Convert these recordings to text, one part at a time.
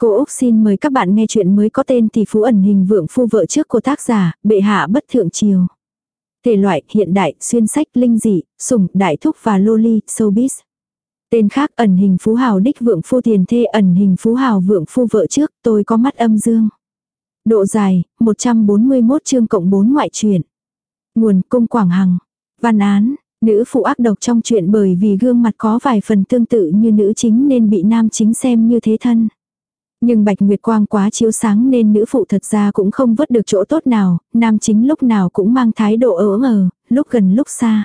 Cô Úc xin mời các bạn nghe chuyện mới có tên tỷ phú ẩn hình vượng phu vợ trước của tác giả, bệ hạ bất thượng triều. Thể loại, hiện đại, xuyên sách, linh dị, sủng, đại thúc và loli, showbiz. Tên khác ẩn hình phú hào đích vượng phu tiền thê ẩn hình phú hào vượng phu vợ trước, tôi có mắt âm dương. Độ dài, 141 chương cộng 4 ngoại truyện. Nguồn cung Quảng Hằng. Văn án, nữ phụ ác độc trong chuyện bởi vì gương mặt có vài phần tương tự như nữ chính nên bị nam chính xem như thế thân. Nhưng bạch nguyệt quang quá chiếu sáng nên nữ phụ thật ra cũng không vớt được chỗ tốt nào, nam chính lúc nào cũng mang thái độ ỡ ngờ, lúc gần lúc xa.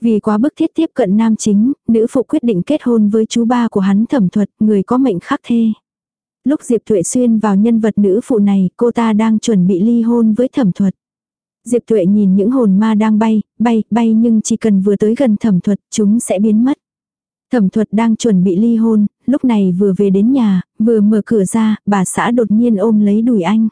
Vì quá bức thiết tiếp cận nam chính, nữ phụ quyết định kết hôn với chú ba của hắn thẩm thuật, người có mệnh khắc thê. Lúc Diệp Tuệ xuyên vào nhân vật nữ phụ này, cô ta đang chuẩn bị ly hôn với thẩm thuật. Diệp Tuệ nhìn những hồn ma đang bay, bay, bay nhưng chỉ cần vừa tới gần thẩm thuật, chúng sẽ biến mất. Thẩm thuật đang chuẩn bị ly hôn, lúc này vừa về đến nhà, vừa mở cửa ra, bà xã đột nhiên ôm lấy đùi anh.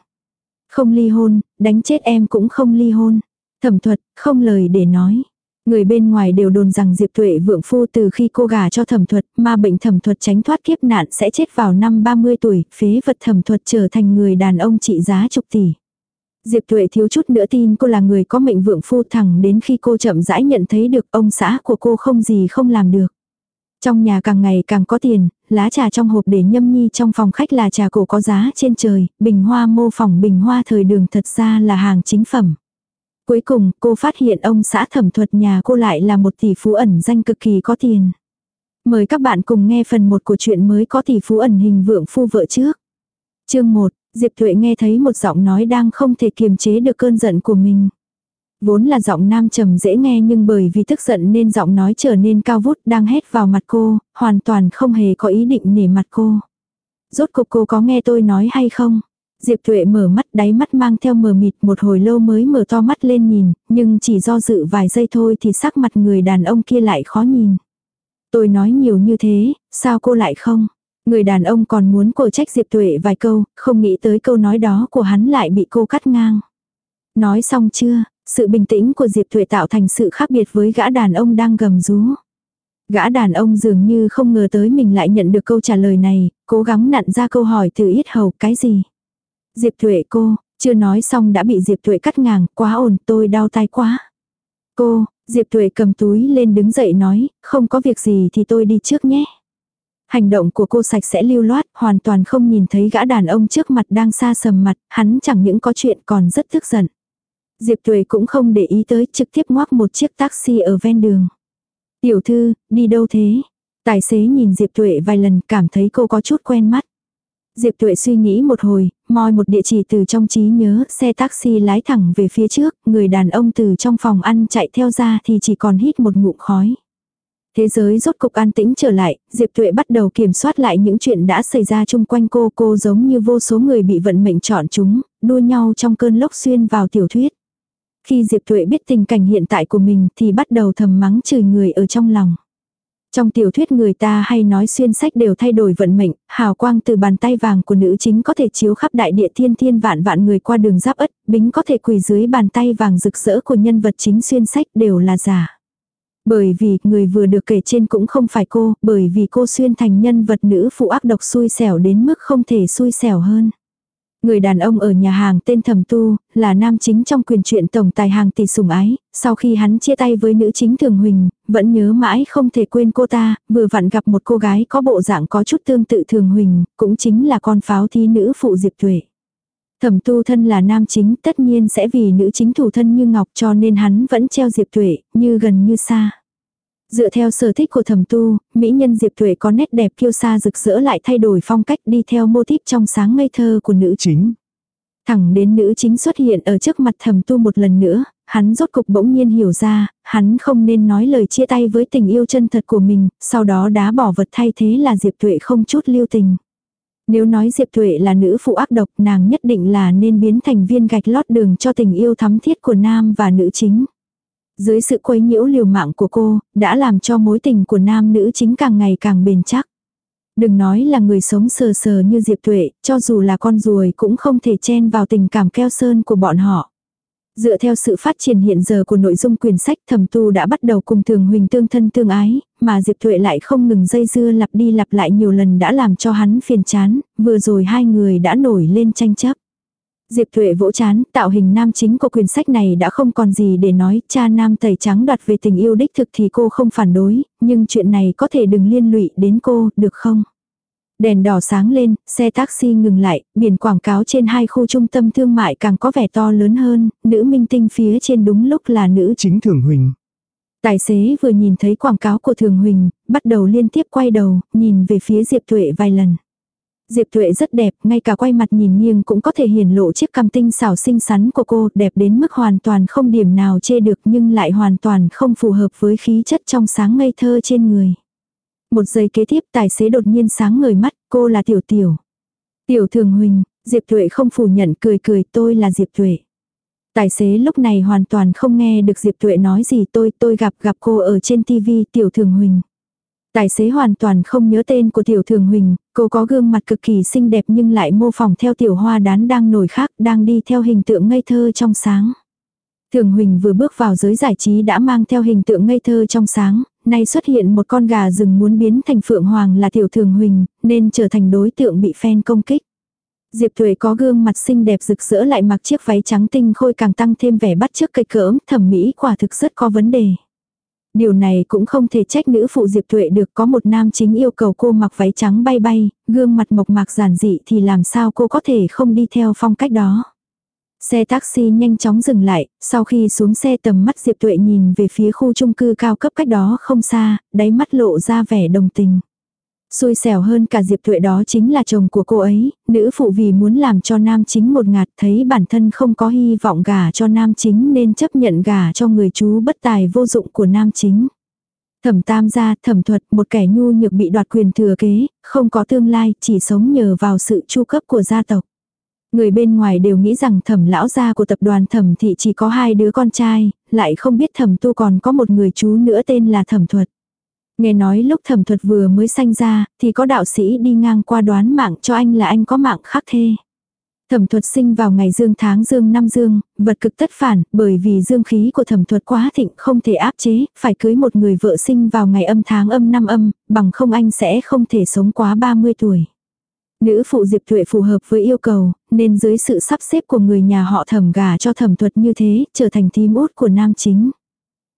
Không ly hôn, đánh chết em cũng không ly hôn. Thẩm thuật, không lời để nói. Người bên ngoài đều đồn rằng Diệp Tuệ vượng phu từ khi cô gả cho thẩm thuật, ma bệnh thẩm thuật tránh thoát kiếp nạn sẽ chết vào năm 30 tuổi, phế vật thẩm thuật trở thành người đàn ông trị giá chục tỷ. Diệp Tuệ thiếu chút nữa tin cô là người có mệnh vượng phu thẳng đến khi cô chậm rãi nhận thấy được ông xã của cô không gì không làm được. Trong nhà càng ngày càng có tiền, lá trà trong hộp để nhâm nhi trong phòng khách là trà cổ có giá trên trời, bình hoa mô phỏng bình hoa thời đường thật ra là hàng chính phẩm. Cuối cùng, cô phát hiện ông xã thẩm thuật nhà cô lại là một tỷ phú ẩn danh cực kỳ có tiền. Mời các bạn cùng nghe phần 1 của chuyện mới có tỷ phú ẩn hình vượng phu vợ trước. Chương 1, Diệp Thuệ nghe thấy một giọng nói đang không thể kiềm chế được cơn giận của mình. Vốn là giọng nam trầm dễ nghe nhưng bởi vì tức giận nên giọng nói trở nên cao vút đang hét vào mặt cô, hoàn toàn không hề có ý định nể mặt cô. Rốt cuộc cô có nghe tôi nói hay không? Diệp Tuệ mở mắt đáy mắt mang theo mờ mịt một hồi lâu mới mở to mắt lên nhìn, nhưng chỉ do dự vài giây thôi thì sắc mặt người đàn ông kia lại khó nhìn. Tôi nói nhiều như thế, sao cô lại không? Người đàn ông còn muốn cô trách Diệp Tuệ vài câu, không nghĩ tới câu nói đó của hắn lại bị cô cắt ngang. Nói xong chưa, sự bình tĩnh của Diệp Thuệ tạo thành sự khác biệt với gã đàn ông đang gầm rú. Gã đàn ông dường như không ngờ tới mình lại nhận được câu trả lời này, cố gắng nặn ra câu hỏi từ ít hầu cái gì. Diệp Thuệ cô, chưa nói xong đã bị Diệp Thuệ cắt ngang, quá ổn, tôi đau tai quá. Cô, Diệp Thuệ cầm túi lên đứng dậy nói, không có việc gì thì tôi đi trước nhé. Hành động của cô sạch sẽ lưu loát, hoàn toàn không nhìn thấy gã đàn ông trước mặt đang xa sầm mặt, hắn chẳng những có chuyện còn rất tức giận. Diệp Tuệ cũng không để ý tới trực tiếp ngoắc một chiếc taxi ở ven đường. Tiểu thư, đi đâu thế? Tài xế nhìn Diệp Tuệ vài lần cảm thấy cô có chút quen mắt. Diệp Tuệ suy nghĩ một hồi, moi một địa chỉ từ trong trí nhớ, xe taxi lái thẳng về phía trước, người đàn ông từ trong phòng ăn chạy theo ra thì chỉ còn hít một ngụm khói. Thế giới rốt cục an tĩnh trở lại, Diệp Tuệ bắt đầu kiểm soát lại những chuyện đã xảy ra chung quanh cô. Cô giống như vô số người bị vận mệnh chọn chúng, đua nhau trong cơn lốc xuyên vào tiểu thuyết. Khi Diệp Tuệ biết tình cảnh hiện tại của mình thì bắt đầu thầm mắng chửi người ở trong lòng. Trong tiểu thuyết người ta hay nói xuyên sách đều thay đổi vận mệnh, hào quang từ bàn tay vàng của nữ chính có thể chiếu khắp đại địa thiên thiên vạn vạn người qua đường giáp ất, bính có thể quỳ dưới bàn tay vàng rực rỡ của nhân vật chính xuyên sách đều là giả. Bởi vì người vừa được kể trên cũng không phải cô, bởi vì cô xuyên thành nhân vật nữ phụ ác độc xui xẻo đến mức không thể xui xẻo hơn. Người đàn ông ở nhà hàng tên Thẩm Tu, là nam chính trong quyền truyện tổng tài hàng tỷ sủng ái, sau khi hắn chia tay với nữ chính Thường Huỳnh, vẫn nhớ mãi không thể quên cô ta, vừa vặn gặp một cô gái có bộ dạng có chút tương tự Thường Huỳnh, cũng chính là con pháo thí nữ phụ Diệp Tuệ. Thẩm Tu thân là nam chính, tất nhiên sẽ vì nữ chính thủ thân như ngọc cho nên hắn vẫn treo Diệp Tuệ, như gần như xa. Dựa theo sở thích của thẩm tu, mỹ nhân Diệp Tuệ có nét đẹp kiêu sa rực rỡ lại thay đổi phong cách đi theo mô típ trong sáng ngây thơ của nữ chính. Thẳng đến nữ chính xuất hiện ở trước mặt thẩm tu một lần nữa, hắn rốt cục bỗng nhiên hiểu ra, hắn không nên nói lời chia tay với tình yêu chân thật của mình, sau đó đá bỏ vật thay thế là Diệp Tuệ không chút lưu tình. Nếu nói Diệp Tuệ là nữ phụ ác độc nàng nhất định là nên biến thành viên gạch lót đường cho tình yêu thắm thiết của nam và nữ chính. Dưới sự quấy nhiễu liều mạng của cô, đã làm cho mối tình của nam nữ chính càng ngày càng bền chắc. Đừng nói là người sống sờ sờ như Diệp Tuệ, cho dù là con ruồi cũng không thể chen vào tình cảm keo sơn của bọn họ. Dựa theo sự phát triển hiện giờ của nội dung quyển sách thẩm tu đã bắt đầu cùng thường huỳnh tương thân tương ái, mà Diệp Tuệ lại không ngừng dây dưa lặp đi lặp lại nhiều lần đã làm cho hắn phiền chán, vừa rồi hai người đã nổi lên tranh chấp. Diệp Tuệ vỗ chán, tạo hình nam chính của quyển sách này đã không còn gì để nói, cha nam tẩy trắng đoạt về tình yêu đích thực thì cô không phản đối, nhưng chuyện này có thể đừng liên lụy đến cô, được không? Đèn đỏ sáng lên, xe taxi ngừng lại, biển quảng cáo trên hai khu trung tâm thương mại càng có vẻ to lớn hơn, nữ minh tinh phía trên đúng lúc là nữ Chính Thường Huỳnh. Tài xế vừa nhìn thấy quảng cáo của Thường Huỳnh, bắt đầu liên tiếp quay đầu, nhìn về phía Diệp Tuệ vài lần. Diệp Thuệ rất đẹp, ngay cả quay mặt nhìn nghiêng cũng có thể hiển lộ chiếc cằm tinh xảo xinh xắn của cô, đẹp đến mức hoàn toàn không điểm nào chê được nhưng lại hoàn toàn không phù hợp với khí chất trong sáng ngây thơ trên người. Một giây kế tiếp tài xế đột nhiên sáng ngời mắt, cô là Tiểu Tiểu. Tiểu Thường Huỳnh, Diệp Thuệ không phủ nhận cười cười tôi là Diệp Thuệ. Tài xế lúc này hoàn toàn không nghe được Diệp Thuệ nói gì tôi, tôi gặp gặp cô ở trên TV Tiểu Thường Huỳnh. Tài xế hoàn toàn không nhớ tên của Tiểu Thường Huỳnh, cô có gương mặt cực kỳ xinh đẹp nhưng lại mô phỏng theo Tiểu Hoa đán đang nổi khác, đang đi theo hình tượng ngây thơ trong sáng. Thường Huỳnh vừa bước vào giới giải trí đã mang theo hình tượng ngây thơ trong sáng, nay xuất hiện một con gà rừng muốn biến thành Phượng Hoàng là Tiểu Thường Huỳnh, nên trở thành đối tượng bị fan công kích. Diệp Tuệ có gương mặt xinh đẹp rực rỡ lại mặc chiếc váy trắng tinh khôi càng tăng thêm vẻ bắt chước cây cỡm, thẩm mỹ quả thực rất có vấn đề. Điều này cũng không thể trách nữ phụ Diệp Tuệ được có một nam chính yêu cầu cô mặc váy trắng bay bay, gương mặt mộc mạc giản dị thì làm sao cô có thể không đi theo phong cách đó. Xe taxi nhanh chóng dừng lại, sau khi xuống xe tầm mắt Diệp Tuệ nhìn về phía khu chung cư cao cấp cách đó không xa, đáy mắt lộ ra vẻ đồng tình. Xui xẻo hơn cả Diệp Thuệ đó chính là chồng của cô ấy, nữ phụ vì muốn làm cho nam chính một ngạt thấy bản thân không có hy vọng gả cho nam chính nên chấp nhận gả cho người chú bất tài vô dụng của nam chính. Thẩm tam gia, thẩm thuật, một kẻ nhu nhược bị đoạt quyền thừa kế, không có tương lai, chỉ sống nhờ vào sự chu cấp của gia tộc. Người bên ngoài đều nghĩ rằng thẩm lão gia của tập đoàn thẩm thị chỉ có hai đứa con trai, lại không biết thẩm tu còn có một người chú nữa tên là thẩm thuật. Nghe nói lúc thẩm thuật vừa mới sanh ra, thì có đạo sĩ đi ngang qua đoán mạng cho anh là anh có mạng khắc thê. Thẩm thuật sinh vào ngày dương tháng dương năm dương, vật cực tất phản, bởi vì dương khí của thẩm thuật quá thịnh không thể áp chế, phải cưới một người vợ sinh vào ngày âm tháng âm năm âm, bằng không anh sẽ không thể sống quá 30 tuổi. Nữ phụ Diệp Thuệ phù hợp với yêu cầu, nên dưới sự sắp xếp của người nhà họ thẩm gà cho thẩm thuật như thế, trở thành thím út của nam chính.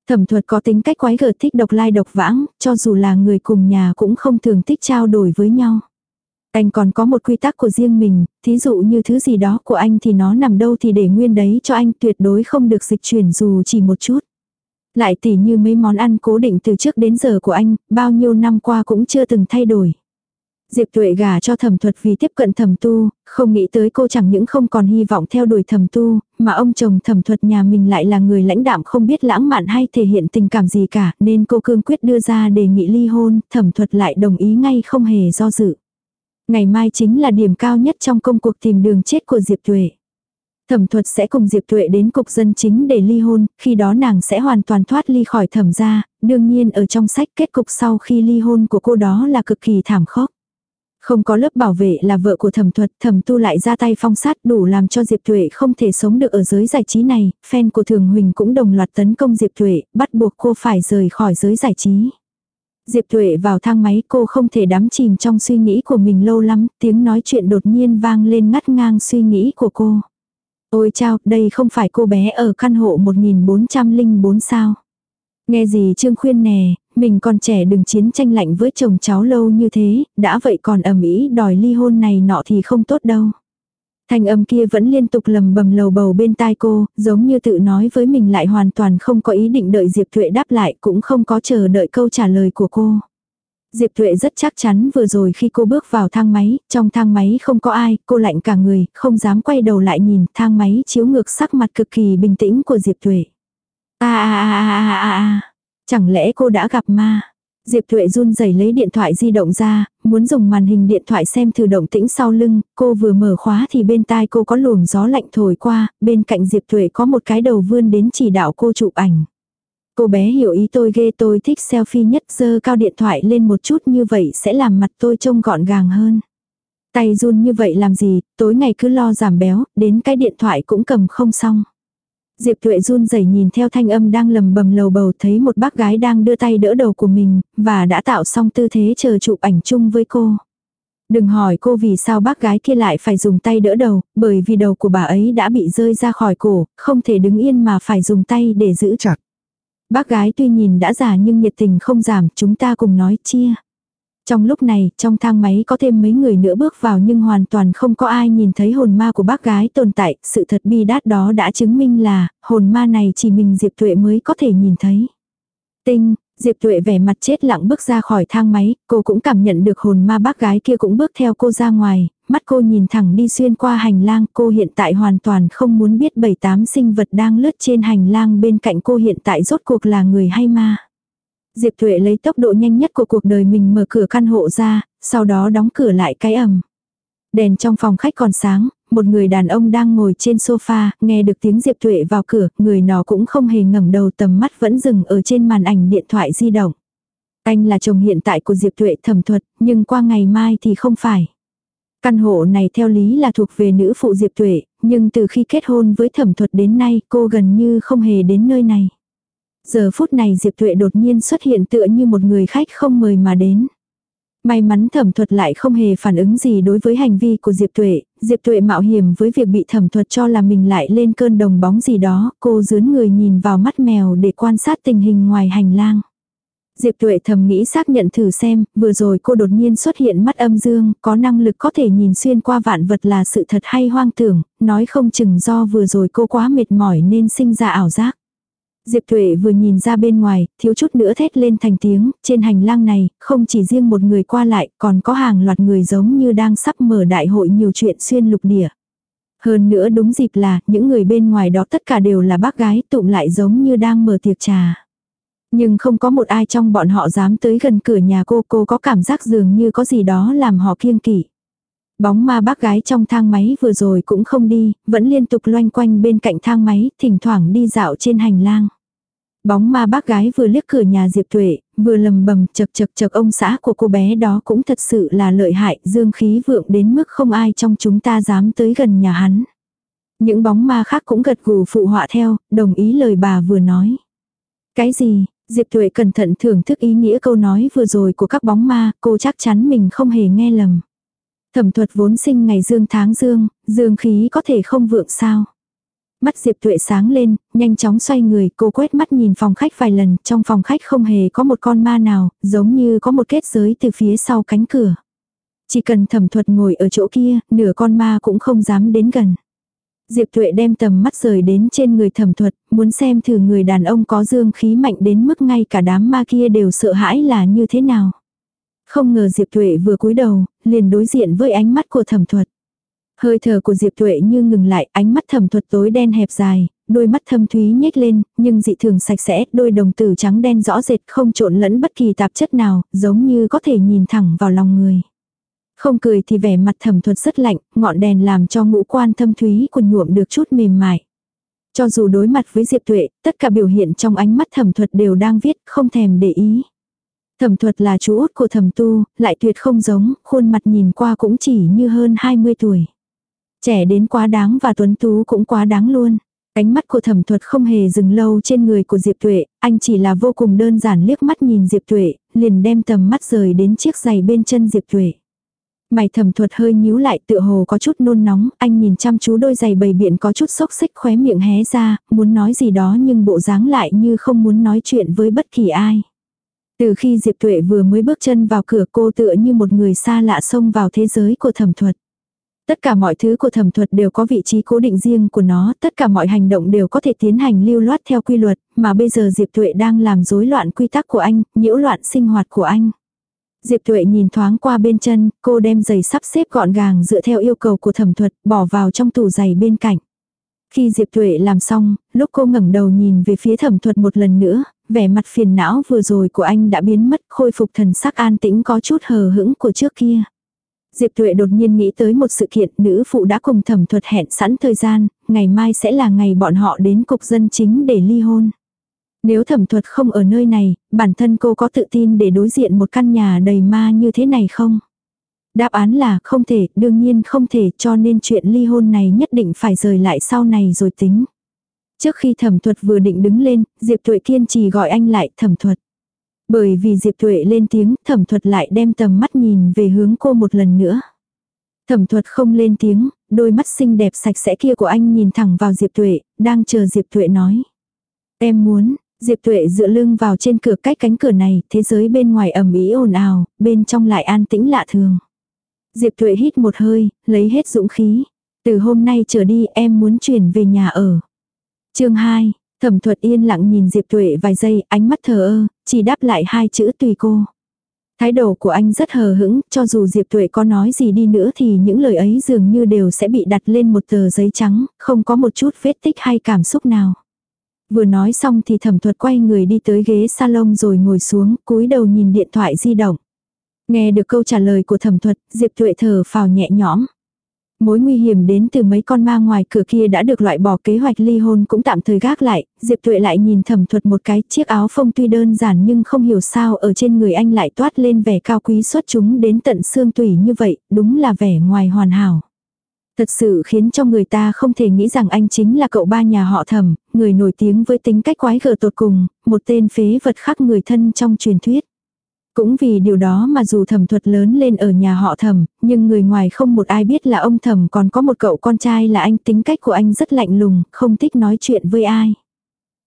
Thẩm thuật có tính cách quái gở thích độc lai độc vãng, cho dù là người cùng nhà cũng không thường thích trao đổi với nhau. Anh còn có một quy tắc của riêng mình, thí dụ như thứ gì đó của anh thì nó nằm đâu thì để nguyên đấy cho anh tuyệt đối không được dịch chuyển dù chỉ một chút. Lại tỉ như mấy món ăn cố định từ trước đến giờ của anh, bao nhiêu năm qua cũng chưa từng thay đổi. Diệp Tuệ gả cho thẩm thuật vì tiếp cận thẩm tu, không nghĩ tới cô chẳng những không còn hy vọng theo đuổi thầm tu, mà ông chồng thẩm thuật nhà mình lại là người lãnh đạm không biết lãng mạn hay thể hiện tình cảm gì cả, nên cô cương quyết đưa ra đề nghị ly hôn, thẩm thuật lại đồng ý ngay không hề do dự. Ngày mai chính là điểm cao nhất trong công cuộc tìm đường chết của Diệp Tuệ. Thẩm thuật sẽ cùng Diệp Tuệ đến cục dân chính để ly hôn, khi đó nàng sẽ hoàn toàn thoát ly khỏi thẩm gia, đương nhiên ở trong sách kết cục sau khi ly hôn của cô đó là cực kỳ thảm khốc. Không có lớp bảo vệ là vợ của thẩm thuật, thẩm tu lại ra tay phong sát đủ làm cho Diệp Tuệ không thể sống được ở giới giải trí này, fan của Thường Huỳnh cũng đồng loạt tấn công Diệp Tuệ, bắt buộc cô phải rời khỏi giới giải trí. Diệp Tuệ vào thang máy cô không thể đắm chìm trong suy nghĩ của mình lâu lắm, tiếng nói chuyện đột nhiên vang lên ngắt ngang suy nghĩ của cô. Ôi chao, đây không phải cô bé ở căn hộ 1404 sao. Nghe gì Trương khuyên nè, mình còn trẻ đừng chiến tranh lạnh với chồng cháu lâu như thế, đã vậy còn ầm ĩ đòi ly hôn này nọ thì không tốt đâu. Thanh âm kia vẫn liên tục lầm bầm lầu bầu bên tai cô, giống như tự nói với mình lại hoàn toàn không có ý định đợi Diệp Thuệ đáp lại cũng không có chờ đợi câu trả lời của cô. Diệp Thuệ rất chắc chắn vừa rồi khi cô bước vào thang máy, trong thang máy không có ai, cô lạnh cả người, không dám quay đầu lại nhìn, thang máy chiếu ngược sắc mặt cực kỳ bình tĩnh của Diệp Thuệ. A a a a a a. Chẳng lẽ cô đã gặp ma? Diệp Thuệ run rẩy lấy điện thoại di động ra, muốn dùng màn hình điện thoại xem thử động tĩnh sau lưng, cô vừa mở khóa thì bên tai cô có luồng gió lạnh thổi qua, bên cạnh Diệp Thuệ có một cái đầu vươn đến chỉ đạo cô chụp ảnh. Cô bé hiểu ý tôi ghê tôi thích selfie nhất dơ cao điện thoại lên một chút như vậy sẽ làm mặt tôi trông gọn gàng hơn. Tay run như vậy làm gì, tối ngày cứ lo giảm béo, đến cái điện thoại cũng cầm không xong. Diệp Thuệ run rẩy nhìn theo thanh âm đang lầm bầm lầu bầu thấy một bác gái đang đưa tay đỡ đầu của mình, và đã tạo xong tư thế chờ chụp ảnh chung với cô. Đừng hỏi cô vì sao bác gái kia lại phải dùng tay đỡ đầu, bởi vì đầu của bà ấy đã bị rơi ra khỏi cổ, không thể đứng yên mà phải dùng tay để giữ chặt. Bác gái tuy nhìn đã già nhưng nhiệt tình không giảm, chúng ta cùng nói chia. Trong lúc này, trong thang máy có thêm mấy người nữa bước vào nhưng hoàn toàn không có ai nhìn thấy hồn ma của bác gái tồn tại, sự thật bi đát đó đã chứng minh là, hồn ma này chỉ mình Diệp Tuệ mới có thể nhìn thấy. Tinh, Diệp Tuệ vẻ mặt chết lặng bước ra khỏi thang máy, cô cũng cảm nhận được hồn ma bác gái kia cũng bước theo cô ra ngoài, mắt cô nhìn thẳng đi xuyên qua hành lang, cô hiện tại hoàn toàn không muốn biết bảy tám sinh vật đang lướt trên hành lang bên cạnh cô hiện tại rốt cuộc là người hay ma. Diệp Thuệ lấy tốc độ nhanh nhất của cuộc đời mình mở cửa căn hộ ra, sau đó đóng cửa lại cái ầm. Đèn trong phòng khách còn sáng, một người đàn ông đang ngồi trên sofa, nghe được tiếng Diệp Thuệ vào cửa, người nó cũng không hề ngẩng đầu tầm mắt vẫn dừng ở trên màn ảnh điện thoại di động. Anh là chồng hiện tại của Diệp Thuệ thẩm thuật, nhưng qua ngày mai thì không phải. Căn hộ này theo lý là thuộc về nữ phụ Diệp Tuệ, nhưng từ khi kết hôn với thẩm thuật đến nay cô gần như không hề đến nơi này. Giờ phút này Diệp Tuệ đột nhiên xuất hiện tựa như một người khách không mời mà đến. May mắn thẩm thuật lại không hề phản ứng gì đối với hành vi của Diệp Tuệ, Diệp Tuệ mạo hiểm với việc bị thẩm thuật cho là mình lại lên cơn đồng bóng gì đó, cô dướn người nhìn vào mắt mèo để quan sát tình hình ngoài hành lang. Diệp Tuệ thầm nghĩ xác nhận thử xem, vừa rồi cô đột nhiên xuất hiện mắt âm dương, có năng lực có thể nhìn xuyên qua vạn vật là sự thật hay hoang tưởng, nói không chừng do vừa rồi cô quá mệt mỏi nên sinh ra ảo giác. Diệp Thuệ vừa nhìn ra bên ngoài, thiếu chút nữa thét lên thành tiếng, trên hành lang này, không chỉ riêng một người qua lại, còn có hàng loạt người giống như đang sắp mở đại hội nhiều chuyện xuyên lục địa. Hơn nữa đúng dịp là, những người bên ngoài đó tất cả đều là bác gái tụm lại giống như đang mở tiệc trà. Nhưng không có một ai trong bọn họ dám tới gần cửa nhà cô, cô có cảm giác dường như có gì đó làm họ kiêng kỵ. Bóng ma bác gái trong thang máy vừa rồi cũng không đi, vẫn liên tục loanh quanh bên cạnh thang máy, thỉnh thoảng đi dạo trên hành lang. Bóng ma bác gái vừa liếc cửa nhà Diệp Tuệ, vừa lầm bầm chật chật chật ông xã của cô bé đó cũng thật sự là lợi hại, dương khí vượng đến mức không ai trong chúng ta dám tới gần nhà hắn. Những bóng ma khác cũng gật gù phụ họa theo, đồng ý lời bà vừa nói. Cái gì, Diệp Tuệ cẩn thận thưởng thức ý nghĩa câu nói vừa rồi của các bóng ma, cô chắc chắn mình không hề nghe lầm. Thẩm thuật vốn sinh ngày dương tháng dương, dương khí có thể không vượng sao. Mắt Diệp Tuệ sáng lên, nhanh chóng xoay người, cô quét mắt nhìn phòng khách vài lần, trong phòng khách không hề có một con ma nào, giống như có một kết giới từ phía sau cánh cửa. Chỉ cần thẩm thuật ngồi ở chỗ kia, nửa con ma cũng không dám đến gần. Diệp Tuệ đem tầm mắt rời đến trên người thẩm thuật, muốn xem thử người đàn ông có dương khí mạnh đến mức ngay cả đám ma kia đều sợ hãi là như thế nào. Không ngờ Diệp Tuệ vừa cúi đầu, liền đối diện với ánh mắt của thẩm thuật. Hơi thở của Diệp Tuệ như ngừng lại, ánh mắt thẩm thuật tối đen hẹp dài, đôi mắt thâm thúy nhếch lên, nhưng dị thường sạch sẽ, đôi đồng tử trắng đen rõ rệt không trộn lẫn bất kỳ tạp chất nào, giống như có thể nhìn thẳng vào lòng người. Không cười thì vẻ mặt thẩm thuật rất lạnh, ngọn đèn làm cho ngũ quan thâm thúy của nhuộm được chút mềm mại. Cho dù đối mặt với Diệp Tuệ, tất cả biểu hiện trong ánh mắt thẩm thuật đều đang viết, không thèm để ý. Thẩm thuật là chú út của thẩm tu, lại tuyệt không giống, khuôn mặt nhìn qua cũng chỉ như hơn 20 tuổi. Trẻ đến quá đáng và tuấn tú cũng quá đáng luôn. Ánh mắt của thẩm thuật không hề dừng lâu trên người của Diệp Tuệ, anh chỉ là vô cùng đơn giản liếc mắt nhìn Diệp Tuệ, liền đem tầm mắt rời đến chiếc giày bên chân Diệp Tuệ. Mày thẩm thuật hơi nhíu lại tựa hồ có chút nôn nóng, anh nhìn chăm chú đôi giày bầy biện có chút sốc xích khóe miệng hé ra, muốn nói gì đó nhưng bộ dáng lại như không muốn nói chuyện với bất kỳ ai. Từ khi Diệp Tuệ vừa mới bước chân vào cửa cô tựa như một người xa lạ xông vào thế giới của thẩm thuật. Tất cả mọi thứ của thẩm thuật đều có vị trí cố định riêng của nó, tất cả mọi hành động đều có thể tiến hành lưu loát theo quy luật, mà bây giờ Diệp Tuệ đang làm rối loạn quy tắc của anh, nhiễu loạn sinh hoạt của anh. Diệp Tuệ nhìn thoáng qua bên chân, cô đem giày sắp xếp gọn gàng dựa theo yêu cầu của thẩm thuật, bỏ vào trong tủ giày bên cạnh. Khi Diệp Tuệ làm xong, lúc cô ngẩng đầu nhìn về phía thẩm thuật một lần nữa, vẻ mặt phiền não vừa rồi của anh đã biến mất, khôi phục thần sắc an tĩnh có chút hờ hững của trước kia. Diệp Tuệ đột nhiên nghĩ tới một sự kiện nữ phụ đã cùng thẩm thuật hẹn sẵn thời gian, ngày mai sẽ là ngày bọn họ đến cục dân chính để ly hôn. Nếu thẩm thuật không ở nơi này, bản thân cô có tự tin để đối diện một căn nhà đầy ma như thế này không? Đáp án là không thể, đương nhiên không thể cho nên chuyện ly hôn này nhất định phải rời lại sau này rồi tính. Trước khi thẩm thuật vừa định đứng lên, Diệp Tuệ kiên trì gọi anh lại thẩm thuật. Bởi vì Diệp Tuệ lên tiếng, thẩm thuật lại đem tầm mắt nhìn về hướng cô một lần nữa. Thẩm thuật không lên tiếng, đôi mắt xinh đẹp sạch sẽ kia của anh nhìn thẳng vào Diệp Tuệ, đang chờ Diệp Tuệ nói. Em muốn, Diệp Tuệ dựa lưng vào trên cửa cách cánh cửa này, thế giới bên ngoài ẩm ý ồn ào, bên trong lại an tĩnh lạ thường. Diệp Tuệ hít một hơi, lấy hết dũng khí. Từ hôm nay trở đi em muốn chuyển về nhà ở. chương 2, thẩm thuật yên lặng nhìn Diệp Tuệ vài giây, ánh mắt thờ ơ, chỉ đáp lại hai chữ tùy cô. Thái độ của anh rất hờ hững, cho dù Diệp Tuệ có nói gì đi nữa thì những lời ấy dường như đều sẽ bị đặt lên một tờ giấy trắng, không có một chút vết tích hay cảm xúc nào. Vừa nói xong thì thẩm thuật quay người đi tới ghế salon rồi ngồi xuống, cúi đầu nhìn điện thoại di động. Nghe được câu trả lời của thẩm thuật, Diệp Tuệ thở phào nhẹ nhõm. Mối nguy hiểm đến từ mấy con ma ngoài cửa kia đã được loại bỏ kế hoạch ly hôn cũng tạm thời gác lại, Diệp Tuệ lại nhìn thẩm thuật một cái chiếc áo phông tuy đơn giản nhưng không hiểu sao ở trên người anh lại toát lên vẻ cao quý xuất chúng đến tận xương tủy như vậy, đúng là vẻ ngoài hoàn hảo. Thật sự khiến cho người ta không thể nghĩ rằng anh chính là cậu ba nhà họ thẩm, người nổi tiếng với tính cách quái gở tột cùng, một tên phế vật khắc người thân trong truyền thuyết. Cũng vì điều đó mà dù thẩm thuật lớn lên ở nhà họ thẩm, nhưng người ngoài không một ai biết là ông thẩm còn có một cậu con trai là anh tính cách của anh rất lạnh lùng, không thích nói chuyện với ai.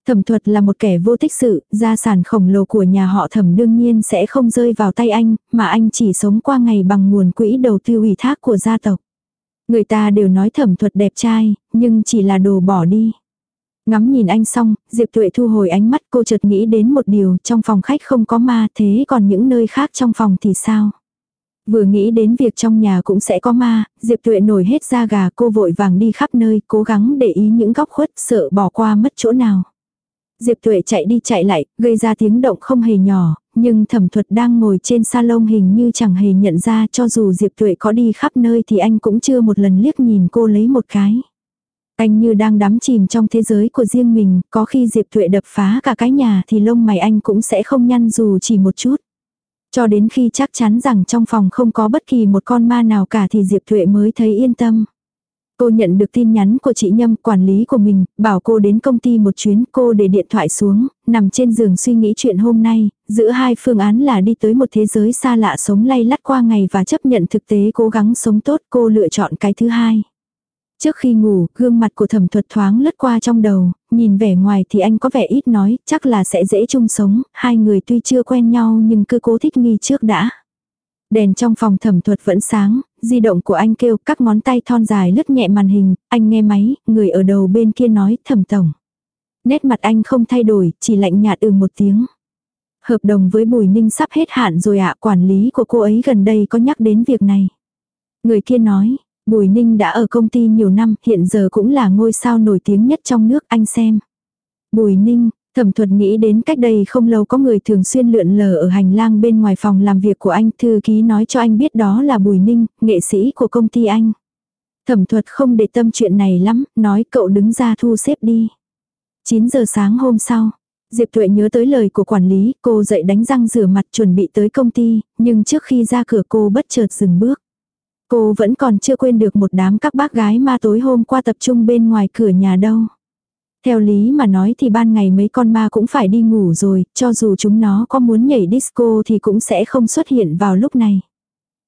Thẩm thuật là một kẻ vô tích sự, gia sản khổng lồ của nhà họ thẩm đương nhiên sẽ không rơi vào tay anh, mà anh chỉ sống qua ngày bằng nguồn quỹ đầu tư ủy thác của gia tộc. Người ta đều nói thẩm thuật đẹp trai, nhưng chỉ là đồ bỏ đi. Ngắm nhìn anh xong, Diệp Tuệ thu hồi ánh mắt cô chợt nghĩ đến một điều trong phòng khách không có ma thế còn những nơi khác trong phòng thì sao? Vừa nghĩ đến việc trong nhà cũng sẽ có ma, Diệp Tuệ nổi hết da gà cô vội vàng đi khắp nơi cố gắng để ý những góc khuất sợ bỏ qua mất chỗ nào. Diệp Tuệ chạy đi chạy lại, gây ra tiếng động không hề nhỏ, nhưng thẩm thuật đang ngồi trên salon hình như chẳng hề nhận ra cho dù Diệp Tuệ có đi khắp nơi thì anh cũng chưa một lần liếc nhìn cô lấy một cái. Anh như đang đắm chìm trong thế giới của riêng mình, có khi Diệp Thuệ đập phá cả cái nhà thì lông mày anh cũng sẽ không nhăn dù chỉ một chút. Cho đến khi chắc chắn rằng trong phòng không có bất kỳ một con ma nào cả thì Diệp Thuệ mới thấy yên tâm. Cô nhận được tin nhắn của chị Nhâm, quản lý của mình, bảo cô đến công ty một chuyến, cô để điện thoại xuống, nằm trên giường suy nghĩ chuyện hôm nay, giữa hai phương án là đi tới một thế giới xa lạ sống lay lắt qua ngày và chấp nhận thực tế cố gắng sống tốt, cô lựa chọn cái thứ hai. Trước khi ngủ, gương mặt của thẩm thuật thoáng lướt qua trong đầu, nhìn vẻ ngoài thì anh có vẻ ít nói, chắc là sẽ dễ chung sống, hai người tuy chưa quen nhau nhưng cứ cố thích nghi trước đã. Đèn trong phòng thẩm thuật vẫn sáng, di động của anh kêu các ngón tay thon dài lướt nhẹ màn hình, anh nghe máy, người ở đầu bên kia nói thẩm tổng. Nét mặt anh không thay đổi, chỉ lạnh nhạt ừ một tiếng. Hợp đồng với Bùi Ninh sắp hết hạn rồi ạ, quản lý của cô ấy gần đây có nhắc đến việc này. Người kia nói, Bùi Ninh đã ở công ty nhiều năm, hiện giờ cũng là ngôi sao nổi tiếng nhất trong nước, anh xem. Bùi Ninh, Thẩm thuật nghĩ đến cách đây không lâu có người thường xuyên lượn lờ ở hành lang bên ngoài phòng làm việc của anh, thư ký nói cho anh biết đó là Bùi Ninh, nghệ sĩ của công ty anh. Thẩm thuật không để tâm chuyện này lắm, nói cậu đứng ra thu xếp đi. 9 giờ sáng hôm sau, Diệp Thuệ nhớ tới lời của quản lý, cô dậy đánh răng rửa mặt chuẩn bị tới công ty, nhưng trước khi ra cửa cô bất chợt dừng bước. Cô vẫn còn chưa quên được một đám các bác gái ma tối hôm qua tập trung bên ngoài cửa nhà đâu. Theo lý mà nói thì ban ngày mấy con ma cũng phải đi ngủ rồi, cho dù chúng nó có muốn nhảy disco thì cũng sẽ không xuất hiện vào lúc này.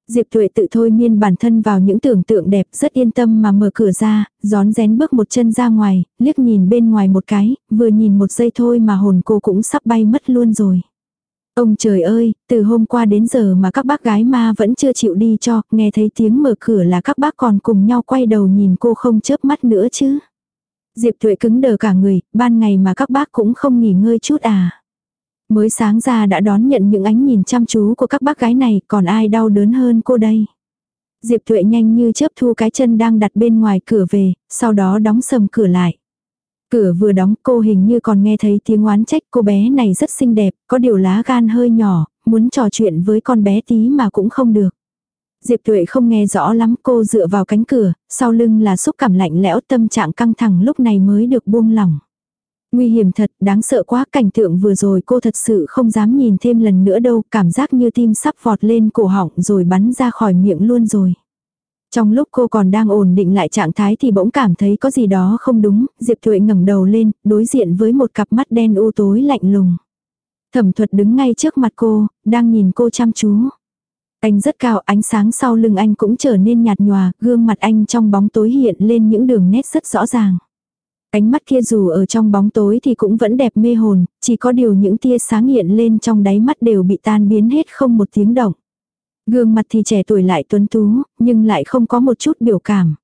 Diệp Tuệ tự thôi miên bản thân vào những tưởng tượng đẹp rất yên tâm mà mở cửa ra, gión rén bước một chân ra ngoài, liếc nhìn bên ngoài một cái, vừa nhìn một giây thôi mà hồn cô cũng sắp bay mất luôn rồi. Ông trời ơi, từ hôm qua đến giờ mà các bác gái ma vẫn chưa chịu đi cho, nghe thấy tiếng mở cửa là các bác còn cùng nhau quay đầu nhìn cô không chớp mắt nữa chứ. Diệp Thuệ cứng đờ cả người, ban ngày mà các bác cũng không nghỉ ngơi chút à. Mới sáng ra đã đón nhận những ánh nhìn chăm chú của các bác gái này, còn ai đau đớn hơn cô đây. Diệp Thuệ nhanh như chớp thu cái chân đang đặt bên ngoài cửa về, sau đó đóng sầm cửa lại. Cửa vừa đóng cô hình như còn nghe thấy tiếng oán trách cô bé này rất xinh đẹp, có điều lá gan hơi nhỏ, muốn trò chuyện với con bé tí mà cũng không được. Diệp Tuệ không nghe rõ lắm cô dựa vào cánh cửa, sau lưng là xúc cảm lạnh lẽo tâm trạng căng thẳng lúc này mới được buông lỏng. Nguy hiểm thật, đáng sợ quá, cảnh tượng vừa rồi cô thật sự không dám nhìn thêm lần nữa đâu, cảm giác như tim sắp vọt lên cổ họng rồi bắn ra khỏi miệng luôn rồi. Trong lúc cô còn đang ổn định lại trạng thái thì bỗng cảm thấy có gì đó không đúng, Diệp thụy ngẩng đầu lên, đối diện với một cặp mắt đen u tối lạnh lùng. Thẩm thuật đứng ngay trước mặt cô, đang nhìn cô chăm chú. Anh rất cao, ánh sáng sau lưng anh cũng trở nên nhạt nhòa, gương mặt anh trong bóng tối hiện lên những đường nét rất rõ ràng. Ánh mắt kia dù ở trong bóng tối thì cũng vẫn đẹp mê hồn, chỉ có điều những tia sáng hiện lên trong đáy mắt đều bị tan biến hết không một tiếng động. Gương mặt thì trẻ tuổi lại tuấn tú, nhưng lại không có một chút biểu cảm.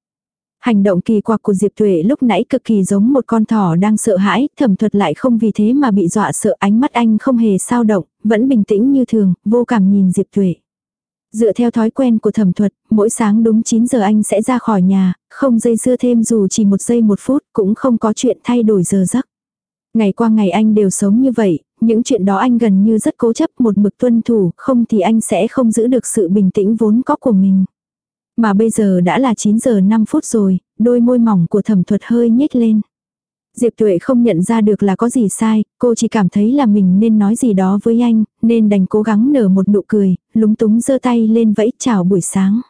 Hành động kỳ quặc của Diệp Tuệ lúc nãy cực kỳ giống một con thỏ đang sợ hãi, thẩm thuật lại không vì thế mà bị dọa sợ ánh mắt anh không hề sao động, vẫn bình tĩnh như thường, vô cảm nhìn Diệp Tuệ. Dựa theo thói quen của thẩm thuật, mỗi sáng đúng 9 giờ anh sẽ ra khỏi nhà, không dây dưa thêm dù chỉ một giây một phút cũng không có chuyện thay đổi giờ giấc. Ngày qua ngày anh đều sống như vậy, những chuyện đó anh gần như rất cố chấp một mực tuân thủ, không thì anh sẽ không giữ được sự bình tĩnh vốn có của mình. Mà bây giờ đã là 9 giờ 5 phút rồi, đôi môi mỏng của thẩm thuật hơi nhếch lên. Diệp Tuệ không nhận ra được là có gì sai, cô chỉ cảm thấy là mình nên nói gì đó với anh, nên đành cố gắng nở một nụ cười, lúng túng giơ tay lên vẫy chào buổi sáng.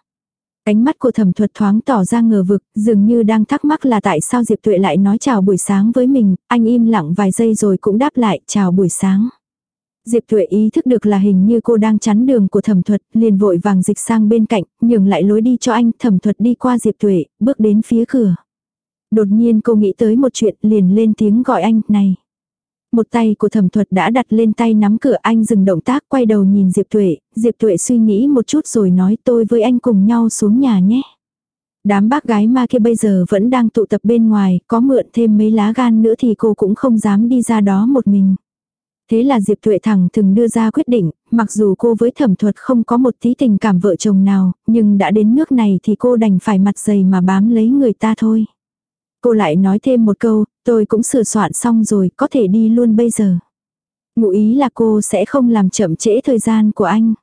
Ánh mắt của thẩm thuật thoáng tỏ ra ngờ vực, dường như đang thắc mắc là tại sao Diệp Tuệ lại nói chào buổi sáng với mình, anh im lặng vài giây rồi cũng đáp lại chào buổi sáng. Diệp Tuệ ý thức được là hình như cô đang chắn đường của thẩm thuật, liền vội vàng dịch sang bên cạnh, nhường lại lối đi cho anh, thẩm thuật đi qua Diệp Tuệ, bước đến phía cửa. Đột nhiên cô nghĩ tới một chuyện liền lên tiếng gọi anh, này. Một tay của thẩm thuật đã đặt lên tay nắm cửa anh dừng động tác quay đầu nhìn Diệp Tuệ, Diệp Tuệ suy nghĩ một chút rồi nói tôi với anh cùng nhau xuống nhà nhé. Đám bác gái ma kia bây giờ vẫn đang tụ tập bên ngoài, có mượn thêm mấy lá gan nữa thì cô cũng không dám đi ra đó một mình. Thế là Diệp Tuệ thẳng thừng đưa ra quyết định, mặc dù cô với thẩm thuật không có một tí tình cảm vợ chồng nào, nhưng đã đến nước này thì cô đành phải mặt dày mà bám lấy người ta thôi. Cô lại nói thêm một câu, tôi cũng sửa soạn xong rồi, có thể đi luôn bây giờ. Ngụ ý là cô sẽ không làm chậm trễ thời gian của anh.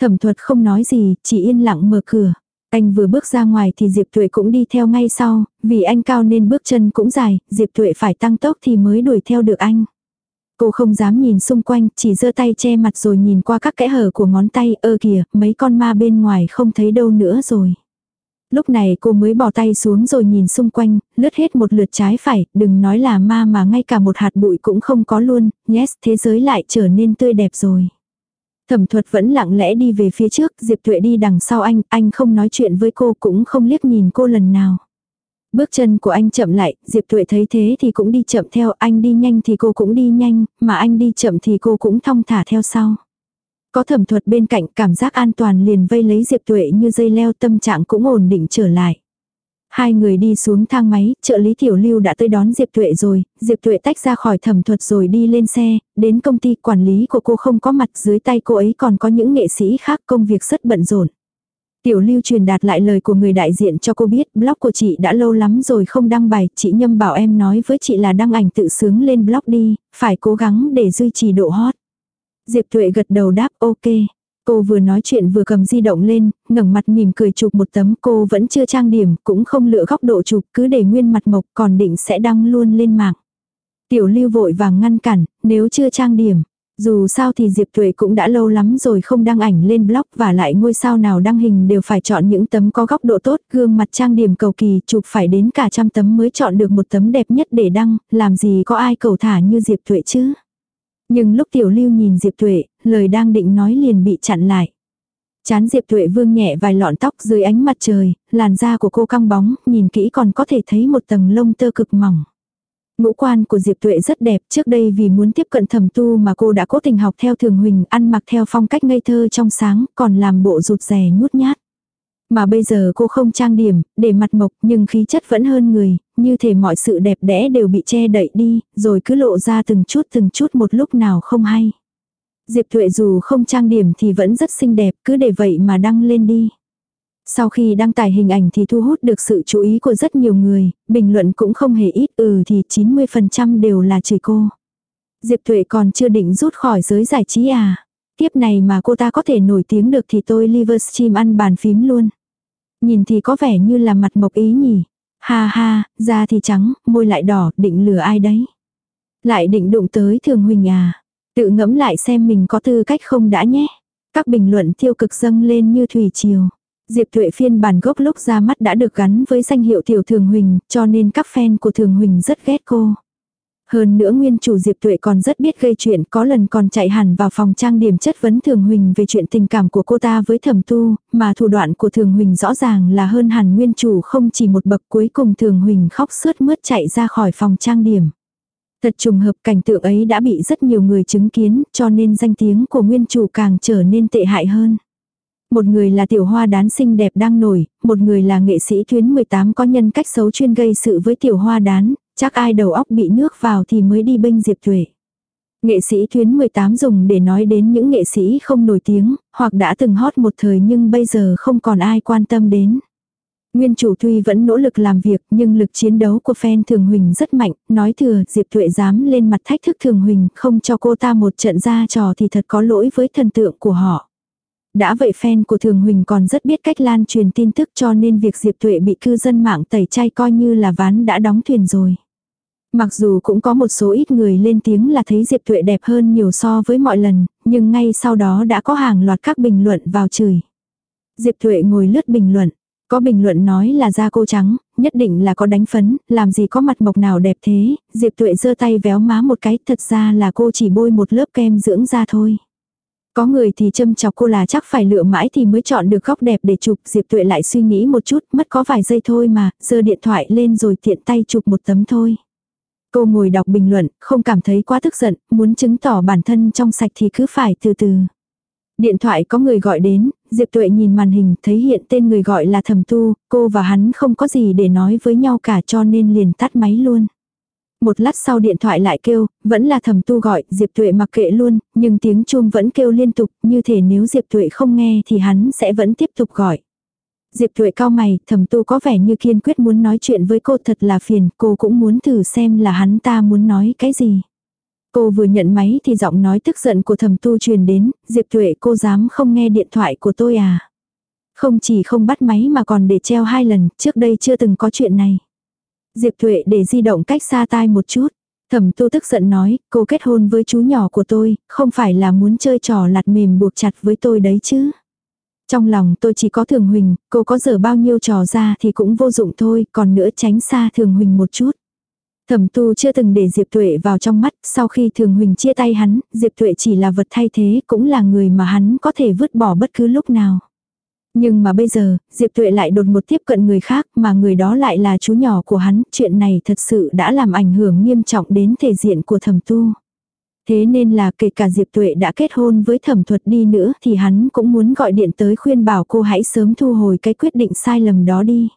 Thẩm thuật không nói gì, chỉ yên lặng mở cửa. Anh vừa bước ra ngoài thì Diệp Tuệ cũng đi theo ngay sau, vì anh cao nên bước chân cũng dài, Diệp Tuệ phải tăng tốc thì mới đuổi theo được anh. Cô không dám nhìn xung quanh, chỉ giơ tay che mặt rồi nhìn qua các kẽ hở của ngón tay, ơ kìa, mấy con ma bên ngoài không thấy đâu nữa rồi. Lúc này cô mới bỏ tay xuống rồi nhìn xung quanh, lướt hết một lượt trái phải, đừng nói là ma mà ngay cả một hạt bụi cũng không có luôn, yes, thế giới lại trở nên tươi đẹp rồi. Thẩm thuật vẫn lặng lẽ đi về phía trước, Diệp Tuệ đi đằng sau anh, anh không nói chuyện với cô cũng không liếc nhìn cô lần nào. Bước chân của anh chậm lại, Diệp Tuệ thấy thế thì cũng đi chậm theo, anh đi nhanh thì cô cũng đi nhanh, mà anh đi chậm thì cô cũng thong thả theo sau. Có thẩm thuật bên cạnh cảm giác an toàn liền vây lấy Diệp Tuệ như dây leo tâm trạng cũng ổn định trở lại. Hai người đi xuống thang máy, trợ lý tiểu lưu đã tới đón Diệp Tuệ rồi, Diệp Tuệ tách ra khỏi thẩm thuật rồi đi lên xe, đến công ty quản lý của cô không có mặt dưới tay cô ấy còn có những nghệ sĩ khác công việc rất bận rộn. Tiểu lưu truyền đạt lại lời của người đại diện cho cô biết blog của chị đã lâu lắm rồi không đăng bài, chị Nhâm bảo em nói với chị là đăng ảnh tự sướng lên blog đi, phải cố gắng để duy trì độ hot. Diệp Thuệ gật đầu đáp ok. Cô vừa nói chuyện vừa cầm di động lên, ngẩng mặt mỉm cười chụp một tấm cô vẫn chưa trang điểm, cũng không lựa góc độ chụp, cứ để nguyên mặt mộc còn định sẽ đăng luôn lên mạng. Tiểu lưu vội vàng ngăn cản, nếu chưa trang điểm. Dù sao thì Diệp Thuệ cũng đã lâu lắm rồi không đăng ảnh lên blog và lại ngôi sao nào đăng hình đều phải chọn những tấm có góc độ tốt, gương mặt trang điểm cầu kỳ chụp phải đến cả trăm tấm mới chọn được một tấm đẹp nhất để đăng, làm gì có ai cầu thả như Diệp Thuệ chứ. Nhưng lúc Tiểu Lưu nhìn Diệp Tuệ, lời đang định nói liền bị chặn lại. Chán Diệp Tuệ vương nhẹ vài lọn tóc dưới ánh mặt trời, làn da của cô căng bóng, nhìn kỹ còn có thể thấy một tầng lông tơ cực mỏng. Ngũ quan của Diệp Tuệ rất đẹp, trước đây vì muốn tiếp cận thầm tu mà cô đã cố tình học theo thường huỳnh, ăn mặc theo phong cách ngây thơ trong sáng, còn làm bộ rụt rè nhút nhát. Mà bây giờ cô không trang điểm, để mặt mộc nhưng khí chất vẫn hơn người, như thể mọi sự đẹp đẽ đều bị che đậy đi, rồi cứ lộ ra từng chút từng chút một lúc nào không hay. Diệp Thuệ dù không trang điểm thì vẫn rất xinh đẹp, cứ để vậy mà đăng lên đi. Sau khi đăng tải hình ảnh thì thu hút được sự chú ý của rất nhiều người, bình luận cũng không hề ít ừ thì 90% đều là chửi cô. Diệp Thuệ còn chưa định rút khỏi giới giải trí à. Tiếp này mà cô ta có thể nổi tiếng được thì tôi Livestream ăn bàn phím luôn. Nhìn thì có vẻ như là mặt mộc ý nhỉ. Ha ha, da thì trắng, môi lại đỏ, định lừa ai đấy. Lại định đụng tới thường huỳnh à. Tự ngẫm lại xem mình có tư cách không đã nhé. Các bình luận tiêu cực dâng lên như thủy triều. Diệp Thụy phiên bản gốc lúc ra mắt đã được gắn với danh hiệu Tiểu Thường Huỳnh, cho nên các fan của Thường Huỳnh rất ghét cô. Hơn nữa nguyên chủ Diệp Tuệ còn rất biết gây chuyện, có lần còn chạy hẳn vào phòng trang điểm chất vấn Thường Huỳnh về chuyện tình cảm của cô ta với thẩm tu, mà thủ đoạn của Thường Huỳnh rõ ràng là hơn hẳn nguyên chủ không chỉ một bậc cuối cùng Thường Huỳnh khóc sướt mướt chạy ra khỏi phòng trang điểm. Thật trùng hợp cảnh tượng ấy đã bị rất nhiều người chứng kiến, cho nên danh tiếng của nguyên chủ càng trở nên tệ hại hơn. Một người là tiểu hoa đán xinh đẹp đang nổi, một người là nghệ sĩ tuyến 18 có nhân cách xấu chuyên gây sự với tiểu hoa đán, chắc ai đầu óc bị nước vào thì mới đi bênh Diệp Tuệ. Nghệ sĩ tuyến 18 dùng để nói đến những nghệ sĩ không nổi tiếng, hoặc đã từng hot một thời nhưng bây giờ không còn ai quan tâm đến. Nguyên chủ tuy vẫn nỗ lực làm việc nhưng lực chiến đấu của fan Thường Huỳnh rất mạnh, nói thừa Diệp Tuệ dám lên mặt thách thức Thường Huỳnh không cho cô ta một trận ra trò thì thật có lỗi với thần tượng của họ. Đã vậy fan của Thường Huỳnh còn rất biết cách lan truyền tin tức cho nên việc Diệp Tuệ bị cư dân mạng tẩy chay coi như là ván đã đóng thuyền rồi. Mặc dù cũng có một số ít người lên tiếng là thấy Diệp Tuệ đẹp hơn nhiều so với mọi lần, nhưng ngay sau đó đã có hàng loạt các bình luận vào chửi. Diệp Tuệ ngồi lướt bình luận, có bình luận nói là da cô trắng, nhất định là có đánh phấn, làm gì có mặt mộc nào đẹp thế, Diệp Tuệ giơ tay véo má một cái, thật ra là cô chỉ bôi một lớp kem dưỡng da thôi. Có người thì châm chọc cô là chắc phải lựa mãi thì mới chọn được góc đẹp để chụp, Diệp Tuệ lại suy nghĩ một chút, mất có vài giây thôi mà, giơ điện thoại lên rồi tiện tay chụp một tấm thôi. Cô ngồi đọc bình luận, không cảm thấy quá tức giận, muốn chứng tỏ bản thân trong sạch thì cứ phải từ từ. Điện thoại có người gọi đến, Diệp Tuệ nhìn màn hình thấy hiện tên người gọi là Thẩm Tu, cô và hắn không có gì để nói với nhau cả cho nên liền tắt máy luôn. Một lát sau điện thoại lại kêu, vẫn là Thẩm Tu gọi, Diệp Tuệ mặc kệ luôn, nhưng tiếng chuông vẫn kêu liên tục, như thể nếu Diệp Tuệ không nghe thì hắn sẽ vẫn tiếp tục gọi. Diệp Thuệ cao mày, thẩm tu có vẻ như kiên quyết muốn nói chuyện với cô thật là phiền, cô cũng muốn thử xem là hắn ta muốn nói cái gì. Cô vừa nhận máy thì giọng nói tức giận của thẩm tu truyền đến, Diệp Thuệ cô dám không nghe điện thoại của tôi à. Không chỉ không bắt máy mà còn để treo hai lần, trước đây chưa từng có chuyện này. Diệp Thuệ để di động cách xa tai một chút. Thẩm tu tức giận nói, cô kết hôn với chú nhỏ của tôi, không phải là muốn chơi trò lạt mềm buộc chặt với tôi đấy chứ. Trong lòng tôi chỉ có thường huỳnh, cô có dở bao nhiêu trò ra thì cũng vô dụng thôi, còn nữa tránh xa thường huỳnh một chút. Thẩm tu chưa từng để Diệp Tuệ vào trong mắt, sau khi thường huỳnh chia tay hắn, Diệp Tuệ chỉ là vật thay thế, cũng là người mà hắn có thể vứt bỏ bất cứ lúc nào. Nhưng mà bây giờ, Diệp Tuệ lại đột một tiếp cận người khác mà người đó lại là chú nhỏ của hắn, chuyện này thật sự đã làm ảnh hưởng nghiêm trọng đến thể diện của thẩm tu. Thế nên là kể cả Diệp Tuệ đã kết hôn với thẩm thuật đi nữa thì hắn cũng muốn gọi điện tới khuyên bảo cô hãy sớm thu hồi cái quyết định sai lầm đó đi.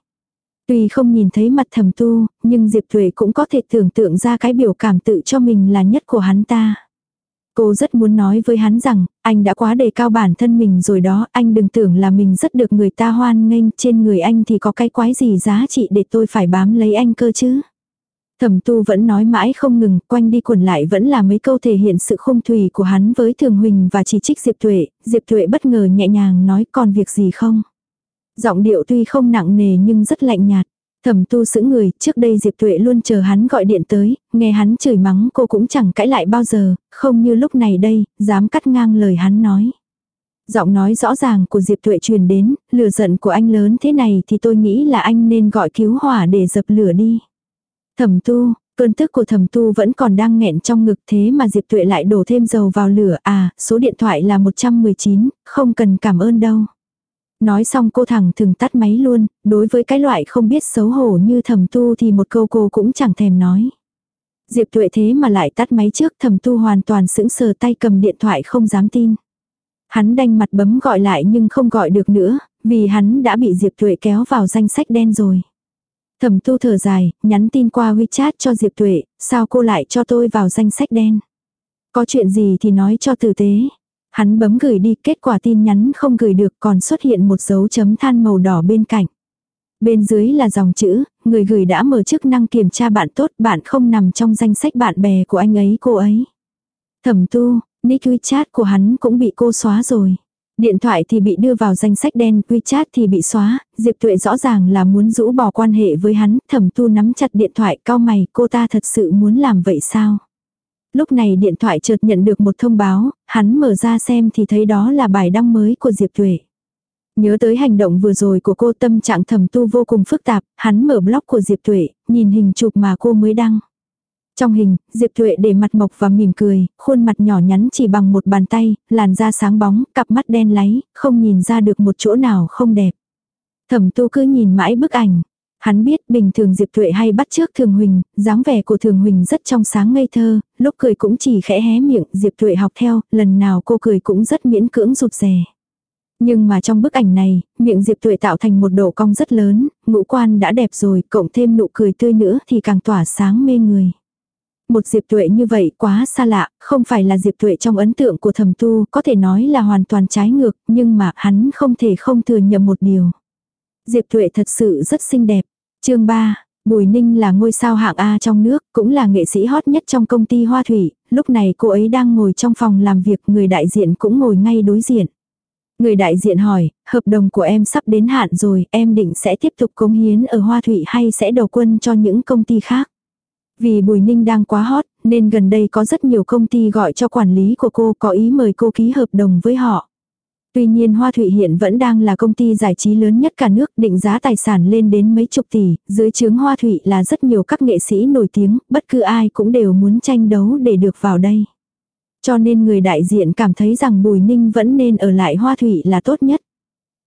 Tuy không nhìn thấy mặt thẩm tu, nhưng Diệp Tuệ cũng có thể tưởng tượng ra cái biểu cảm tự cho mình là nhất của hắn ta. Cô rất muốn nói với hắn rằng, anh đã quá đề cao bản thân mình rồi đó, anh đừng tưởng là mình rất được người ta hoan nghênh, trên người anh thì có cái quái gì giá trị để tôi phải bám lấy anh cơ chứ. Thẩm tu vẫn nói mãi không ngừng, quanh đi quẩn lại vẫn là mấy câu thể hiện sự khung thủy của hắn với Thường Huỳnh và chỉ trích Diệp Tuệ, Diệp Tuệ bất ngờ nhẹ nhàng nói còn việc gì không. Giọng điệu tuy không nặng nề nhưng rất lạnh nhạt. Thẩm tu sững người, trước đây Diệp Tuệ luôn chờ hắn gọi điện tới, nghe hắn chửi mắng cô cũng chẳng cãi lại bao giờ, không như lúc này đây, dám cắt ngang lời hắn nói. Giọng nói rõ ràng của Diệp Tuệ truyền đến, lửa giận của anh lớn thế này thì tôi nghĩ là anh nên gọi cứu hỏa để dập lửa đi. Thẩm tu, cơn tức của thẩm tu vẫn còn đang nghẹn trong ngực thế mà Diệp Tuệ lại đổ thêm dầu vào lửa à, số điện thoại là 119, không cần cảm ơn đâu. Nói xong cô thẳng thừng tắt máy luôn, đối với cái loại không biết xấu hổ như thẩm tu thì một câu cô cũng chẳng thèm nói. Diệp tuệ thế mà lại tắt máy trước thẩm tu hoàn toàn sững sờ tay cầm điện thoại không dám tin. Hắn đanh mặt bấm gọi lại nhưng không gọi được nữa, vì hắn đã bị Diệp tuệ kéo vào danh sách đen rồi. Thẩm tu thở dài, nhắn tin qua WeChat cho Diệp Tuệ, sao cô lại cho tôi vào danh sách đen. Có chuyện gì thì nói cho tử tế. Hắn bấm gửi đi, kết quả tin nhắn không gửi được còn xuất hiện một dấu chấm than màu đỏ bên cạnh. Bên dưới là dòng chữ, người gửi đã mở chức năng kiểm tra bạn tốt, bạn không nằm trong danh sách bạn bè của anh ấy cô ấy. Thẩm tu, nick WeChat của hắn cũng bị cô xóa rồi. Điện thoại thì bị đưa vào danh sách đen, WeChat thì bị xóa, Diệp Tuệ rõ ràng là muốn rũ bỏ quan hệ với hắn, thẩm tu nắm chặt điện thoại cao mày, cô ta thật sự muốn làm vậy sao? Lúc này điện thoại chợt nhận được một thông báo, hắn mở ra xem thì thấy đó là bài đăng mới của Diệp Tuệ. Nhớ tới hành động vừa rồi của cô tâm trạng Thẩm tu vô cùng phức tạp, hắn mở blog của Diệp Tuệ, nhìn hình chụp mà cô mới đăng. Trong hình, Diệp Thuệ để mặt mộc và mỉm cười, khuôn mặt nhỏ nhắn chỉ bằng một bàn tay, làn da sáng bóng, cặp mắt đen láy, không nhìn ra được một chỗ nào không đẹp. Thẩm tu cứ nhìn mãi bức ảnh. Hắn biết bình thường Diệp Thuệ hay bắt trước Thường Huỳnh, dáng vẻ của Thường Huỳnh rất trong sáng ngây thơ, lúc cười cũng chỉ khẽ hé miệng, Diệp Thuệ học theo, lần nào cô cười cũng rất miễn cưỡng rụt rè. Nhưng mà trong bức ảnh này, miệng Diệp Tuệ tạo thành một độ cong rất lớn, ngũ quan đã đẹp rồi, cộng thêm nụ cười tươi nữa thì càng tỏa sáng mê người. Một Diệp Tuệ như vậy quá xa lạ, không phải là Diệp Tuệ trong ấn tượng của thầm tu, có thể nói là hoàn toàn trái ngược, nhưng mà hắn không thể không thừa nhận một điều. Diệp Tuệ thật sự rất xinh đẹp. chương 3, Bùi Ninh là ngôi sao hạng A trong nước, cũng là nghệ sĩ hot nhất trong công ty Hoa Thủy, lúc này cô ấy đang ngồi trong phòng làm việc, người đại diện cũng ngồi ngay đối diện. Người đại diện hỏi, hợp đồng của em sắp đến hạn rồi, em định sẽ tiếp tục cống hiến ở Hoa Thủy hay sẽ đầu quân cho những công ty khác? Vì Bùi Ninh đang quá hot, nên gần đây có rất nhiều công ty gọi cho quản lý của cô có ý mời cô ký hợp đồng với họ. Tuy nhiên Hoa Thụy hiện vẫn đang là công ty giải trí lớn nhất cả nước, định giá tài sản lên đến mấy chục tỷ, dưới chướng Hoa Thụy là rất nhiều các nghệ sĩ nổi tiếng, bất cứ ai cũng đều muốn tranh đấu để được vào đây. Cho nên người đại diện cảm thấy rằng Bùi Ninh vẫn nên ở lại Hoa Thụy là tốt nhất.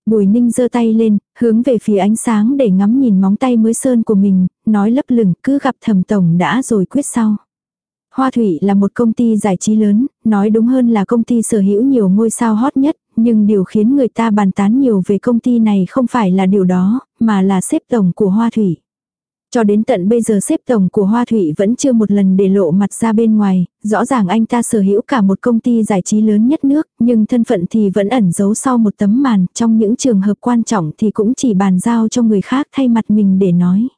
Bùi Ninh giơ tay lên, hướng về phía ánh sáng để ngắm nhìn móng tay mới sơn của mình, nói lấp lửng cứ gặp thẩm tổng đã rồi quyết sau. Hoa Thủy là một công ty giải trí lớn, nói đúng hơn là công ty sở hữu nhiều ngôi sao hot nhất, nhưng điều khiến người ta bàn tán nhiều về công ty này không phải là điều đó, mà là xếp tổng của Hoa Thủy. Cho đến tận bây giờ xếp tổng của Hoa Thụy vẫn chưa một lần để lộ mặt ra bên ngoài, rõ ràng anh ta sở hữu cả một công ty giải trí lớn nhất nước, nhưng thân phận thì vẫn ẩn giấu sau một tấm màn, trong những trường hợp quan trọng thì cũng chỉ bàn giao cho người khác thay mặt mình để nói.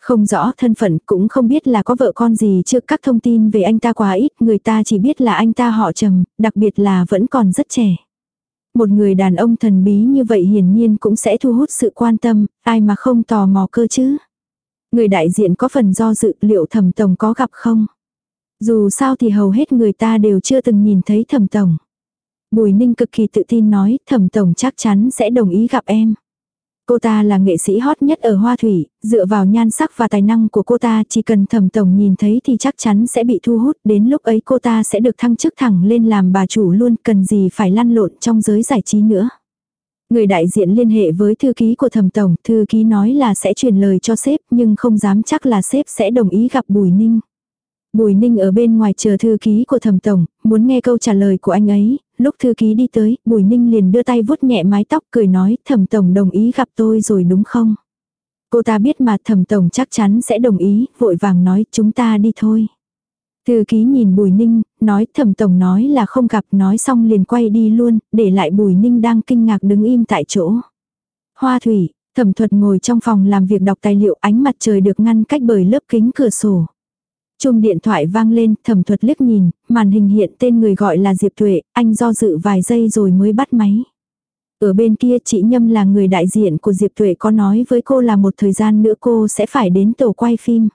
Không rõ thân phận cũng không biết là có vợ con gì trước các thông tin về anh ta quá ít, người ta chỉ biết là anh ta họ trầm, đặc biệt là vẫn còn rất trẻ. Một người đàn ông thần bí như vậy hiển nhiên cũng sẽ thu hút sự quan tâm, ai mà không tò mò cơ chứ. Người đại diện có phần do dự liệu thẩm tổng có gặp không? Dù sao thì hầu hết người ta đều chưa từng nhìn thấy thẩm tổng. Bùi ninh cực kỳ tự tin nói thẩm tổng chắc chắn sẽ đồng ý gặp em. Cô ta là nghệ sĩ hot nhất ở Hoa Thủy, dựa vào nhan sắc và tài năng của cô ta chỉ cần thẩm tổng nhìn thấy thì chắc chắn sẽ bị thu hút, đến lúc ấy cô ta sẽ được thăng chức thẳng lên làm bà chủ luôn, cần gì phải lăn lộn trong giới giải trí nữa. Người đại diện liên hệ với thư ký của thẩm tổng, thư ký nói là sẽ truyền lời cho sếp nhưng không dám chắc là sếp sẽ đồng ý gặp Bùi Ninh. Bùi Ninh ở bên ngoài chờ thư ký của thẩm tổng, muốn nghe câu trả lời của anh ấy, lúc thư ký đi tới, Bùi Ninh liền đưa tay vuốt nhẹ mái tóc cười nói thẩm tổng đồng ý gặp tôi rồi đúng không? Cô ta biết mà thẩm tổng chắc chắn sẽ đồng ý, vội vàng nói chúng ta đi thôi. Thư ký nhìn Bùi Ninh, nói thẩm tổng nói là không gặp nói xong liền quay đi luôn, để lại Bùi Ninh đang kinh ngạc đứng im tại chỗ. Hoa thủy, thẩm thuật ngồi trong phòng làm việc đọc tài liệu ánh mặt trời được ngăn cách bởi lớp kính cửa sổ. Chuông điện thoại vang lên, thẩm thuật liếc nhìn, màn hình hiện tên người gọi là Diệp Tuệ, anh do dự vài giây rồi mới bắt máy. Ở bên kia chị Nhâm là người đại diện của Diệp Tuệ có nói với cô là một thời gian nữa cô sẽ phải đến tổ quay phim.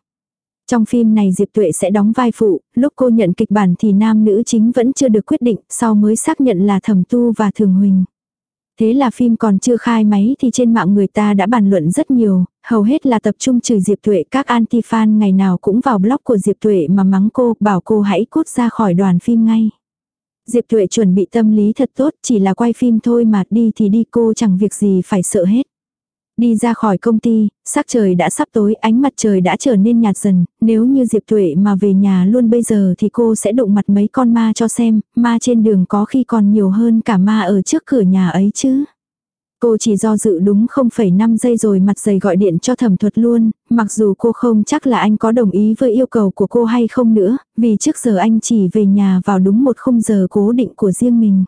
Trong phim này Diệp Tuệ sẽ đóng vai phụ, lúc cô nhận kịch bản thì nam nữ chính vẫn chưa được quyết định, sau mới xác nhận là Thẩm Tu và Thường Huỳnh. Thế là phim còn chưa khai máy thì trên mạng người ta đã bàn luận rất nhiều, hầu hết là tập trung trừ Diệp Tuệ các anti-fan ngày nào cũng vào blog của Diệp Tuệ mà mắng cô, bảo cô hãy cút ra khỏi đoàn phim ngay. Diệp Tuệ chuẩn bị tâm lý thật tốt, chỉ là quay phim thôi mà đi thì đi cô chẳng việc gì phải sợ hết. Đi ra khỏi công ty, sắc trời đã sắp tối, ánh mặt trời đã trở nên nhạt dần, nếu như Diệp Tuệ mà về nhà luôn bây giờ thì cô sẽ đụng mặt mấy con ma cho xem, ma trên đường có khi còn nhiều hơn cả ma ở trước cửa nhà ấy chứ. Cô chỉ do dự đúng 0,5 giây rồi mặt dày gọi điện cho thẩm thuật luôn, mặc dù cô không chắc là anh có đồng ý với yêu cầu của cô hay không nữa, vì trước giờ anh chỉ về nhà vào đúng một khung giờ cố định của riêng mình.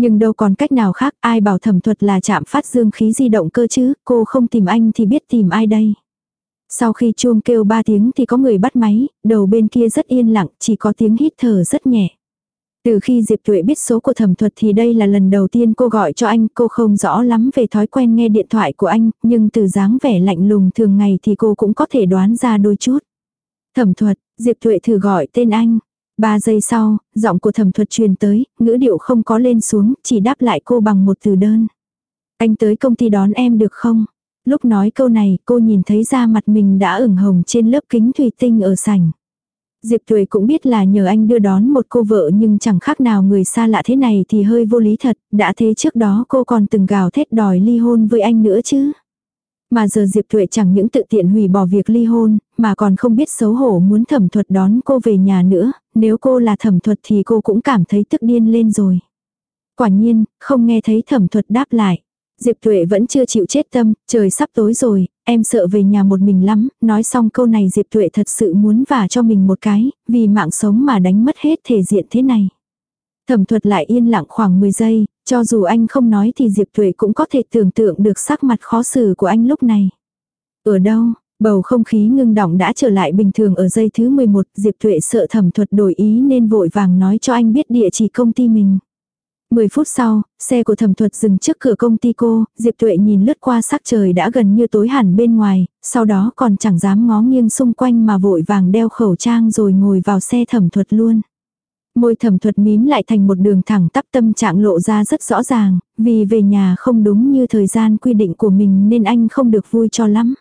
Nhưng đâu còn cách nào khác, ai bảo thẩm thuật là chạm phát dương khí di động cơ chứ, cô không tìm anh thì biết tìm ai đây. Sau khi chuông kêu ba tiếng thì có người bắt máy, đầu bên kia rất yên lặng, chỉ có tiếng hít thở rất nhẹ. Từ khi Diệp Tuệ biết số của thẩm thuật thì đây là lần đầu tiên cô gọi cho anh, cô không rõ lắm về thói quen nghe điện thoại của anh, nhưng từ dáng vẻ lạnh lùng thường ngày thì cô cũng có thể đoán ra đôi chút. Thẩm thuật, Diệp Tuệ thử gọi tên anh. Ba giây sau, giọng của thẩm thuật truyền tới, ngữ điệu không có lên xuống, chỉ đáp lại cô bằng một từ đơn. Anh tới công ty đón em được không? Lúc nói câu này cô nhìn thấy da mặt mình đã ửng hồng trên lớp kính thủy tinh ở sảnh. Diệp Thuệ cũng biết là nhờ anh đưa đón một cô vợ nhưng chẳng khác nào người xa lạ thế này thì hơi vô lý thật, đã thế trước đó cô còn từng gào thét đòi ly hôn với anh nữa chứ. Mà giờ Diệp Tuệ chẳng những tự tiện hủy bỏ việc ly hôn, mà còn không biết xấu hổ muốn thẩm thuật đón cô về nhà nữa, nếu cô là thẩm thuật thì cô cũng cảm thấy tức điên lên rồi. Quả nhiên, không nghe thấy thẩm thuật đáp lại. Diệp Tuệ vẫn chưa chịu chết tâm, trời sắp tối rồi, em sợ về nhà một mình lắm, nói xong câu này Diệp Tuệ thật sự muốn vả cho mình một cái, vì mạng sống mà đánh mất hết thể diện thế này. Thẩm thuật lại yên lặng khoảng 10 giây, cho dù anh không nói thì Diệp Tuệ cũng có thể tưởng tượng được sắc mặt khó xử của anh lúc này. Ở đâu, bầu không khí ngưng động đã trở lại bình thường ở giây thứ 11, Diệp Tuệ sợ thẩm thuật đổi ý nên vội vàng nói cho anh biết địa chỉ công ty mình. 10 phút sau, xe của thẩm thuật dừng trước cửa công ty cô, Diệp Tuệ nhìn lướt qua sắc trời đã gần như tối hẳn bên ngoài, sau đó còn chẳng dám ngó nghiêng xung quanh mà vội vàng đeo khẩu trang rồi ngồi vào xe thẩm thuật luôn. Môi thẩm thuật mím lại thành một đường thẳng tắp tâm trạng lộ ra rất rõ ràng, vì về nhà không đúng như thời gian quy định của mình nên anh không được vui cho lắm.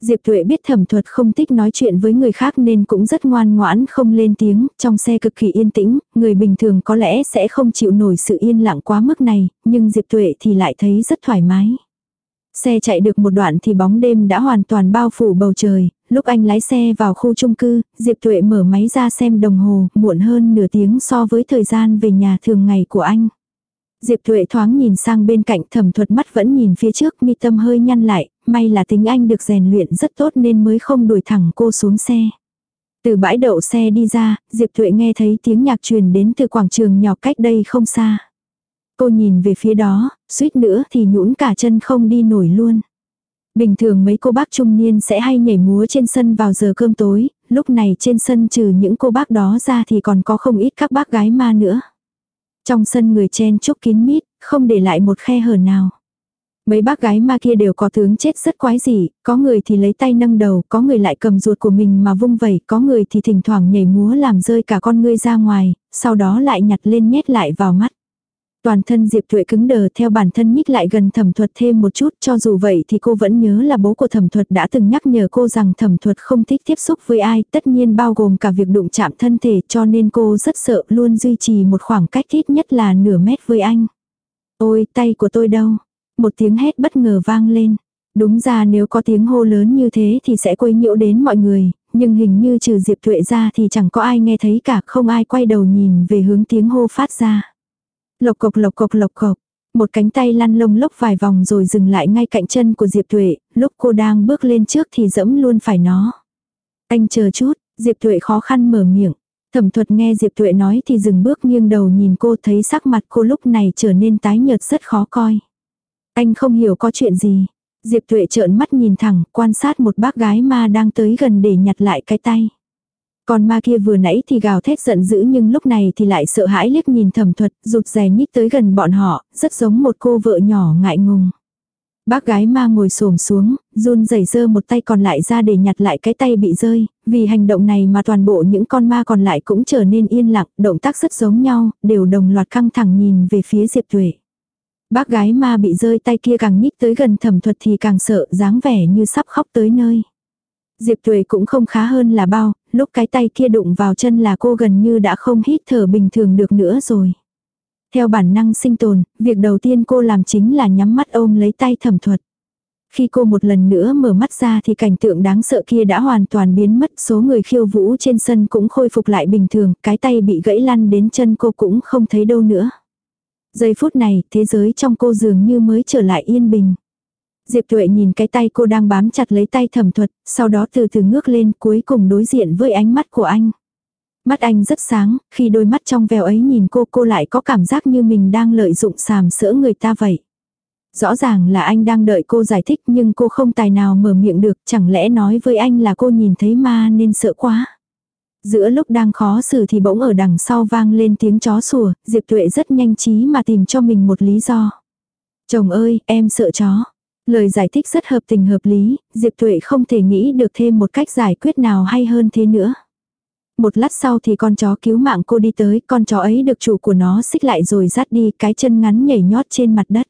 Diệp Thuệ biết thẩm thuật không thích nói chuyện với người khác nên cũng rất ngoan ngoãn không lên tiếng, trong xe cực kỳ yên tĩnh, người bình thường có lẽ sẽ không chịu nổi sự yên lặng quá mức này, nhưng Diệp Thuệ thì lại thấy rất thoải mái. Xe chạy được một đoạn thì bóng đêm đã hoàn toàn bao phủ bầu trời, lúc anh lái xe vào khu chung cư, Diệp Tuệ mở máy ra xem đồng hồ, muộn hơn nửa tiếng so với thời gian về nhà thường ngày của anh. Diệp Tuệ thoáng nhìn sang bên cạnh thẩm thuật mắt vẫn nhìn phía trước mi tâm hơi nhăn lại, may là tính anh được rèn luyện rất tốt nên mới không đuổi thẳng cô xuống xe. Từ bãi đậu xe đi ra, Diệp Tuệ nghe thấy tiếng nhạc truyền đến từ quảng trường nhỏ cách đây không xa. Cô nhìn về phía đó, suýt nữa thì nhũn cả chân không đi nổi luôn. Bình thường mấy cô bác trung niên sẽ hay nhảy múa trên sân vào giờ cơm tối, lúc này trên sân trừ những cô bác đó ra thì còn có không ít các bác gái ma nữa. Trong sân người chen chúc kín mít, không để lại một khe hở nào. Mấy bác gái ma kia đều có tướng chết rất quái dị, có người thì lấy tay nâng đầu, có người lại cầm ruột của mình mà vung vẩy, có người thì thỉnh thoảng nhảy múa làm rơi cả con ngươi ra ngoài, sau đó lại nhặt lên nhét lại vào mắt. Toàn thân Diệp Tuệ cứng đờ theo bản thân nhích lại gần thẩm thuật thêm một chút cho dù vậy thì cô vẫn nhớ là bố của thẩm thuật đã từng nhắc nhở cô rằng thẩm thuật không thích tiếp xúc với ai, tất nhiên bao gồm cả việc đụng chạm thân thể cho nên cô rất sợ luôn duy trì một khoảng cách ít nhất là nửa mét với anh. Ôi tay của tôi đâu? Một tiếng hét bất ngờ vang lên. Đúng ra nếu có tiếng hô lớn như thế thì sẽ quấy nhiễu đến mọi người, nhưng hình như trừ Diệp Tuệ ra thì chẳng có ai nghe thấy cả, không ai quay đầu nhìn về hướng tiếng hô phát ra. Lộc cộc lộc cộc lộc cộc. Một cánh tay lăn lông lốc vài vòng rồi dừng lại ngay cạnh chân của Diệp Thuệ, lúc cô đang bước lên trước thì dẫm luôn phải nó. Anh chờ chút, Diệp Thuệ khó khăn mở miệng. Thẩm thuật nghe Diệp Thuệ nói thì dừng bước nghiêng đầu nhìn cô thấy sắc mặt cô lúc này trở nên tái nhợt rất khó coi. Anh không hiểu có chuyện gì. Diệp Thuệ trợn mắt nhìn thẳng, quan sát một bác gái ma đang tới gần để nhặt lại cái tay. Con ma kia vừa nãy thì gào thét giận dữ nhưng lúc này thì lại sợ hãi liếc nhìn thẩm thuật, rụt rè nhích tới gần bọn họ, rất giống một cô vợ nhỏ ngại ngùng. Bác gái ma ngồi xổm xuống, run rẩy giơ một tay còn lại ra để nhặt lại cái tay bị rơi, vì hành động này mà toàn bộ những con ma còn lại cũng trở nên yên lặng, động tác rất giống nhau, đều đồng loạt căng thẳng nhìn về phía Diệp Tuệ. Bác gái ma bị rơi tay kia càng nhích tới gần thẩm thuật thì càng sợ, dáng vẻ như sắp khóc tới nơi. Diệp Tuệ cũng không khá hơn là bao, lúc cái tay kia đụng vào chân là cô gần như đã không hít thở bình thường được nữa rồi. Theo bản năng sinh tồn, việc đầu tiên cô làm chính là nhắm mắt ôm lấy tay thẩm thuật. Khi cô một lần nữa mở mắt ra thì cảnh tượng đáng sợ kia đã hoàn toàn biến mất, số người khiêu vũ trên sân cũng khôi phục lại bình thường, cái tay bị gãy lăn đến chân cô cũng không thấy đâu nữa. Giây phút này, thế giới trong cô dường như mới trở lại yên bình. Diệp Tuệ nhìn cái tay cô đang bám chặt lấy tay thẩm thuật, sau đó từ từ ngước lên cuối cùng đối diện với ánh mắt của anh. Mắt anh rất sáng, khi đôi mắt trong veo ấy nhìn cô cô lại có cảm giác như mình đang lợi dụng sàm sỡ người ta vậy. Rõ ràng là anh đang đợi cô giải thích nhưng cô không tài nào mở miệng được, chẳng lẽ nói với anh là cô nhìn thấy ma nên sợ quá. Giữa lúc đang khó xử thì bỗng ở đằng sau vang lên tiếng chó sủa, Diệp Tuệ rất nhanh trí mà tìm cho mình một lý do. Chồng ơi, em sợ chó. Lời giải thích rất hợp tình hợp lý, Diệp Tuệ không thể nghĩ được thêm một cách giải quyết nào hay hơn thế nữa. Một lát sau thì con chó cứu mạng cô đi tới, con chó ấy được chủ của nó xích lại rồi dắt đi cái chân ngắn nhảy nhót trên mặt đất.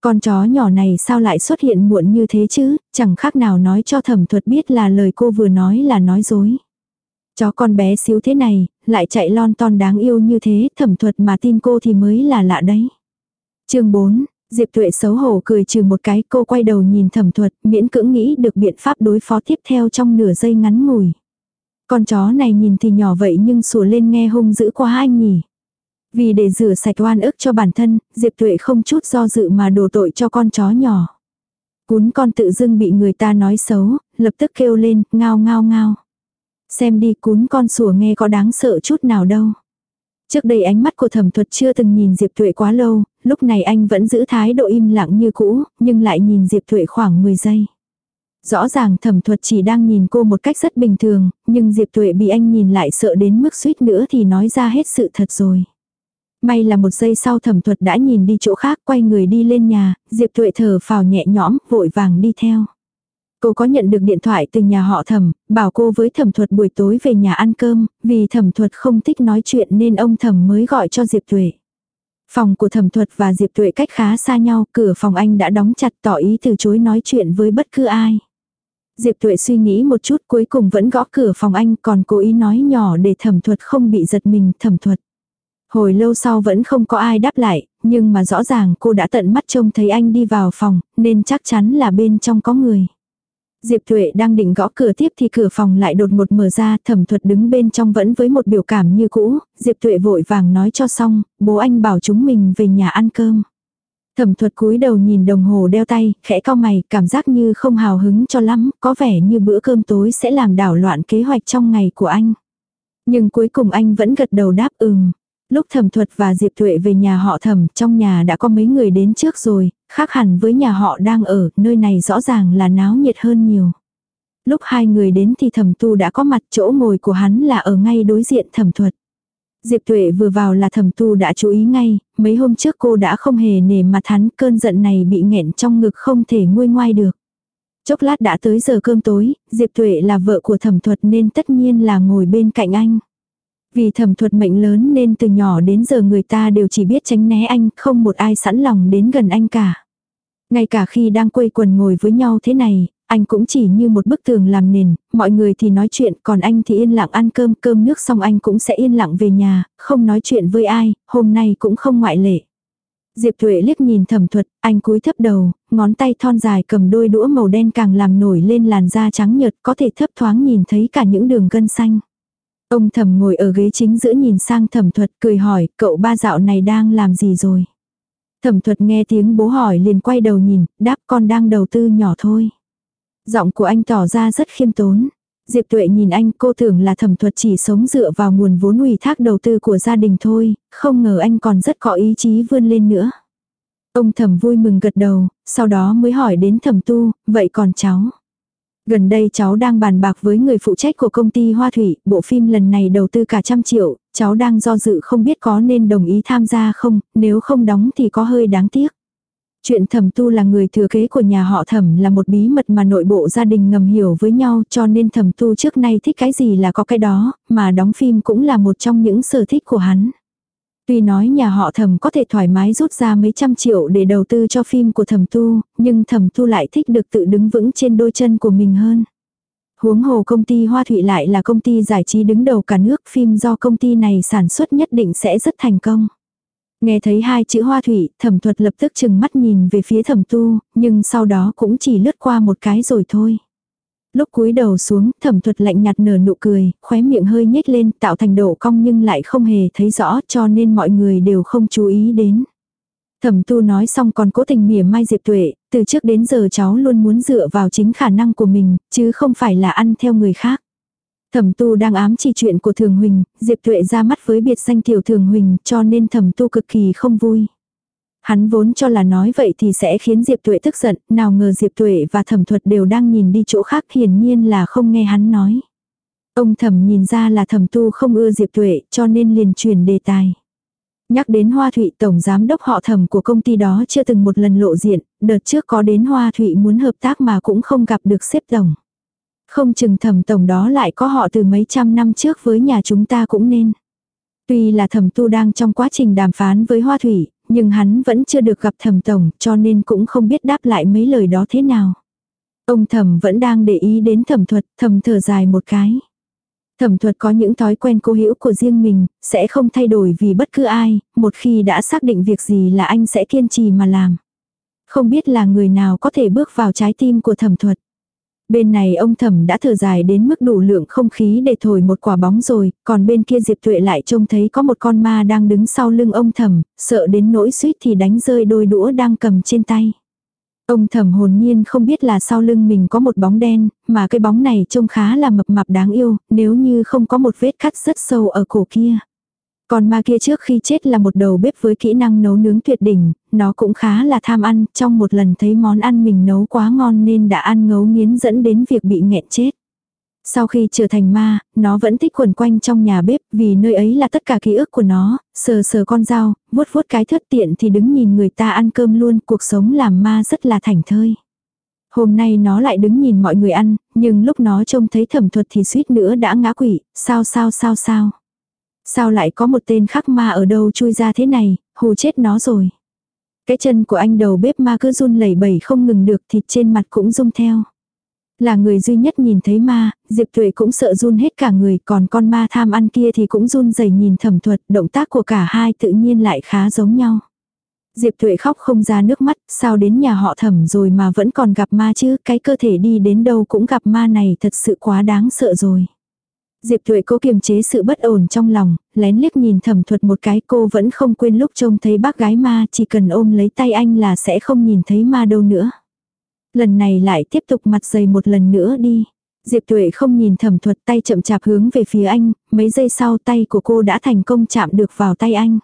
Con chó nhỏ này sao lại xuất hiện muộn như thế chứ, chẳng khác nào nói cho thẩm thuật biết là lời cô vừa nói là nói dối. Chó con bé xíu thế này, lại chạy lon ton đáng yêu như thế, thẩm thuật mà tin cô thì mới là lạ đấy. chương 4, Diệp Tuệ xấu hổ cười trừ một cái, cô quay đầu nhìn thẩm thuật, miễn cưỡng nghĩ được biện pháp đối phó tiếp theo trong nửa giây ngắn ngủi. Con chó này nhìn thì nhỏ vậy nhưng sủa lên nghe hung dữ quá anh nhỉ. Vì để rửa sạch oan ức cho bản thân, Diệp Tuệ không chút do dự mà đổ tội cho con chó nhỏ. Cún con tự dưng bị người ta nói xấu, lập tức kêu lên, ngao ngao ngao. Xem đi cún con sủa nghe có đáng sợ chút nào đâu. Trước đây ánh mắt của thẩm thuật chưa từng nhìn Diệp Tuệ quá lâu, lúc này anh vẫn giữ thái độ im lặng như cũ, nhưng lại nhìn Diệp Tuệ khoảng 10 giây. Rõ ràng thẩm thuật chỉ đang nhìn cô một cách rất bình thường, nhưng Diệp Tuệ bị anh nhìn lại sợ đến mức suýt nữa thì nói ra hết sự thật rồi. May là một giây sau thẩm thuật đã nhìn đi chỗ khác quay người đi lên nhà, Diệp Tuệ thở phào nhẹ nhõm, vội vàng đi theo. Cô có nhận được điện thoại từ nhà họ thẩm, bảo cô với thẩm thuật buổi tối về nhà ăn cơm, vì thẩm thuật không thích nói chuyện nên ông thẩm mới gọi cho Diệp Tuệ. Phòng của thẩm thuật và Diệp Tuệ cách khá xa nhau, cửa phòng anh đã đóng chặt tỏ ý từ chối nói chuyện với bất cứ ai. Diệp Tuệ suy nghĩ một chút cuối cùng vẫn gõ cửa phòng anh còn cố ý nói nhỏ để thẩm thuật không bị giật mình thẩm thuật. Hồi lâu sau vẫn không có ai đáp lại, nhưng mà rõ ràng cô đã tận mắt trông thấy anh đi vào phòng, nên chắc chắn là bên trong có người. Diệp Thụy đang định gõ cửa tiếp thì cửa phòng lại đột ngột mở ra, thẩm thuật đứng bên trong vẫn với một biểu cảm như cũ, Diệp Thụy vội vàng nói cho xong, bố anh bảo chúng mình về nhà ăn cơm. Thẩm thuật cúi đầu nhìn đồng hồ đeo tay, khẽ cau mày, cảm giác như không hào hứng cho lắm, có vẻ như bữa cơm tối sẽ làm đảo loạn kế hoạch trong ngày của anh. Nhưng cuối cùng anh vẫn gật đầu đáp ừm. Lúc thẩm thuật và Diệp Tuệ về nhà họ thẩm, trong nhà đã có mấy người đến trước rồi, khác hẳn với nhà họ đang ở, nơi này rõ ràng là náo nhiệt hơn nhiều. Lúc hai người đến thì thẩm tu đã có mặt chỗ ngồi của hắn là ở ngay đối diện thẩm thuật. Diệp Tuệ vừa vào là thẩm tu đã chú ý ngay, mấy hôm trước cô đã không hề nề mặt hắn, cơn giận này bị nghẹn trong ngực không thể nguôi ngoai được. Chốc lát đã tới giờ cơm tối, Diệp Tuệ là vợ của thẩm thuật nên tất nhiên là ngồi bên cạnh anh. Vì thẩm thuật mệnh lớn nên từ nhỏ đến giờ người ta đều chỉ biết tránh né anh, không một ai sẵn lòng đến gần anh cả. Ngay cả khi đang quây quần ngồi với nhau thế này, anh cũng chỉ như một bức tường làm nền, mọi người thì nói chuyện, còn anh thì yên lặng ăn cơm, cơm nước xong anh cũng sẽ yên lặng về nhà, không nói chuyện với ai, hôm nay cũng không ngoại lệ. Diệp Thuệ liếc nhìn thẩm thuật, anh cúi thấp đầu, ngón tay thon dài cầm đôi đũa màu đen càng làm nổi lên làn da trắng nhợt có thể thấp thoáng nhìn thấy cả những đường gân xanh. Ông thẩm ngồi ở ghế chính giữa nhìn sang thẩm thuật cười hỏi cậu ba dạo này đang làm gì rồi. Thẩm thuật nghe tiếng bố hỏi liền quay đầu nhìn, đáp con đang đầu tư nhỏ thôi. Giọng của anh tỏ ra rất khiêm tốn. Diệp Tuệ nhìn anh cô tưởng là thẩm thuật chỉ sống dựa vào nguồn vốn ủy thác đầu tư của gia đình thôi, không ngờ anh còn rất có ý chí vươn lên nữa. Ông thẩm vui mừng gật đầu, sau đó mới hỏi đến thẩm tu, vậy còn cháu? Gần đây cháu đang bàn bạc với người phụ trách của công ty Hoa Thủy, bộ phim lần này đầu tư cả trăm triệu, cháu đang do dự không biết có nên đồng ý tham gia không, nếu không đóng thì có hơi đáng tiếc. Chuyện thẩm tu là người thừa kế của nhà họ thẩm là một bí mật mà nội bộ gia đình ngầm hiểu với nhau cho nên thẩm tu trước nay thích cái gì là có cái đó, mà đóng phim cũng là một trong những sở thích của hắn. Tuy nói nhà họ thẩm có thể thoải mái rút ra mấy trăm triệu để đầu tư cho phim của thẩm tu, nhưng thẩm tu lại thích được tự đứng vững trên đôi chân của mình hơn. Huống hồ công ty Hoa Thụy lại là công ty giải trí đứng đầu cả nước, phim do công ty này sản xuất nhất định sẽ rất thành công. Nghe thấy hai chữ Hoa Thụy, thẩm thuật lập tức chừng mắt nhìn về phía thẩm tu, nhưng sau đó cũng chỉ lướt qua một cái rồi thôi. Lúc cúi đầu xuống, thẩm thuật lạnh nhạt nở nụ cười, khóe miệng hơi nhếch lên, tạo thành độ cong nhưng lại không hề thấy rõ cho nên mọi người đều không chú ý đến. Thẩm tu nói xong còn cố tình mỉa mai Diệp Tuệ, từ trước đến giờ cháu luôn muốn dựa vào chính khả năng của mình, chứ không phải là ăn theo người khác. Thẩm tu đang ám chỉ chuyện của Thường Huỳnh, Diệp Tuệ ra mắt với biệt danh tiểu Thường Huỳnh cho nên thẩm tu cực kỳ không vui. Hắn vốn cho là nói vậy thì sẽ khiến Diệp Tuệ tức giận, nào ngờ Diệp Tuệ và thẩm thuật đều đang nhìn đi chỗ khác hiển nhiên là không nghe hắn nói. Ông thẩm nhìn ra là thẩm tu không ưa Diệp Tuệ cho nên liền chuyển đề tài. Nhắc đến Hoa Thụy tổng giám đốc họ thẩm của công ty đó chưa từng một lần lộ diện, đợt trước có đến Hoa Thụy muốn hợp tác mà cũng không gặp được xếp tổng. Không chừng thẩm tổng đó lại có họ từ mấy trăm năm trước với nhà chúng ta cũng nên. Tuy là thẩm tu đang trong quá trình đàm phán với Hoa Thủy, nhưng hắn vẫn chưa được gặp thẩm tổng cho nên cũng không biết đáp lại mấy lời đó thế nào. Ông thẩm vẫn đang để ý đến thẩm thuật, thẩm thở dài một cái. Thẩm thuật có những thói quen cố hữu của riêng mình, sẽ không thay đổi vì bất cứ ai, một khi đã xác định việc gì là anh sẽ kiên trì mà làm. Không biết là người nào có thể bước vào trái tim của thẩm thuật. Bên này ông thẩm đã thở dài đến mức đủ lượng không khí để thổi một quả bóng rồi, còn bên kia Diệp Tuệ lại trông thấy có một con ma đang đứng sau lưng ông thẩm, sợ đến nỗi suýt thì đánh rơi đôi đũa đang cầm trên tay. Ông thẩm hồn nhiên không biết là sau lưng mình có một bóng đen, mà cái bóng này trông khá là mập mạp đáng yêu, nếu như không có một vết cắt rất sâu ở cổ kia. Còn ma kia trước khi chết là một đầu bếp với kỹ năng nấu nướng tuyệt đỉnh, nó cũng khá là tham ăn, trong một lần thấy món ăn mình nấu quá ngon nên đã ăn ngấu nghiến dẫn đến việc bị nghẹn chết. Sau khi trở thành ma, nó vẫn thích quẩn quanh trong nhà bếp vì nơi ấy là tất cả ký ức của nó, sờ sờ con dao, vuốt vuốt cái thất tiện thì đứng nhìn người ta ăn cơm luôn, cuộc sống làm ma rất là thảnh thơi. Hôm nay nó lại đứng nhìn mọi người ăn, nhưng lúc nó trông thấy thẩm thuật thì suýt nữa đã ngã quỷ, sao sao sao sao. Sao lại có một tên khắc ma ở đâu chui ra thế này, hù chết nó rồi. Cái chân của anh đầu bếp ma cứ run lẩy bẩy không ngừng được thịt trên mặt cũng rung theo. Là người duy nhất nhìn thấy ma, Diệp Tuệ cũng sợ run hết cả người, còn con ma tham ăn kia thì cũng run rẩy nhìn thẩm thuật, động tác của cả hai tự nhiên lại khá giống nhau. Diệp Tuệ khóc không ra nước mắt, sao đến nhà họ thẩm rồi mà vẫn còn gặp ma chứ, cái cơ thể đi đến đâu cũng gặp ma này thật sự quá đáng sợ rồi. Diệp Tuệ cố kiềm chế sự bất ổn trong lòng, lén liếc nhìn thẩm thuật một cái cô vẫn không quên lúc trông thấy bác gái ma chỉ cần ôm lấy tay anh là sẽ không nhìn thấy ma đâu nữa. Lần này lại tiếp tục mặt dày một lần nữa đi. Diệp Tuệ không nhìn thẩm thuật tay chậm chạp hướng về phía anh, mấy giây sau tay của cô đã thành công chạm được vào tay anh.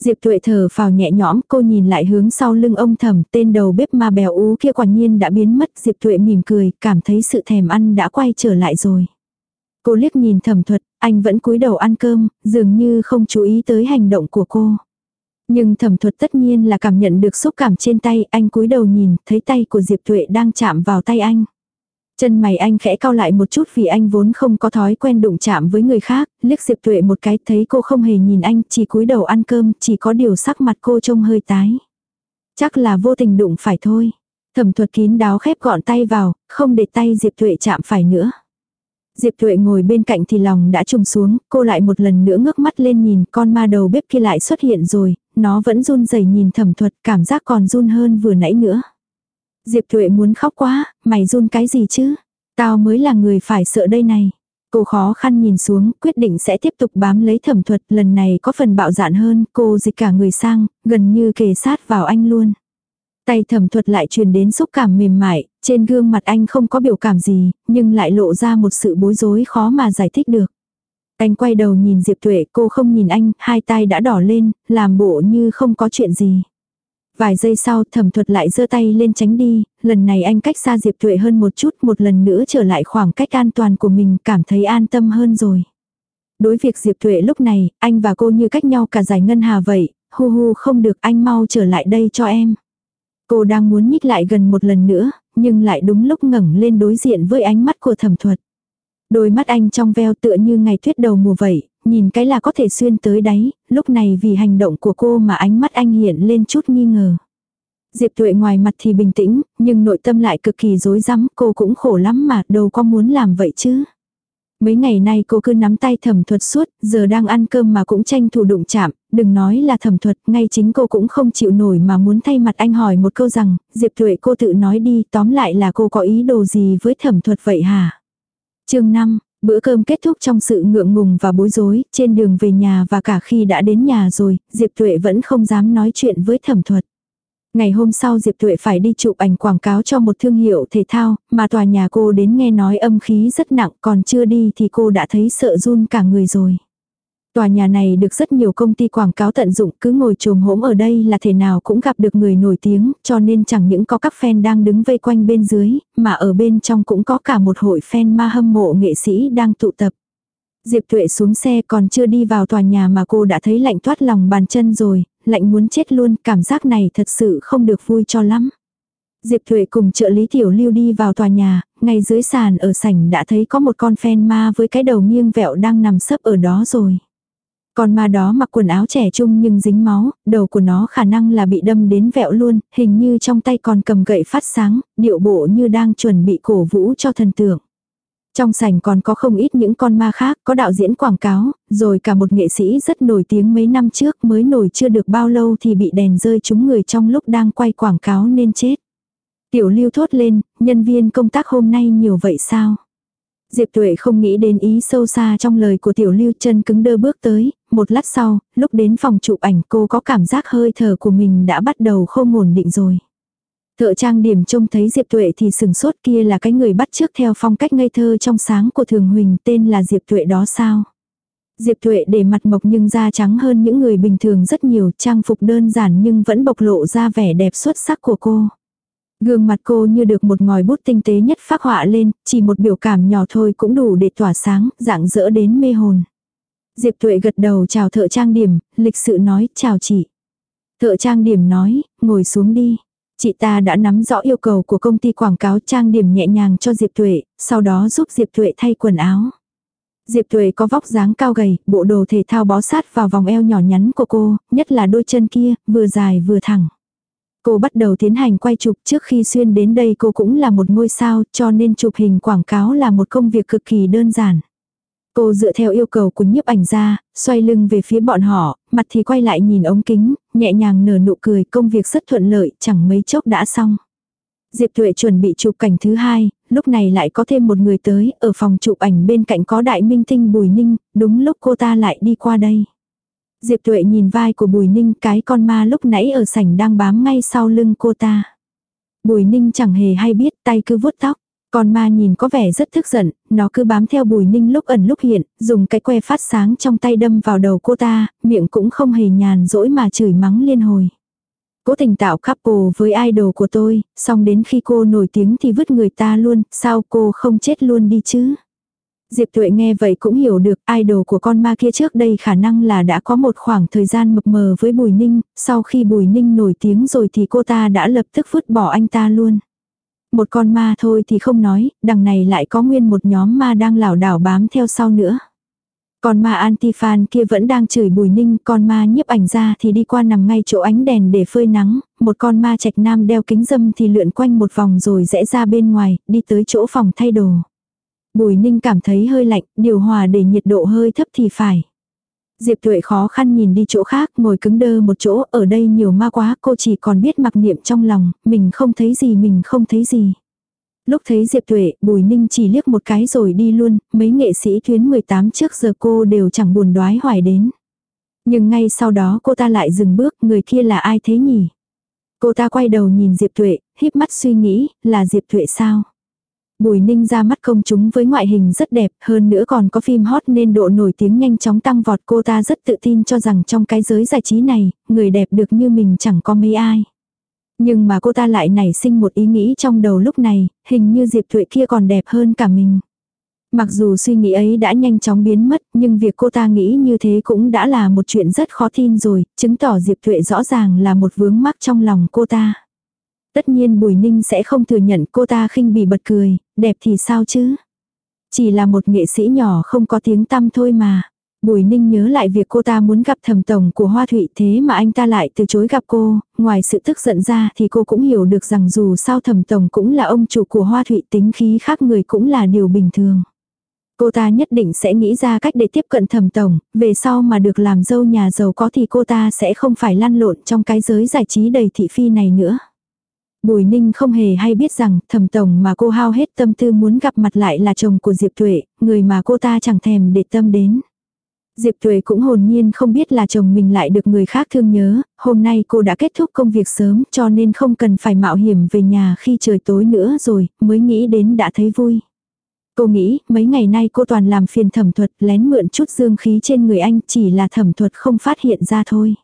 Diệp Tuệ thở phào nhẹ nhõm, cô nhìn lại hướng sau lưng ông thẩm, tên đầu bếp ma bèo ú kia quả nhiên đã biến mất. Diệp Tuệ mỉm cười, cảm thấy sự thèm ăn đã quay trở lại rồi. Cô liếc nhìn thẩm thuật, anh vẫn cúi đầu ăn cơm, dường như không chú ý tới hành động của cô. Nhưng thẩm thuật tất nhiên là cảm nhận được xúc cảm trên tay, anh cúi đầu nhìn, thấy tay của Diệp Thuệ đang chạm vào tay anh. Chân mày anh khẽ cau lại một chút vì anh vốn không có thói quen đụng chạm với người khác, liếc Diệp Tuệ một cái thấy cô không hề nhìn anh, chỉ cúi đầu ăn cơm, chỉ có điều sắc mặt cô trông hơi tái. Chắc là vô tình đụng phải thôi. Thẩm thuật kín đáo khép gọn tay vào, không để tay Diệp Tuệ chạm phải nữa. Diệp Thuệ ngồi bên cạnh thì lòng đã trùng xuống, cô lại một lần nữa ngước mắt lên nhìn con ma đầu bếp kia lại xuất hiện rồi, nó vẫn run rẩy nhìn thẩm thuật cảm giác còn run hơn vừa nãy nữa. Diệp Thuệ muốn khóc quá, mày run cái gì chứ? Tao mới là người phải sợ đây này. Cô khó khăn nhìn xuống, quyết định sẽ tiếp tục bám lấy thẩm thuật, lần này có phần bạo dạn hơn, cô dịch cả người sang, gần như kề sát vào anh luôn. Tay thẩm thuật lại truyền đến xúc cảm mềm mại, trên gương mặt anh không có biểu cảm gì, nhưng lại lộ ra một sự bối rối khó mà giải thích được. Anh quay đầu nhìn Diệp Tuệ, cô không nhìn anh, hai tay đã đỏ lên, làm bộ như không có chuyện gì. Vài giây sau thẩm thuật lại giơ tay lên tránh đi, lần này anh cách xa Diệp Tuệ hơn một chút, một lần nữa trở lại khoảng cách an toàn của mình, cảm thấy an tâm hơn rồi. Đối việc Diệp Tuệ lúc này, anh và cô như cách nhau cả giải ngân hà vậy, hu hu không được anh mau trở lại đây cho em. Cô đang muốn nhích lại gần một lần nữa, nhưng lại đúng lúc ngẩng lên đối diện với ánh mắt của thẩm thuật. Đôi mắt anh trong veo tựa như ngày tuyết đầu mùa vậy, nhìn cái là có thể xuyên tới đáy, lúc này vì hành động của cô mà ánh mắt anh hiện lên chút nghi ngờ. Diệp Tuệ ngoài mặt thì bình tĩnh, nhưng nội tâm lại cực kỳ rối rắm, cô cũng khổ lắm mà đâu có muốn làm vậy chứ. Mấy ngày nay cô cứ nắm tay thẩm thuật suốt, giờ đang ăn cơm mà cũng tranh thủ đụng chạm, đừng nói là thẩm thuật, ngay chính cô cũng không chịu nổi mà muốn thay mặt anh hỏi một câu rằng, Diệp Thuệ cô tự nói đi, tóm lại là cô có ý đồ gì với thẩm thuật vậy hả? chương 5, bữa cơm kết thúc trong sự ngượng ngùng và bối rối, trên đường về nhà và cả khi đã đến nhà rồi, Diệp Tuệ vẫn không dám nói chuyện với thẩm thuật. Ngày hôm sau Diệp Tuệ phải đi chụp ảnh quảng cáo cho một thương hiệu thể thao, mà tòa nhà cô đến nghe nói âm khí rất nặng, còn chưa đi thì cô đã thấy sợ run cả người rồi. Tòa nhà này được rất nhiều công ty quảng cáo tận dụng, cứ ngồi trồm hỗn ở đây là thể nào cũng gặp được người nổi tiếng, cho nên chẳng những có các fan đang đứng vây quanh bên dưới, mà ở bên trong cũng có cả một hội fan ma hâm mộ nghệ sĩ đang tụ tập. Diệp Tuệ xuống xe còn chưa đi vào tòa nhà mà cô đã thấy lạnh toát lòng bàn chân rồi, lạnh muốn chết luôn, cảm giác này thật sự không được vui cho lắm. Diệp Thuệ cùng trợ lý Tiểu Lưu đi vào tòa nhà, ngay dưới sàn ở sảnh đã thấy có một con phen ma với cái đầu nghiêng vẹo đang nằm sấp ở đó rồi. Con ma đó mặc quần áo trẻ trung nhưng dính máu, đầu của nó khả năng là bị đâm đến vẹo luôn, hình như trong tay còn cầm gậy phát sáng, điệu bộ như đang chuẩn bị cổ vũ cho thần tượng. Trong sảnh còn có không ít những con ma khác, có đạo diễn quảng cáo, rồi cả một nghệ sĩ rất nổi tiếng mấy năm trước mới nổi chưa được bao lâu thì bị đèn rơi trúng người trong lúc đang quay quảng cáo nên chết. Tiểu lưu thốt lên, nhân viên công tác hôm nay nhiều vậy sao? Diệp Tuệ không nghĩ đến ý sâu xa trong lời của tiểu lưu chân cứng đơ bước tới, một lát sau, lúc đến phòng chụp ảnh cô có cảm giác hơi thở của mình đã bắt đầu không ổn định rồi. Thợ trang điểm trông thấy Diệp Tuệ thì sừng sốt kia là cái người bắt trước theo phong cách ngây thơ trong sáng của Thường Huỳnh tên là Diệp Tuệ đó sao. Diệp Tuệ để mặt mộc nhưng da trắng hơn những người bình thường rất nhiều trang phục đơn giản nhưng vẫn bộc lộ ra vẻ đẹp xuất sắc của cô. Gương mặt cô như được một ngòi bút tinh tế nhất phác họa lên, chỉ một biểu cảm nhỏ thôi cũng đủ để tỏa sáng, dạng dỡ đến mê hồn. Diệp Tuệ gật đầu chào thợ trang điểm, lịch sự nói chào chị. Thợ trang điểm nói, ngồi xuống đi. Chị ta đã nắm rõ yêu cầu của công ty quảng cáo trang điểm nhẹ nhàng cho Diệp Tuệ, sau đó giúp Diệp Tuệ thay quần áo. Diệp Tuệ có vóc dáng cao gầy, bộ đồ thể thao bó sát vào vòng eo nhỏ nhắn của cô, nhất là đôi chân kia, vừa dài vừa thẳng. Cô bắt đầu tiến hành quay chụp trước khi xuyên đến đây cô cũng là một ngôi sao cho nên chụp hình quảng cáo là một công việc cực kỳ đơn giản. Cô dựa theo yêu cầu của nhiếp ảnh ra, xoay lưng về phía bọn họ, mặt thì quay lại nhìn ống kính, nhẹ nhàng nở nụ cười công việc rất thuận lợi, chẳng mấy chốc đã xong. Diệp Tuệ chuẩn bị chụp cảnh thứ hai, lúc này lại có thêm một người tới, ở phòng chụp ảnh bên cạnh có đại minh tinh Bùi Ninh, đúng lúc cô ta lại đi qua đây. Diệp Tuệ nhìn vai của Bùi Ninh cái con ma lúc nãy ở sảnh đang bám ngay sau lưng cô ta. Bùi Ninh chẳng hề hay biết tay cứ vuốt tóc. Con ma nhìn có vẻ rất tức giận, nó cứ bám theo bùi ninh lúc ẩn lúc hiện, dùng cái que phát sáng trong tay đâm vào đầu cô ta, miệng cũng không hề nhàn dỗi mà chửi mắng liên hồi. Cố tình tạo couple với idol của tôi, xong đến khi cô nổi tiếng thì vứt người ta luôn, sao cô không chết luôn đi chứ? Diệp Tuệ nghe vậy cũng hiểu được idol của con ma kia trước đây khả năng là đã có một khoảng thời gian mập mờ với Bùi Ninh, sau khi Bùi Ninh nổi tiếng rồi thì cô ta đã lập tức vứt bỏ anh ta luôn. Một con ma thôi thì không nói, đằng này lại có nguyên một nhóm ma đang lảo đảo bám theo sau nữa. Con ma Antifan kia vẫn đang chửi bùi ninh, con ma nhiếp ảnh ra thì đi qua nằm ngay chỗ ánh đèn để phơi nắng, một con ma trạch nam đeo kính dâm thì lượn quanh một vòng rồi rẽ ra bên ngoài, đi tới chỗ phòng thay đồ. Bùi ninh cảm thấy hơi lạnh, điều hòa để nhiệt độ hơi thấp thì phải. Diệp Tuệ khó khăn nhìn đi chỗ khác, ngồi cứng đơ một chỗ, ở đây nhiều ma quá, cô chỉ còn biết mặc niệm trong lòng, mình không thấy gì mình không thấy gì. Lúc thấy Diệp Tuệ, Bùi Ninh chỉ liếc một cái rồi đi luôn, mấy nghệ sĩ tuyến 18 trước giờ cô đều chẳng buồn đoái hoài đến. Nhưng ngay sau đó cô ta lại dừng bước, người kia là ai thế nhỉ? Cô ta quay đầu nhìn Diệp Tuệ, híp mắt suy nghĩ, là Diệp Tuệ sao? Bùi ninh ra mắt công chúng với ngoại hình rất đẹp, hơn nữa còn có phim hot nên độ nổi tiếng nhanh chóng tăng vọt cô ta rất tự tin cho rằng trong cái giới giải trí này, người đẹp được như mình chẳng có mấy ai. Nhưng mà cô ta lại nảy sinh một ý nghĩ trong đầu lúc này, hình như Diệp Thuệ kia còn đẹp hơn cả mình. Mặc dù suy nghĩ ấy đã nhanh chóng biến mất, nhưng việc cô ta nghĩ như thế cũng đã là một chuyện rất khó tin rồi, chứng tỏ Diệp Thuệ rõ ràng là một vướng mắc trong lòng cô ta. Tất nhiên Bùi Ninh sẽ không thừa nhận cô ta khinh bỉ bật cười, đẹp thì sao chứ? Chỉ là một nghệ sĩ nhỏ không có tiếng tăm thôi mà. Bùi Ninh nhớ lại việc cô ta muốn gặp thẩm tổng của Hoa Thụy thế mà anh ta lại từ chối gặp cô, ngoài sự tức giận ra thì cô cũng hiểu được rằng dù sao thẩm tổng cũng là ông chủ của Hoa Thụy tính khí khác người cũng là điều bình thường. Cô ta nhất định sẽ nghĩ ra cách để tiếp cận thẩm tổng, về sau mà được làm dâu nhà giàu có thì cô ta sẽ không phải lăn lộn trong cái giới giải trí đầy thị phi này nữa. Bùi Ninh không hề hay biết rằng thẩm tổng mà cô hao hết tâm tư muốn gặp mặt lại là chồng của Diệp Tuệ, người mà cô ta chẳng thèm để tâm đến. Diệp Tuệ cũng hồn nhiên không biết là chồng mình lại được người khác thương nhớ, hôm nay cô đã kết thúc công việc sớm cho nên không cần phải mạo hiểm về nhà khi trời tối nữa rồi, mới nghĩ đến đã thấy vui. Cô nghĩ, mấy ngày nay cô toàn làm phiền thẩm thuật lén mượn chút dương khí trên người anh chỉ là thẩm thuật không phát hiện ra thôi.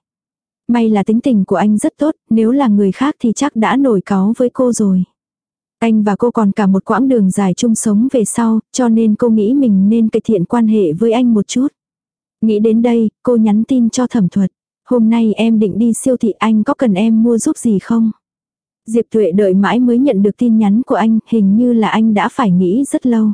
May là tính tình của anh rất tốt, nếu là người khác thì chắc đã nổi cáu với cô rồi. Anh và cô còn cả một quãng đường dài chung sống về sau, cho nên cô nghĩ mình nên cải thiện quan hệ với anh một chút. Nghĩ đến đây, cô nhắn tin cho thẩm thuật. Hôm nay em định đi siêu thị anh có cần em mua giúp gì không? Diệp Tuệ đợi mãi mới nhận được tin nhắn của anh, hình như là anh đã phải nghĩ rất lâu.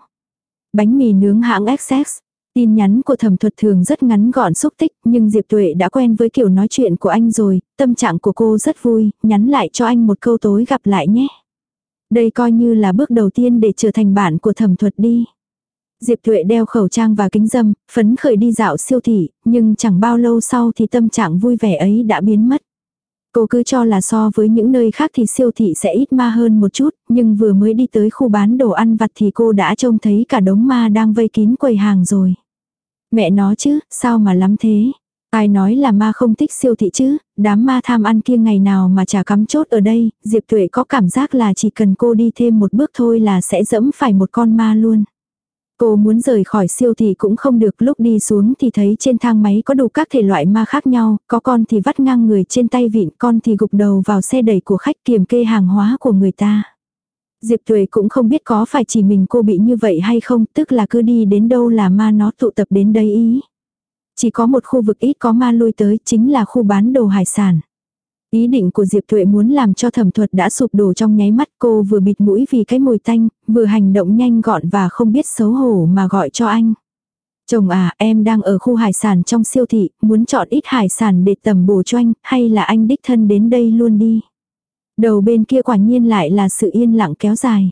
Bánh mì nướng hãng XX. Tin nhắn của thẩm thuật thường rất ngắn gọn xúc tích, nhưng Diệp Tuệ đã quen với kiểu nói chuyện của anh rồi, tâm trạng của cô rất vui, nhắn lại cho anh một câu tối gặp lại nhé. Đây coi như là bước đầu tiên để trở thành bạn của thẩm thuật đi. Diệp Tuệ đeo khẩu trang và kính dâm, phấn khởi đi dạo siêu thị, nhưng chẳng bao lâu sau thì tâm trạng vui vẻ ấy đã biến mất. Cô cứ cho là so với những nơi khác thì siêu thị sẽ ít ma hơn một chút, nhưng vừa mới đi tới khu bán đồ ăn vặt thì cô đã trông thấy cả đống ma đang vây kín quầy hàng rồi. Mẹ nó chứ, sao mà lắm thế? Ai nói là ma không thích siêu thị chứ, đám ma tham ăn kia ngày nào mà chả cắm chốt ở đây, Diệp Tuệ có cảm giác là chỉ cần cô đi thêm một bước thôi là sẽ dẫm phải một con ma luôn. Cô muốn rời khỏi siêu thị cũng không được lúc đi xuống thì thấy trên thang máy có đủ các thể loại ma khác nhau, có con thì vắt ngang người trên tay vịn, con thì gục đầu vào xe đẩy của khách kiểm kê hàng hóa của người ta. Diệp Tuệ cũng không biết có phải chỉ mình cô bị như vậy hay không, tức là cứ đi đến đâu là ma nó tụ tập đến đây ý. Chỉ có một khu vực ít có ma lui tới, chính là khu bán đồ hải sản. Ý định của Diệp Tuệ muốn làm cho thẩm thuật đã sụp đổ trong nháy mắt cô vừa bịt mũi vì cái mùi tanh, vừa hành động nhanh gọn và không biết xấu hổ mà gọi cho anh. Chồng à, em đang ở khu hải sản trong siêu thị, muốn chọn ít hải sản để tầm bổ cho anh, hay là anh đích thân đến đây luôn đi. Đầu bên kia quả nhiên lại là sự yên lặng kéo dài.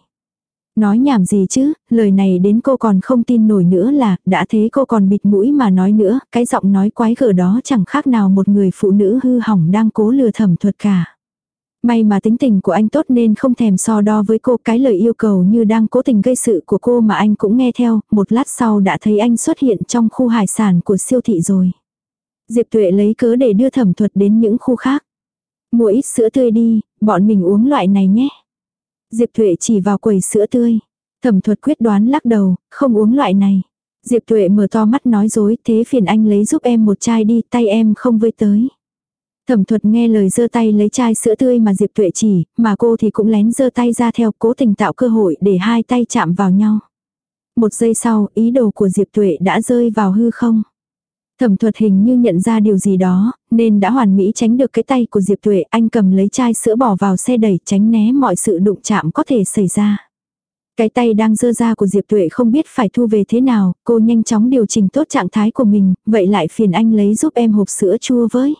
Nói nhảm gì chứ, lời này đến cô còn không tin nổi nữa là, đã thế cô còn bịt mũi mà nói nữa, cái giọng nói quái gở đó chẳng khác nào một người phụ nữ hư hỏng đang cố lừa thẩm thuật cả. May mà tính tình của anh tốt nên không thèm so đo với cô cái lời yêu cầu như đang cố tình gây sự của cô mà anh cũng nghe theo, một lát sau đã thấy anh xuất hiện trong khu hải sản của siêu thị rồi. Diệp Tuệ lấy cớ để đưa thẩm thuật đến những khu khác. Mua ít sữa tươi đi, bọn mình uống loại này nhé. Diệp Thuệ chỉ vào quầy sữa tươi. Thẩm thuật quyết đoán lắc đầu, không uống loại này. Diệp Thuệ mở to mắt nói dối, thế phiền anh lấy giúp em một chai đi, tay em không với tới. Thẩm thuật nghe lời giơ tay lấy chai sữa tươi mà Diệp Tuệ chỉ, mà cô thì cũng lén giơ tay ra theo cố tình tạo cơ hội để hai tay chạm vào nhau. Một giây sau, ý đồ của Diệp Tuệ đã rơi vào hư không. Thẩm thuật hình như nhận ra điều gì đó, nên đã hoàn mỹ tránh được cái tay của Diệp Tuệ, anh cầm lấy chai sữa bỏ vào xe đẩy tránh né mọi sự đụng chạm có thể xảy ra. Cái tay đang dơ ra của Diệp Tuệ không biết phải thu về thế nào, cô nhanh chóng điều chỉnh tốt trạng thái của mình, vậy lại phiền anh lấy giúp em hộp sữa chua với.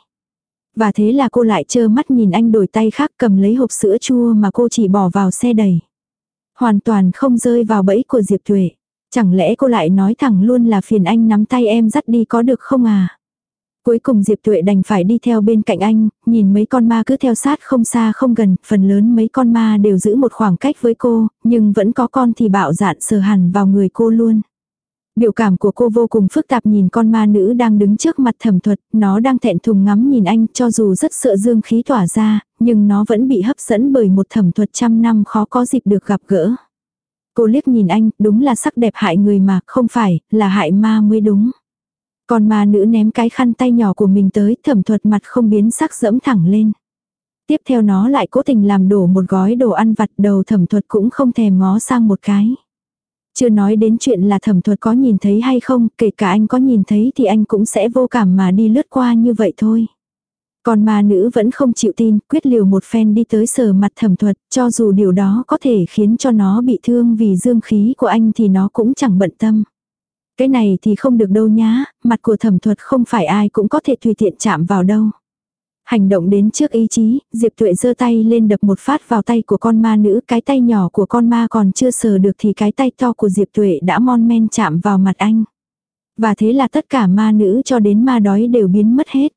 Và thế là cô lại trơ mắt nhìn anh đổi tay khác cầm lấy hộp sữa chua mà cô chỉ bỏ vào xe đẩy. Hoàn toàn không rơi vào bẫy của Diệp Tuệ. Chẳng lẽ cô lại nói thẳng luôn là phiền anh nắm tay em dắt đi có được không à? Cuối cùng Diệp Tuệ đành phải đi theo bên cạnh anh, nhìn mấy con ma cứ theo sát không xa không gần, phần lớn mấy con ma đều giữ một khoảng cách với cô, nhưng vẫn có con thì bạo dạn sờ hẳn vào người cô luôn. Biểu cảm của cô vô cùng phức tạp nhìn con ma nữ đang đứng trước mặt thẩm thuật, nó đang thẹn thùng ngắm nhìn anh cho dù rất sợ dương khí tỏa ra, nhưng nó vẫn bị hấp dẫn bởi một thẩm thuật trăm năm khó có dịp được gặp gỡ. Cô liếc nhìn anh, đúng là sắc đẹp hại người mà, không phải, là hại ma mới đúng. Còn ma nữ ném cái khăn tay nhỏ của mình tới, thẩm thuật mặt không biến sắc dẫm thẳng lên. Tiếp theo nó lại cố tình làm đổ một gói đồ ăn vặt đầu thẩm thuật cũng không thèm ngó sang một cái. Chưa nói đến chuyện là thẩm thuật có nhìn thấy hay không, kể cả anh có nhìn thấy thì anh cũng sẽ vô cảm mà đi lướt qua như vậy thôi. Còn ma nữ vẫn không chịu tin, quyết liều một phen đi tới sờ mặt thẩm thuật, cho dù điều đó có thể khiến cho nó bị thương vì dương khí của anh thì nó cũng chẳng bận tâm. Cái này thì không được đâu nhá, mặt của thẩm thuật không phải ai cũng có thể tùy tiện chạm vào đâu. Hành động đến trước ý chí, Diệp Tuệ giơ tay lên đập một phát vào tay của con ma nữ, cái tay nhỏ của con ma còn chưa sờ được thì cái tay to của Diệp Tuệ đã mon men chạm vào mặt anh. Và thế là tất cả ma nữ cho đến ma đói đều biến mất hết.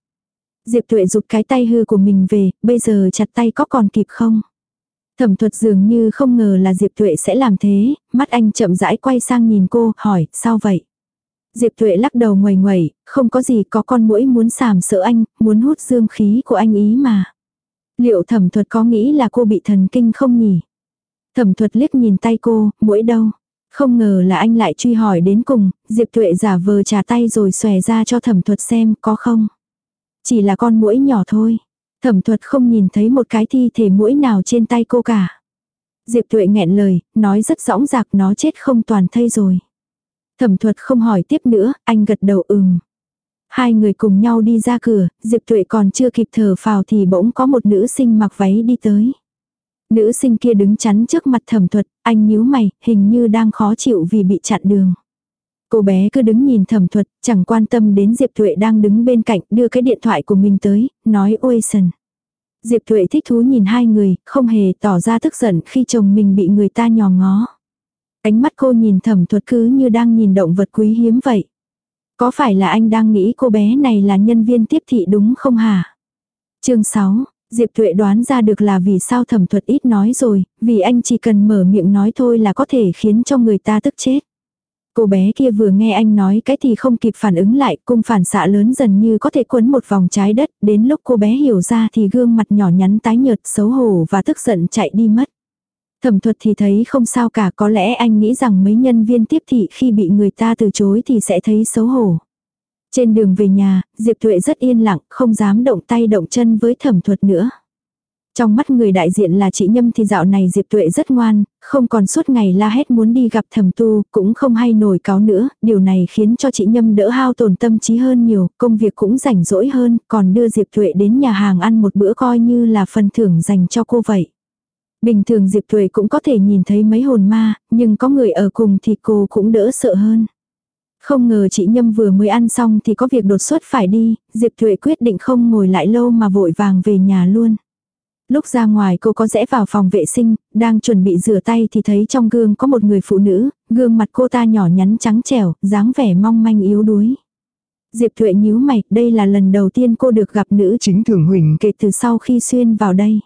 Diệp Tuệ rụt cái tay hư của mình về, bây giờ chặt tay có còn kịp không? Thẩm thuật dường như không ngờ là Diệp Tuệ sẽ làm thế, mắt anh chậm rãi quay sang nhìn cô, hỏi, sao vậy? Diệp Tuệ lắc đầu ngoài ngoài, không có gì có con mũi muốn sàm sợ anh, muốn hút dương khí của anh ý mà. Liệu thẩm thuật có nghĩ là cô bị thần kinh không nhỉ? Thẩm thuật liếc nhìn tay cô, mũi đâu? Không ngờ là anh lại truy hỏi đến cùng, Diệp Tuệ giả vờ trà tay rồi xòe ra cho thẩm thuật xem có không. Chỉ là con mũi nhỏ thôi. Thẩm thuật không nhìn thấy một cái thi thể mũi nào trên tay cô cả. Diệp Tuệ nghẹn lời, nói rất rõng rạc nó chết không toàn thây rồi. Thẩm thuật không hỏi tiếp nữa, anh gật đầu ừm. Hai người cùng nhau đi ra cửa, Diệp Tuệ còn chưa kịp thở phào thì bỗng có một nữ sinh mặc váy đi tới. Nữ sinh kia đứng chắn trước mặt thẩm thuật, anh nhíu mày, hình như đang khó chịu vì bị chặn đường. Cô bé cứ đứng nhìn thẩm thuật, chẳng quan tâm đến Diệp Thuệ đang đứng bên cạnh, đưa cái điện thoại của mình tới, nói ôi sần. Diệp Thuệ thích thú nhìn hai người, không hề tỏ ra tức giận khi chồng mình bị người ta nhòm ngó. Ánh mắt cô nhìn thẩm thuật cứ như đang nhìn động vật quý hiếm vậy. Có phải là anh đang nghĩ cô bé này là nhân viên tiếp thị đúng không hả? chương 6, Diệp Thuệ đoán ra được là vì sao thẩm thuật ít nói rồi, vì anh chỉ cần mở miệng nói thôi là có thể khiến cho người ta tức chết. Cô bé kia vừa nghe anh nói cái thì không kịp phản ứng lại, cung phản xạ lớn dần như có thể quấn một vòng trái đất, đến lúc cô bé hiểu ra thì gương mặt nhỏ nhắn tái nhợt, xấu hổ và tức giận chạy đi mất. Thẩm thuật thì thấy không sao cả, có lẽ anh nghĩ rằng mấy nhân viên tiếp thị khi bị người ta từ chối thì sẽ thấy xấu hổ. Trên đường về nhà, Diệp Tuệ rất yên lặng, không dám động tay động chân với thẩm thuật nữa. Trong mắt người đại diện là chị Nhâm thì dạo này Diệp Tuệ rất ngoan, không còn suốt ngày la hét muốn đi gặp thẩm tu, cũng không hay nổi cáo nữa, điều này khiến cho chị Nhâm đỡ hao tổn tâm trí hơn nhiều, công việc cũng rảnh rỗi hơn, còn đưa Diệp Tuệ đến nhà hàng ăn một bữa coi như là phần thưởng dành cho cô vậy. Bình thường Diệp Tuệ cũng có thể nhìn thấy mấy hồn ma, nhưng có người ở cùng thì cô cũng đỡ sợ hơn. Không ngờ chị Nhâm vừa mới ăn xong thì có việc đột xuất phải đi, Diệp Tuệ quyết định không ngồi lại lâu mà vội vàng về nhà luôn. Lúc ra ngoài cô có rẽ vào phòng vệ sinh, đang chuẩn bị rửa tay thì thấy trong gương có một người phụ nữ, gương mặt cô ta nhỏ nhắn trắng trẻo, dáng vẻ mong manh yếu đuối. Diệp Thuệ nhíu mày, đây là lần đầu tiên cô được gặp nữ chính Thường Huỳnh kể từ sau khi xuyên vào đây.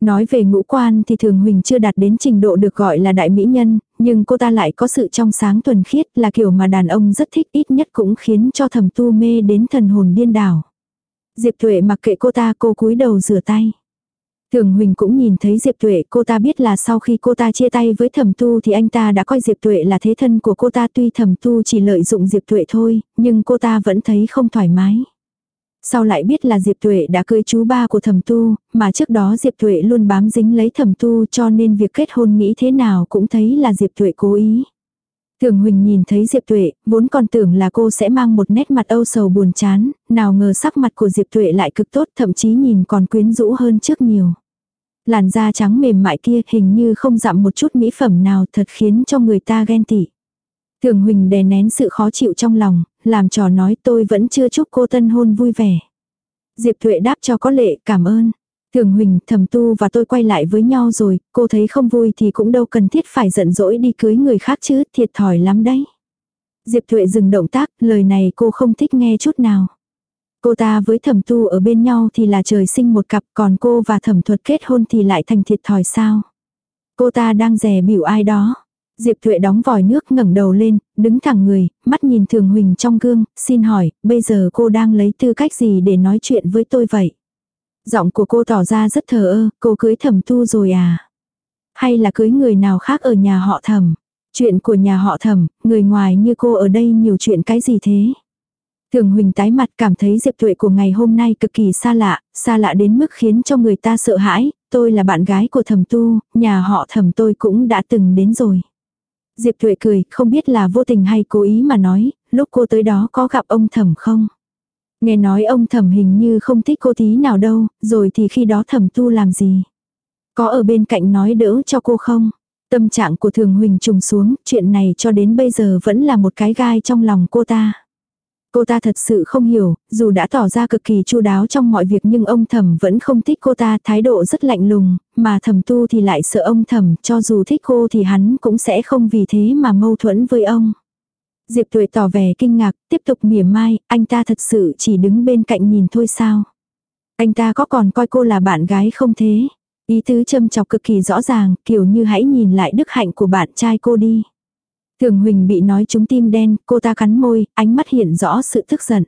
Nói về ngũ quan thì Thường Huỳnh chưa đạt đến trình độ được gọi là đại mỹ nhân, nhưng cô ta lại có sự trong sáng thuần khiết là kiểu mà đàn ông rất thích ít nhất cũng khiến cho thầm tu mê đến thần hồn điên đảo. Diệp Tuệ mặc kệ cô ta cô cúi đầu rửa tay. Thường Huỳnh cũng nhìn thấy Diệp Tuệ, cô ta biết là sau khi cô ta chia tay với Thẩm Tu thì anh ta đã coi Diệp Tuệ là thế thân của cô ta tuy Thẩm Tu chỉ lợi dụng Diệp Tuệ thôi, nhưng cô ta vẫn thấy không thoải mái. Sau lại biết là Diệp Tuệ đã cưới chú ba của Thẩm Tu, mà trước đó Diệp Tuệ luôn bám dính lấy Thẩm Tu cho nên việc kết hôn nghĩ thế nào cũng thấy là Diệp Tuệ cố ý. Thường Huỳnh nhìn thấy Diệp Tuệ, vốn còn tưởng là cô sẽ mang một nét mặt âu sầu buồn chán, nào ngờ sắc mặt của Diệp Tuệ lại cực tốt thậm chí nhìn còn quyến rũ hơn trước nhiều. Làn da trắng mềm mại kia hình như không dặm một chút mỹ phẩm nào thật khiến cho người ta ghen tị. Thường Huỳnh đè nén sự khó chịu trong lòng, làm trò nói tôi vẫn chưa chúc cô tân hôn vui vẻ. Diệp Tuệ đáp cho có lệ cảm ơn. Thường Huỳnh, thầm tu và tôi quay lại với nhau rồi, cô thấy không vui thì cũng đâu cần thiết phải giận dỗi đi cưới người khác chứ, thiệt thòi lắm đấy. Diệp Thuệ dừng động tác, lời này cô không thích nghe chút nào. Cô ta với thẩm tu ở bên nhau thì là trời sinh một cặp, còn cô và thẩm thuật kết hôn thì lại thành thiệt thòi sao. Cô ta đang rè biểu ai đó. Diệp Thuệ đóng vòi nước ngẩng đầu lên, đứng thẳng người, mắt nhìn Thường Huỳnh trong gương, xin hỏi, bây giờ cô đang lấy tư cách gì để nói chuyện với tôi vậy? Giọng của cô tỏ ra rất thờ ơ, cô cưới thẩm tu rồi à? Hay là cưới người nào khác ở nhà họ thẩm? Chuyện của nhà họ thẩm, người ngoài như cô ở đây nhiều chuyện cái gì thế? Thường Huỳnh tái mặt cảm thấy Diệp Tuệ của ngày hôm nay cực kỳ xa lạ, xa lạ đến mức khiến cho người ta sợ hãi, tôi là bạn gái của thẩm tu, nhà họ thẩm tôi cũng đã từng đến rồi. Diệp Tuệ cười, không biết là vô tình hay cố ý mà nói, lúc cô tới đó có gặp ông thẩm không? Nghe nói ông thẩm hình như không thích cô tí nào đâu, rồi thì khi đó thẩm tu làm gì? Có ở bên cạnh nói đỡ cho cô không? Tâm trạng của Thường Huỳnh trùng xuống, chuyện này cho đến bây giờ vẫn là một cái gai trong lòng cô ta. Cô ta thật sự không hiểu, dù đã tỏ ra cực kỳ chu đáo trong mọi việc nhưng ông thẩm vẫn không thích cô ta, thái độ rất lạnh lùng, mà thẩm tu thì lại sợ ông thẩm, cho dù thích cô thì hắn cũng sẽ không vì thế mà mâu thuẫn với ông. Diệp Tuệ tỏ vẻ kinh ngạc, tiếp tục mỉa mai, anh ta thật sự chỉ đứng bên cạnh nhìn thôi sao. Anh ta có còn coi cô là bạn gái không thế? Ý tứ châm chọc cực kỳ rõ ràng, kiểu như hãy nhìn lại đức hạnh của bạn trai cô đi. Thường Huỳnh bị nói trúng tim đen, cô ta cắn môi, ánh mắt hiện rõ sự tức giận.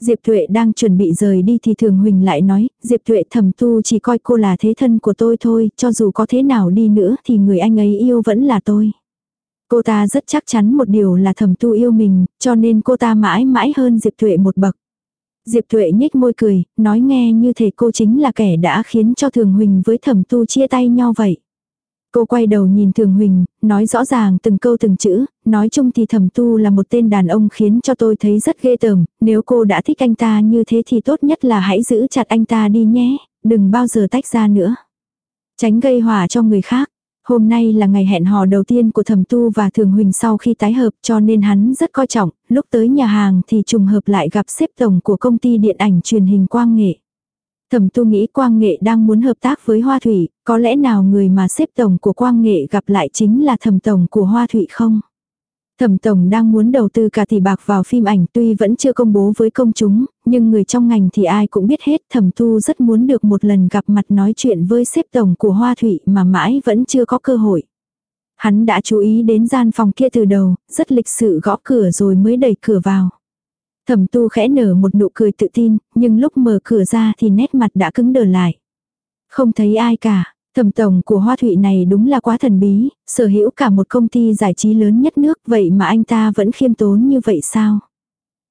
Diệp Tuệ đang chuẩn bị rời đi thì Thường Huỳnh lại nói, Diệp Tuệ thầm tu chỉ coi cô là thế thân của tôi thôi, cho dù có thế nào đi nữa thì người anh ấy yêu vẫn là tôi. Cô ta rất chắc chắn một điều là Thẩm tu yêu mình, cho nên cô ta mãi mãi hơn Diệp Thuệ một bậc. Diệp Thuệ nhếch môi cười, nói nghe như thể cô chính là kẻ đã khiến cho Thường Huỳnh với Thẩm tu chia tay nhau vậy. Cô quay đầu nhìn Thường Huỳnh, nói rõ ràng từng câu từng chữ, nói chung thì thẩm tu là một tên đàn ông khiến cho tôi thấy rất ghê tởm, nếu cô đã thích anh ta như thế thì tốt nhất là hãy giữ chặt anh ta đi nhé, đừng bao giờ tách ra nữa. Tránh gây hỏa cho người khác. Hôm nay là ngày hẹn hò đầu tiên của thẩm tu và thường huỳnh sau khi tái hợp cho nên hắn rất coi trọng, lúc tới nhà hàng thì trùng hợp lại gặp xếp tổng của công ty điện ảnh truyền hình quang nghệ. Thẩm tu nghĩ quang nghệ đang muốn hợp tác với Hoa Thủy, có lẽ nào người mà xếp tổng của quang nghệ gặp lại chính là thẩm tổng của Hoa Thủy không? Thẩm Tổng đang muốn đầu tư cả tỷ bạc vào phim ảnh tuy vẫn chưa công bố với công chúng, nhưng người trong ngành thì ai cũng biết hết Thẩm Tu rất muốn được một lần gặp mặt nói chuyện với xếp tổng của Hoa Thụy mà mãi vẫn chưa có cơ hội. Hắn đã chú ý đến gian phòng kia từ đầu, rất lịch sự gõ cửa rồi mới đẩy cửa vào. Thẩm Tu khẽ nở một nụ cười tự tin, nhưng lúc mở cửa ra thì nét mặt đã cứng đờ lại. Không thấy ai cả, Thẩm tổng của Hoa Thụy này đúng là quá thần bí, sở hữu cả một công ty giải trí lớn nhất nước vậy mà anh ta vẫn khiêm tốn như vậy sao?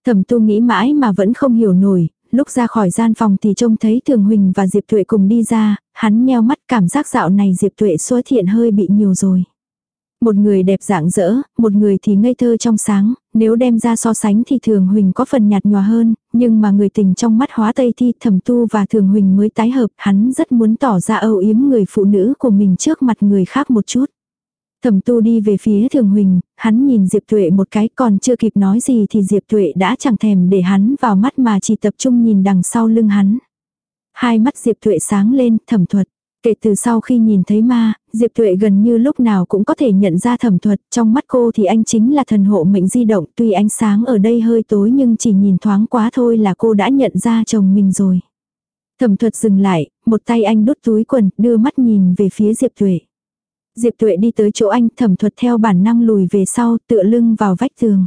Thẩm tu nghĩ mãi mà vẫn không hiểu nổi, lúc ra khỏi gian phòng thì trông thấy Thường Huỳnh và Diệp Tuệ cùng đi ra, hắn nheo mắt cảm giác dạo này Diệp Tuệ xuất hiện hơi bị nhiều rồi. Một người đẹp dạng dỡ, một người thì ngây thơ trong sáng, nếu đem ra so sánh thì Thường Huỳnh có phần nhạt nhòa hơn, nhưng mà người tình trong mắt hóa tây thi thẩm tu và Thường Huỳnh mới tái hợp, hắn rất muốn tỏ ra âu yếm người phụ nữ của mình trước mặt người khác một chút. Thẩm tu đi về phía Thường Huỳnh, hắn nhìn Diệp Tuệ một cái còn chưa kịp nói gì thì Diệp Tuệ đã chẳng thèm để hắn vào mắt mà chỉ tập trung nhìn đằng sau lưng hắn. Hai mắt Diệp Tuệ sáng lên, thẩm thuật. Kể từ sau khi nhìn thấy ma, Diệp Thuệ gần như lúc nào cũng có thể nhận ra thẩm thuật, trong mắt cô thì anh chính là thần hộ mệnh di động, tuy ánh sáng ở đây hơi tối nhưng chỉ nhìn thoáng quá thôi là cô đã nhận ra chồng mình rồi. Thẩm thuật dừng lại, một tay anh đút túi quần, đưa mắt nhìn về phía Diệp Thuệ. Diệp Thuệ đi tới chỗ anh, thẩm thuật theo bản năng lùi về sau, tựa lưng vào vách tường.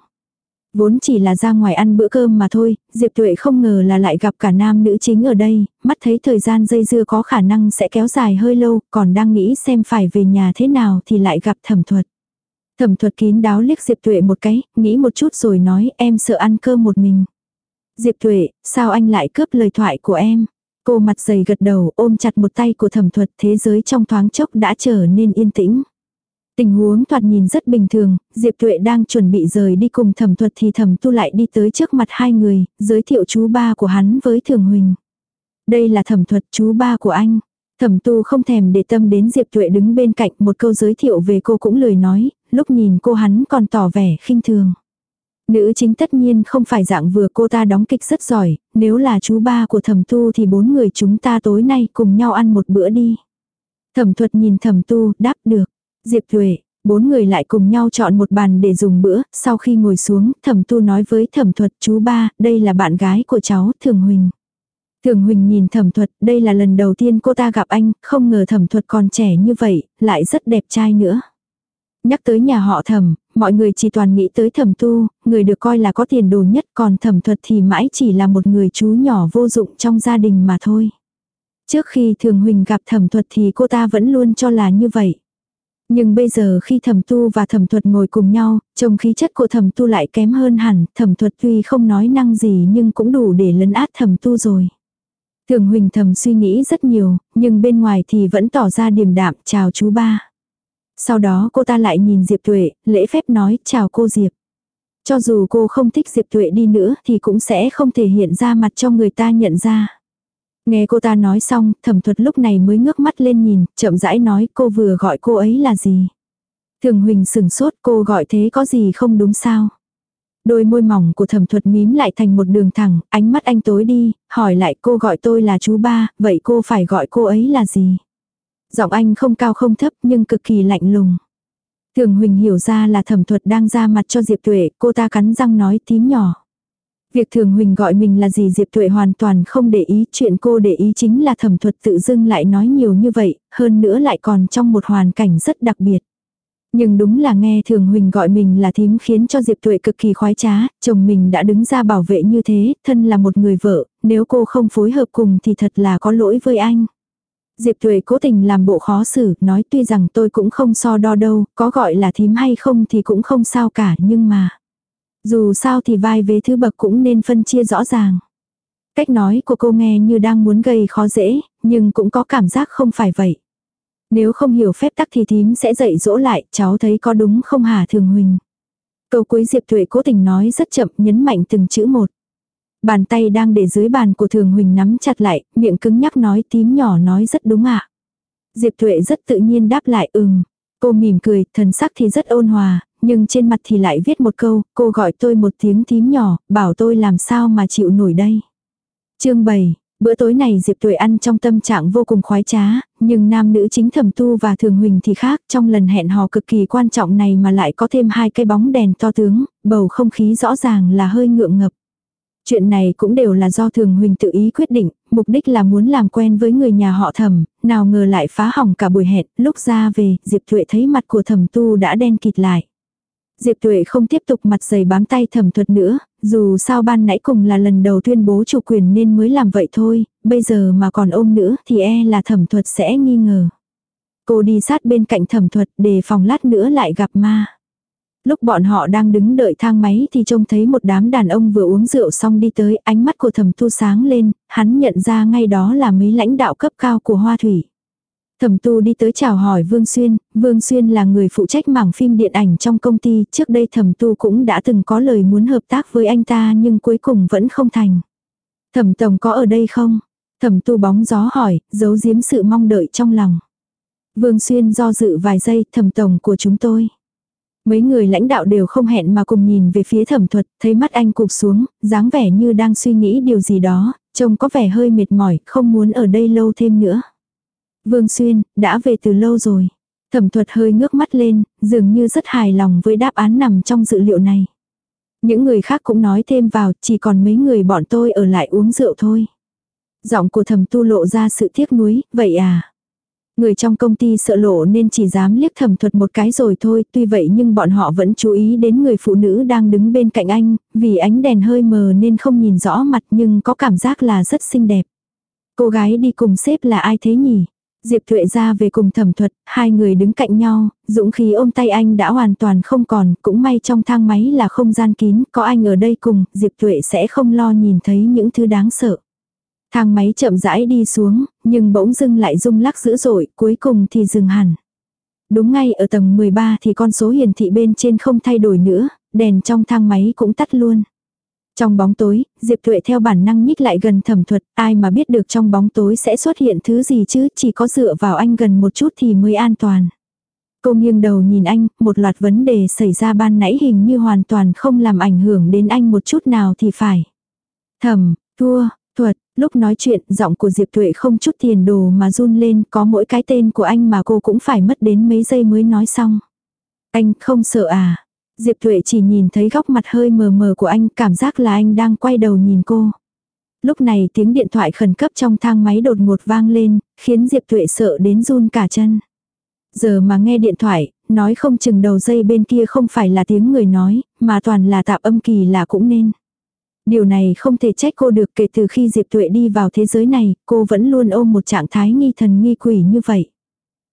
Vốn chỉ là ra ngoài ăn bữa cơm mà thôi, Diệp Tuệ không ngờ là lại gặp cả nam nữ chính ở đây, mắt thấy thời gian dây dưa có khả năng sẽ kéo dài hơi lâu, còn đang nghĩ xem phải về nhà thế nào thì lại gặp thẩm thuật. Thẩm thuật kín đáo liếc Diệp Tuệ một cái, nghĩ một chút rồi nói em sợ ăn cơm một mình. Diệp Tuệ, sao anh lại cướp lời thoại của em? Cô mặt dày gật đầu ôm chặt một tay của thẩm thuật thế giới trong thoáng chốc đã trở nên yên tĩnh. Tình huống thoạt nhìn rất bình thường, Diệp Tuệ đang chuẩn bị rời đi cùng thẩm thuật thì thẩm tu lại đi tới trước mặt hai người, giới thiệu chú ba của hắn với thường huỳnh. Đây là thẩm thuật chú ba của anh. Thẩm tu không thèm để tâm đến Diệp Tuệ đứng bên cạnh một câu giới thiệu về cô cũng lời nói, lúc nhìn cô hắn còn tỏ vẻ khinh thường. Nữ chính tất nhiên không phải dạng vừa cô ta đóng kịch rất giỏi, nếu là chú ba của thẩm tu thì bốn người chúng ta tối nay cùng nhau ăn một bữa đi. Thẩm thuật nhìn thẩm tu, đáp được. Diệp Thuệ, bốn người lại cùng nhau chọn một bàn để dùng bữa, sau khi ngồi xuống, thẩm tu nói với thẩm thuật chú ba, đây là bạn gái của cháu, Thường Huỳnh. Thường Huỳnh nhìn thẩm thuật, đây là lần đầu tiên cô ta gặp anh, không ngờ thẩm thuật còn trẻ như vậy, lại rất đẹp trai nữa. Nhắc tới nhà họ thẩm, mọi người chỉ toàn nghĩ tới thẩm tu, người được coi là có tiền đồ nhất còn thẩm thuật thì mãi chỉ là một người chú nhỏ vô dụng trong gia đình mà thôi. Trước khi thường huỳnh gặp thẩm thuật thì cô ta vẫn luôn cho là như vậy. Nhưng bây giờ khi thẩm tu và thẩm thuật ngồi cùng nhau, trông khí chất của thẩm tu lại kém hơn hẳn, thẩm thuật tuy không nói năng gì nhưng cũng đủ để lấn át thẩm tu rồi. Thường huỳnh thầm suy nghĩ rất nhiều, nhưng bên ngoài thì vẫn tỏ ra điềm đạm, chào chú ba. Sau đó cô ta lại nhìn Diệp Tuệ, lễ phép nói chào cô Diệp. Cho dù cô không thích Diệp Tuệ đi nữa thì cũng sẽ không thể hiện ra mặt cho người ta nhận ra. Nghe cô ta nói xong, thẩm thuật lúc này mới ngước mắt lên nhìn, chậm rãi nói cô vừa gọi cô ấy là gì. Thường Huỳnh sừng sốt cô gọi thế có gì không đúng sao. Đôi môi mỏng của thẩm thuật mím lại thành một đường thẳng, ánh mắt anh tối đi, hỏi lại cô gọi tôi là chú ba, vậy cô phải gọi cô ấy là gì. Giọng anh không cao không thấp nhưng cực kỳ lạnh lùng. Thường Huỳnh hiểu ra là thẩm thuật đang ra mặt cho Diệp Tuệ, cô ta cắn răng nói tím nhỏ. Việc Thường Huỳnh gọi mình là gì Diệp Tuệ hoàn toàn không để ý, chuyện cô để ý chính là thẩm thuật tự dưng lại nói nhiều như vậy, hơn nữa lại còn trong một hoàn cảnh rất đặc biệt. Nhưng đúng là nghe Thường Huỳnh gọi mình là thím khiến cho Diệp Tuệ cực kỳ khoái trá, chồng mình đã đứng ra bảo vệ như thế, thân là một người vợ, nếu cô không phối hợp cùng thì thật là có lỗi với anh. Diệp Tuệ cố tình làm bộ khó xử, nói tuy rằng tôi cũng không so đo đâu, có gọi là thím hay không thì cũng không sao cả, nhưng mà... Dù sao thì vai vế thứ bậc cũng nên phân chia rõ ràng. Cách nói của cô nghe như đang muốn gây khó dễ, nhưng cũng có cảm giác không phải vậy. Nếu không hiểu phép tắc thì thím sẽ dạy dỗ lại, cháu thấy có đúng không hả thường huỳnh. Câu cuối Diệp Thuệ cố tình nói rất chậm nhấn mạnh từng chữ một. Bàn tay đang để dưới bàn của thường huỳnh nắm chặt lại, miệng cứng nhắc nói tím nhỏ nói rất đúng ạ. Diệp Thuệ rất tự nhiên đáp lại ừm. Cô mỉm cười, thần sắc thì rất ôn hòa, nhưng trên mặt thì lại viết một câu, cô gọi tôi một tiếng tím nhỏ, bảo tôi làm sao mà chịu nổi đây. chương 7, bữa tối này Diệp Tuệ ăn trong tâm trạng vô cùng khoái trá, nhưng nam nữ chính thẩm tu và thường huỳnh thì khác, trong lần hẹn hò cực kỳ quan trọng này mà lại có thêm hai cây bóng đèn to tướng, bầu không khí rõ ràng là hơi ngượng ngập. Chuyện này cũng đều là do Thường Huỳnh tự ý quyết định, mục đích là muốn làm quen với người nhà họ thẩm, nào ngờ lại phá hỏng cả buổi hẹn, lúc ra về, Diệp Tuệ thấy mặt của thẩm tu đã đen kịt lại. Diệp Tuệ không tiếp tục mặt dày bám tay thẩm thuật nữa, dù sao ban nãy cùng là lần đầu tuyên bố chủ quyền nên mới làm vậy thôi, bây giờ mà còn ôm nữa thì e là thẩm thuật sẽ nghi ngờ. Cô đi sát bên cạnh thẩm thuật để phòng lát nữa lại gặp ma. Lúc bọn họ đang đứng đợi thang máy thì trông thấy một đám đàn ông vừa uống rượu xong đi tới, ánh mắt của thẩm tu sáng lên, hắn nhận ra ngay đó là mấy lãnh đạo cấp cao của Hoa Thủy. Thẩm tu đi tới chào hỏi Vương Xuyên, Vương Xuyên là người phụ trách mảng phim điện ảnh trong công ty, trước đây thẩm tu cũng đã từng có lời muốn hợp tác với anh ta nhưng cuối cùng vẫn không thành. Thẩm tổng có ở đây không? Thẩm tu bóng gió hỏi, giấu giếm sự mong đợi trong lòng. Vương Xuyên do dự vài giây, thẩm tổng của chúng tôi. Mấy người lãnh đạo đều không hẹn mà cùng nhìn về phía thẩm thuật, thấy mắt anh cụp xuống, dáng vẻ như đang suy nghĩ điều gì đó, trông có vẻ hơi mệt mỏi, không muốn ở đây lâu thêm nữa. Vương Xuyên, đã về từ lâu rồi. Thẩm thuật hơi ngước mắt lên, dường như rất hài lòng với đáp án nằm trong dự liệu này. Những người khác cũng nói thêm vào, chỉ còn mấy người bọn tôi ở lại uống rượu thôi. Giọng của thẩm tu lộ ra sự tiếc nuối, vậy à? Người trong công ty sợ lộ nên chỉ dám liếc thẩm thuật một cái rồi thôi, tuy vậy nhưng bọn họ vẫn chú ý đến người phụ nữ đang đứng bên cạnh anh, vì ánh đèn hơi mờ nên không nhìn rõ mặt nhưng có cảm giác là rất xinh đẹp. Cô gái đi cùng sếp là ai thế nhỉ? Diệp Thuệ ra về cùng thẩm thuật, hai người đứng cạnh nhau, dũng khí ôm tay anh đã hoàn toàn không còn, cũng may trong thang máy là không gian kín, có anh ở đây cùng, Diệp Thuệ sẽ không lo nhìn thấy những thứ đáng sợ. Thang máy chậm rãi đi xuống, nhưng bỗng dưng lại rung lắc dữ dội, cuối cùng thì dừng hẳn. Đúng ngay ở tầng 13 thì con số hiển thị bên trên không thay đổi nữa, đèn trong thang máy cũng tắt luôn. Trong bóng tối, Diệp Thuệ theo bản năng nhích lại gần thẩm thuật, ai mà biết được trong bóng tối sẽ xuất hiện thứ gì chứ, chỉ có dựa vào anh gần một chút thì mới an toàn. Cô nghiêng đầu nhìn anh, một loạt vấn đề xảy ra ban nãy hình như hoàn toàn không làm ảnh hưởng đến anh một chút nào thì phải. Thẩm, thua, thuật, lúc nói chuyện giọng của Diệp Tuệ không chút tiền đồ mà run lên có mỗi cái tên của anh mà cô cũng phải mất đến mấy giây mới nói xong. Anh không sợ à? Diệp Tuệ chỉ nhìn thấy góc mặt hơi mờ mờ của anh cảm giác là anh đang quay đầu nhìn cô. Lúc này tiếng điện thoại khẩn cấp trong thang máy đột ngột vang lên, khiến Diệp Tuệ sợ đến run cả chân. Giờ mà nghe điện thoại, nói không chừng đầu dây bên kia không phải là tiếng người nói, mà toàn là tạp âm kỳ là cũng nên. Điều này không thể trách cô được kể từ khi Diệp Tuệ đi vào thế giới này, cô vẫn luôn ôm một trạng thái nghi thần nghi quỷ như vậy.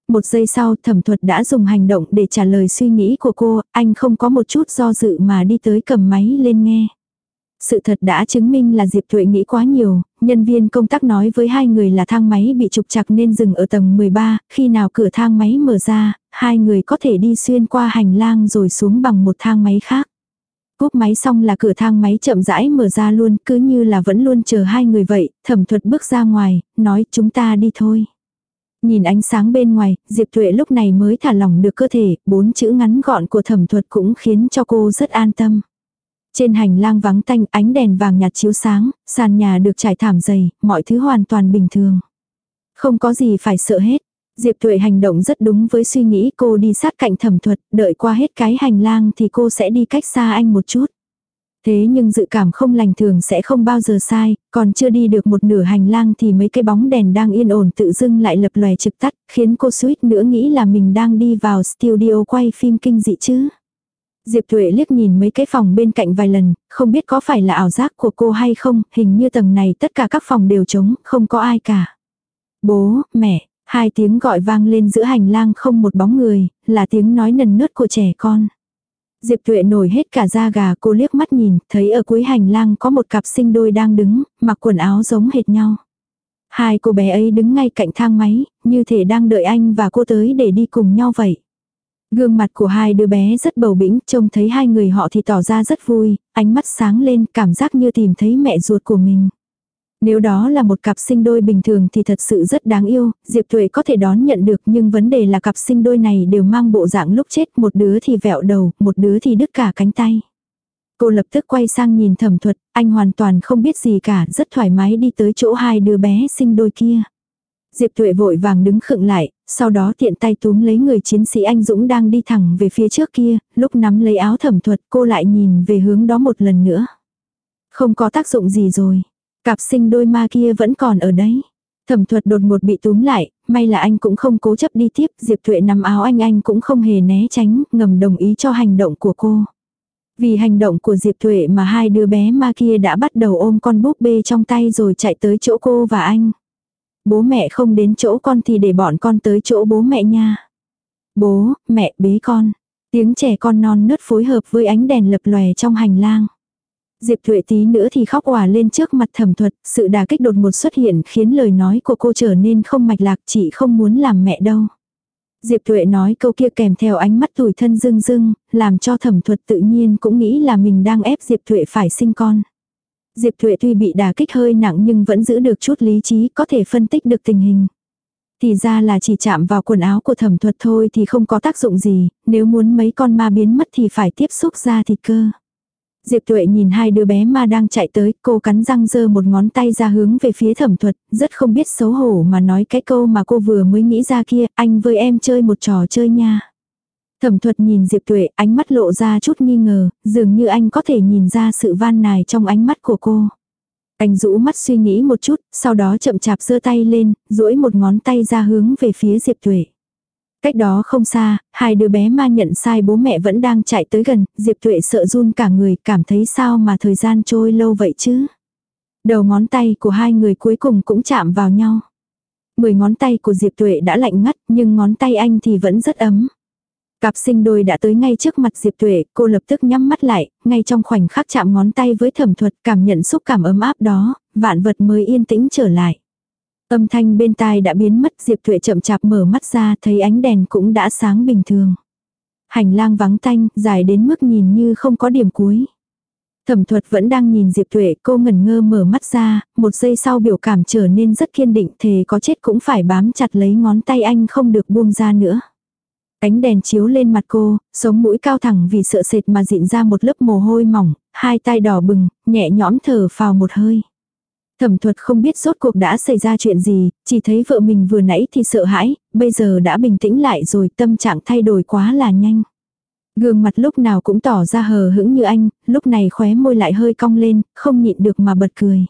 Một giây sau thẩm thuật đã dùng hành động để trả lời suy nghĩ của cô, anh không có một chút do dự mà đi tới cầm máy lên nghe. Sự thật đã chứng minh là Diệp Thuệ nghĩ quá nhiều, nhân viên công tác nói với hai người là thang máy bị trục chặt nên dừng ở tầng 13, khi nào cửa thang máy mở ra, hai người có thể đi xuyên qua hành lang rồi xuống bằng một thang máy khác. Cúp máy xong là cửa thang máy chậm rãi mở ra luôn, cứ như là vẫn luôn chờ hai người vậy, thẩm thuật bước ra ngoài, nói chúng ta đi thôi. Nhìn ánh sáng bên ngoài, Diệp Tuệ lúc này mới thả lỏng được cơ thể, bốn chữ ngắn gọn của thẩm thuật cũng khiến cho cô rất an tâm. Trên hành lang vắng tanh ánh đèn vàng nhạt chiếu sáng, sàn nhà được trải thảm dày, mọi thứ hoàn toàn bình thường. Không có gì phải sợ hết. Diệp Tuệ hành động rất đúng với suy nghĩ cô đi sát cạnh thẩm thuật, đợi qua hết cái hành lang thì cô sẽ đi cách xa anh một chút. Thế nhưng dự cảm không lành thường sẽ không bao giờ sai, còn chưa đi được một nửa hành lang thì mấy cái bóng đèn đang yên ổn tự dưng lại lập lòe trực tắt, khiến cô suýt nữa nghĩ là mình đang đi vào studio quay phim kinh dị chứ. Diệp Thuệ liếc nhìn mấy cái phòng bên cạnh vài lần, không biết có phải là ảo giác của cô hay không, hình như tầng này tất cả các phòng đều trống, không có ai cả. Bố, mẹ, hai tiếng gọi vang lên giữa hành lang không một bóng người, là tiếng nói nần nớt của trẻ con. Diệp Tuệ nổi hết cả da gà cô liếc mắt nhìn, thấy ở cuối hành lang có một cặp sinh đôi đang đứng, mặc quần áo giống hệt nhau. Hai cô bé ấy đứng ngay cạnh thang máy, như thể đang đợi anh và cô tới để đi cùng nhau vậy. Gương mặt của hai đứa bé rất bầu bĩnh, trông thấy hai người họ thì tỏ ra rất vui, ánh mắt sáng lên, cảm giác như tìm thấy mẹ ruột của mình. Nếu đó là một cặp sinh đôi bình thường thì thật sự rất đáng yêu, Diệp Tuệ có thể đón nhận được nhưng vấn đề là cặp sinh đôi này đều mang bộ dạng lúc chết, một đứa thì vẹo đầu, một đứa thì đứt cả cánh tay. Cô lập tức quay sang nhìn thẩm thuật, anh hoàn toàn không biết gì cả, rất thoải mái đi tới chỗ hai đứa bé sinh đôi kia. Diệp Tuệ vội vàng đứng khựng lại, sau đó tiện tay túm lấy người chiến sĩ anh Dũng đang đi thẳng về phía trước kia, lúc nắm lấy áo thẩm thuật cô lại nhìn về hướng đó một lần nữa. Không có tác dụng gì rồi, cặp sinh đôi ma kia vẫn còn ở đấy. Thẩm thuật đột ngột bị túm lại, may là anh cũng không cố chấp đi tiếp, Diệp Thuệ nắm áo anh anh cũng không hề né tránh, ngầm đồng ý cho hành động của cô. Vì hành động của Diệp Thuệ mà hai đứa bé ma kia đã bắt đầu ôm con búp bê trong tay rồi chạy tới chỗ cô và anh. Bố mẹ không đến chỗ con thì để bọn con tới chỗ bố mẹ nha. Bố, mẹ bế con. Tiếng trẻ con non nớt phối hợp với ánh đèn lập lòe trong hành lang. Diệp Thuệ tí nữa thì khóc òa lên trước mặt thẩm thuật, sự đà kích đột ngột xuất hiện khiến lời nói của cô trở nên không mạch lạc chị không muốn làm mẹ đâu. Diệp Thuệ nói câu kia kèm theo ánh mắt tủi thân dưng dưng, làm cho thẩm thuật tự nhiên cũng nghĩ là mình đang ép Diệp Thuệ phải sinh con. Diệp Thuệ tuy bị đả kích hơi nặng nhưng vẫn giữ được chút lý trí, có thể phân tích được tình hình. Thì ra là chỉ chạm vào quần áo của thẩm thuật thôi thì không có tác dụng gì, nếu muốn mấy con ma biến mất thì phải tiếp xúc ra thịt cơ. Diệp Tuệ nhìn hai đứa bé ma đang chạy tới, cô cắn răng giơ một ngón tay ra hướng về phía thẩm thuật, rất không biết xấu hổ mà nói cái câu mà cô vừa mới nghĩ ra kia, anh với em chơi một trò chơi nha. Thẩm thuật nhìn Diệp Tuệ, ánh mắt lộ ra chút nghi ngờ, dường như anh có thể nhìn ra sự van nài trong ánh mắt của cô. Anh rũ mắt suy nghĩ một chút, sau đó chậm chạp giơ tay lên, duỗi một ngón tay ra hướng về phía Diệp Tuệ. Cách đó không xa, hai đứa bé ma nhận sai bố mẹ vẫn đang chạy tới gần, Diệp Tuệ sợ run cả người, cảm thấy sao mà thời gian trôi lâu vậy chứ. Đầu ngón tay của hai người cuối cùng cũng chạm vào nhau. Mười ngón tay của Diệp Tuệ đã lạnh ngắt, nhưng ngón tay anh thì vẫn rất ấm. Cặp sinh đôi đã tới ngay trước mặt Diệp Tuệ, cô lập tức nhắm mắt lại, ngay trong khoảnh khắc chạm ngón tay với thẩm thuật cảm nhận xúc cảm ấm áp đó, vạn vật mới yên tĩnh trở lại. Âm thanh bên tai đã biến mất Diệp Tuệ chậm chạp mở mắt ra thấy ánh đèn cũng đã sáng bình thường. Hành lang vắng tanh, dài đến mức nhìn như không có điểm cuối. Thẩm thuật vẫn đang nhìn Diệp Tuệ, cô ngẩn ngơ mở mắt ra, một giây sau biểu cảm trở nên rất kiên định thề có chết cũng phải bám chặt lấy ngón tay anh không được buông ra nữa. Ánh đèn chiếu lên mặt cô, sống mũi cao thẳng vì sợ sệt mà dịn ra một lớp mồ hôi mỏng, hai tay đỏ bừng, nhẹ nhõm thở phào một hơi. Thẩm thuật không biết rốt cuộc đã xảy ra chuyện gì, chỉ thấy vợ mình vừa nãy thì sợ hãi, bây giờ đã bình tĩnh lại rồi tâm trạng thay đổi quá là nhanh. Gương mặt lúc nào cũng tỏ ra hờ hững như anh, lúc này khóe môi lại hơi cong lên, không nhịn được mà bật cười.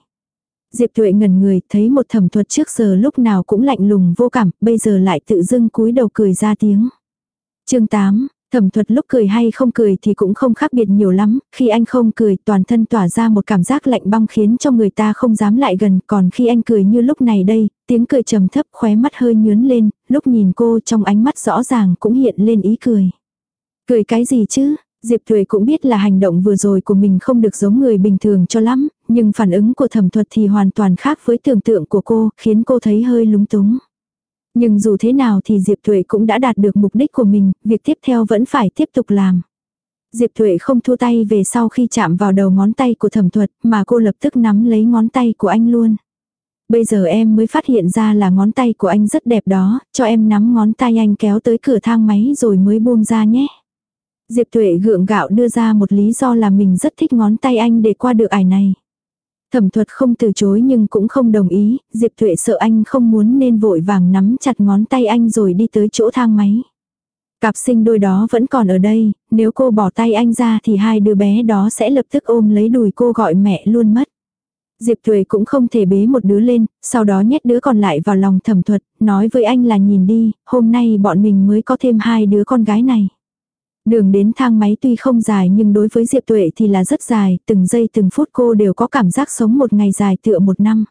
Diệp Tuệ ngẩn người, thấy một thẩm thuật trước giờ lúc nào cũng lạnh lùng vô cảm, bây giờ lại tự dưng cúi đầu cười ra tiếng. chương 8, Thẩm thuật lúc cười hay không cười thì cũng không khác biệt nhiều lắm, khi anh không cười toàn thân tỏa ra một cảm giác lạnh băng khiến cho người ta không dám lại gần, còn khi anh cười như lúc này đây, tiếng cười trầm thấp khóe mắt hơi nhướn lên, lúc nhìn cô trong ánh mắt rõ ràng cũng hiện lên ý cười. Cười cái gì chứ? Diệp Thuệ cũng biết là hành động vừa rồi của mình không được giống người bình thường cho lắm, nhưng phản ứng của thẩm thuật thì hoàn toàn khác với tưởng tượng của cô, khiến cô thấy hơi lúng túng. Nhưng dù thế nào thì Diệp Thuệ cũng đã đạt được mục đích của mình, việc tiếp theo vẫn phải tiếp tục làm. Diệp Thuệ không thua tay về sau khi chạm vào đầu ngón tay của thẩm thuật, mà cô lập tức nắm lấy ngón tay của anh luôn. Bây giờ em mới phát hiện ra là ngón tay của anh rất đẹp đó, cho em nắm ngón tay anh kéo tới cửa thang máy rồi mới buông ra nhé. Diệp Thuệ gượng gạo đưa ra một lý do là mình rất thích ngón tay anh để qua được ải này. Thẩm thuật không từ chối nhưng cũng không đồng ý, Diệp Thuệ sợ anh không muốn nên vội vàng nắm chặt ngón tay anh rồi đi tới chỗ thang máy. Cặp sinh đôi đó vẫn còn ở đây, nếu cô bỏ tay anh ra thì hai đứa bé đó sẽ lập tức ôm lấy đùi cô gọi mẹ luôn mất. Diệp Thuệ cũng không thể bế một đứa lên, sau đó nhét đứa còn lại vào lòng thẩm thuật, nói với anh là nhìn đi, hôm nay bọn mình mới có thêm hai đứa con gái này. Đường đến thang máy tuy không dài nhưng đối với Diệp Tuệ thì là rất dài, từng giây từng phút cô đều có cảm giác sống một ngày dài tựa một năm.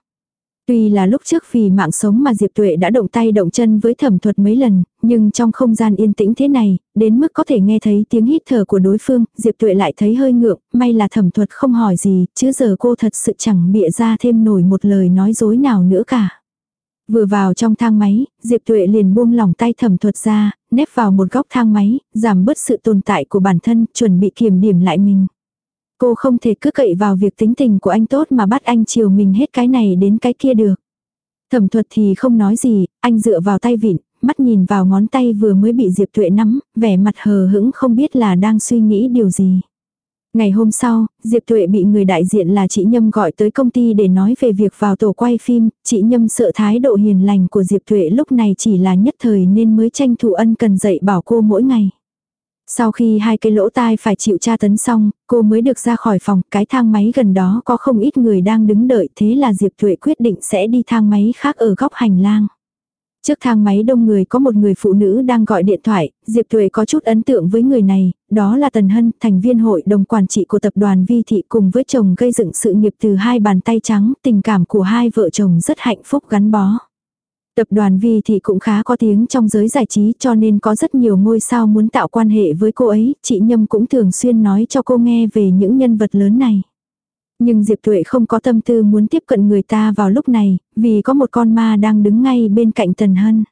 Tuy là lúc trước vì mạng sống mà Diệp Tuệ đã động tay động chân với thẩm thuật mấy lần, nhưng trong không gian yên tĩnh thế này, đến mức có thể nghe thấy tiếng hít thở của đối phương, Diệp Tuệ lại thấy hơi ngượng, may là thẩm thuật không hỏi gì, chứ giờ cô thật sự chẳng bịa ra thêm nổi một lời nói dối nào nữa cả. Vừa vào trong thang máy, Diệp Tuệ liền buông lỏng tay thẩm thuật ra, nép vào một góc thang máy, giảm bớt sự tồn tại của bản thân, chuẩn bị kiểm điểm lại mình. Cô không thể cứ cậy vào việc tính tình của anh tốt mà bắt anh chiều mình hết cái này đến cái kia được. Thẩm thuật thì không nói gì, anh dựa vào tay vịn, mắt nhìn vào ngón tay vừa mới bị Diệp Tuệ nắm, vẻ mặt hờ hững không biết là đang suy nghĩ điều gì. Ngày hôm sau, Diệp Tuệ bị người đại diện là chị Nhâm gọi tới công ty để nói về việc vào tổ quay phim, chị Nhâm sợ thái độ hiền lành của Diệp Tuệ lúc này chỉ là nhất thời nên mới tranh thủ ân cần dạy bảo cô mỗi ngày. Sau khi hai cái lỗ tai phải chịu tra tấn xong, cô mới được ra khỏi phòng, cái thang máy gần đó có không ít người đang đứng đợi, thế là Diệp Tuệ quyết định sẽ đi thang máy khác ở góc hành lang. Trước thang máy đông người có một người phụ nữ đang gọi điện thoại, Diệp Thuệ có chút ấn tượng với người này, đó là Tần Hân, thành viên hội đồng quản trị của tập đoàn Vi Thị cùng với chồng gây dựng sự nghiệp từ hai bàn tay trắng, tình cảm của hai vợ chồng rất hạnh phúc gắn bó. Tập đoàn Vi Thị cũng khá có tiếng trong giới giải trí cho nên có rất nhiều ngôi sao muốn tạo quan hệ với cô ấy, chị Nhâm cũng thường xuyên nói cho cô nghe về những nhân vật lớn này. Nhưng Diệp Tuệ không có tâm tư muốn tiếp cận người ta vào lúc này, vì có một con ma đang đứng ngay bên cạnh Tần Hân.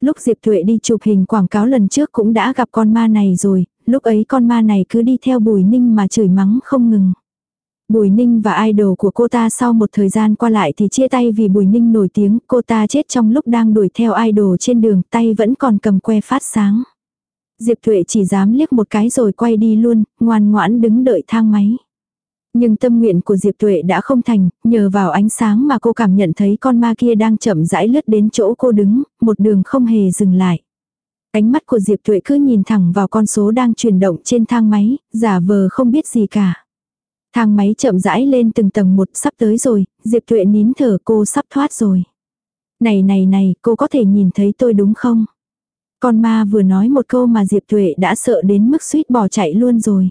Lúc Diệp Tuệ đi chụp hình quảng cáo lần trước cũng đã gặp con ma này rồi, lúc ấy con ma này cứ đi theo Bùi Ninh mà chửi mắng không ngừng. Bùi Ninh và idol của cô ta sau một thời gian qua lại thì chia tay vì Bùi Ninh nổi tiếng, cô ta chết trong lúc đang đuổi theo idol trên đường, tay vẫn còn cầm que phát sáng. Diệp Thuệ chỉ dám liếc một cái rồi quay đi luôn, ngoan ngoãn đứng đợi thang máy. Nhưng tâm nguyện của Diệp Tuệ đã không thành, nhờ vào ánh sáng mà cô cảm nhận thấy con ma kia đang chậm rãi lướt đến chỗ cô đứng, một đường không hề dừng lại. Ánh mắt của Diệp Tuệ cứ nhìn thẳng vào con số đang chuyển động trên thang máy, giả vờ không biết gì cả. Thang máy chậm rãi lên từng tầng một sắp tới rồi, Diệp Tuệ nín thở cô sắp thoát rồi. Này này này, cô có thể nhìn thấy tôi đúng không? Con ma vừa nói một câu mà Diệp Tuệ đã sợ đến mức suýt bỏ chạy luôn rồi.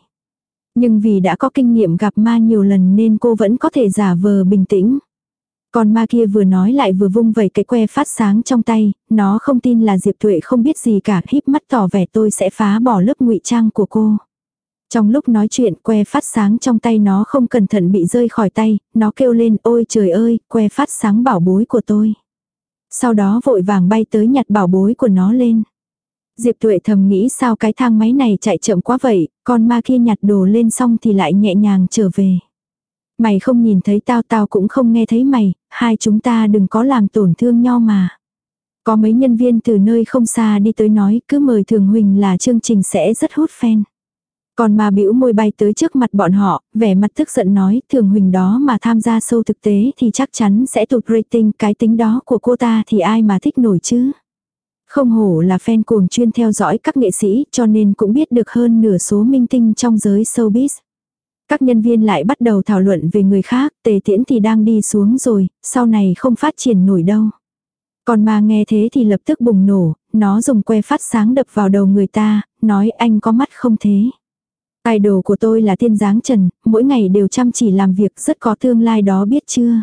Nhưng vì đã có kinh nghiệm gặp ma nhiều lần nên cô vẫn có thể giả vờ bình tĩnh. còn ma kia vừa nói lại vừa vung vẩy cái que phát sáng trong tay, nó không tin là Diệp Tuệ không biết gì cả, híp mắt tỏ vẻ tôi sẽ phá bỏ lớp ngụy trang của cô. Trong lúc nói chuyện, que phát sáng trong tay nó không cẩn thận bị rơi khỏi tay, nó kêu lên ôi trời ơi, que phát sáng bảo bối của tôi. Sau đó vội vàng bay tới nhặt bảo bối của nó lên. Diệp Tuệ thầm nghĩ sao cái thang máy này chạy chậm quá vậy, con ma kia nhặt đồ lên xong thì lại nhẹ nhàng trở về. Mày không nhìn thấy tao tao cũng không nghe thấy mày, hai chúng ta đừng có làm tổn thương nhau mà. Có mấy nhân viên từ nơi không xa đi tới nói cứ mời Thường Huỳnh là chương trình sẽ rất hút fan. Còn ma bĩu môi bay tới trước mặt bọn họ, vẻ mặt tức giận nói Thường Huỳnh đó mà tham gia sâu thực tế thì chắc chắn sẽ tụt rating cái tính đó của cô ta thì ai mà thích nổi chứ. Không hổ là fan cuồng chuyên theo dõi các nghệ sĩ cho nên cũng biết được hơn nửa số minh tinh trong giới showbiz. Các nhân viên lại bắt đầu thảo luận về người khác, tề tiễn thì đang đi xuống rồi, sau này không phát triển nổi đâu. Còn mà nghe thế thì lập tức bùng nổ, nó dùng que phát sáng đập vào đầu người ta, nói anh có mắt không thế. Idol của tôi là thiên giáng trần, mỗi ngày đều chăm chỉ làm việc rất có tương lai đó biết chưa.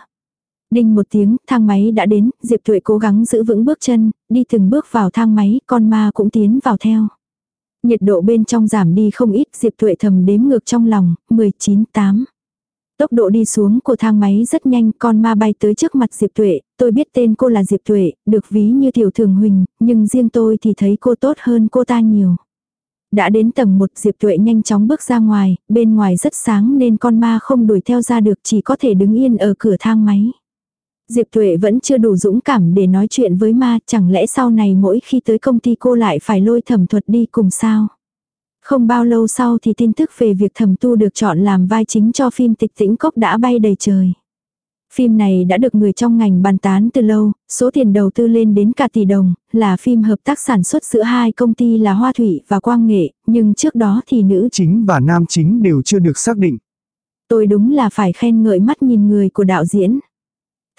Đinh một tiếng, thang máy đã đến, Diệp thụy cố gắng giữ vững bước chân, đi từng bước vào thang máy, con ma cũng tiến vào theo. Nhiệt độ bên trong giảm đi không ít, Diệp thụy thầm đếm ngược trong lòng, 19, 8. Tốc độ đi xuống của thang máy rất nhanh, con ma bay tới trước mặt Diệp thụy tôi biết tên cô là Diệp thụy được ví như tiểu thường huỳnh, nhưng riêng tôi thì thấy cô tốt hơn cô ta nhiều. Đã đến tầng 1 Diệp Tuệ nhanh chóng bước ra ngoài, bên ngoài rất sáng nên con ma không đuổi theo ra được chỉ có thể đứng yên ở cửa thang máy. Diệp Tuệ vẫn chưa đủ dũng cảm để nói chuyện với ma, chẳng lẽ sau này mỗi khi tới công ty cô lại phải lôi thẩm thuật đi cùng sao? Không bao lâu sau thì tin tức về việc thẩm tu được chọn làm vai chính cho phim tịch tĩnh cốc đã bay đầy trời. Phim này đã được người trong ngành bàn tán từ lâu, số tiền đầu tư lên đến cả tỷ đồng, là phim hợp tác sản xuất giữa hai công ty là Hoa Thủy và Quang Nghệ, nhưng trước đó thì nữ chính và nam chính đều chưa được xác định. Tôi đúng là phải khen ngợi mắt nhìn người của đạo diễn.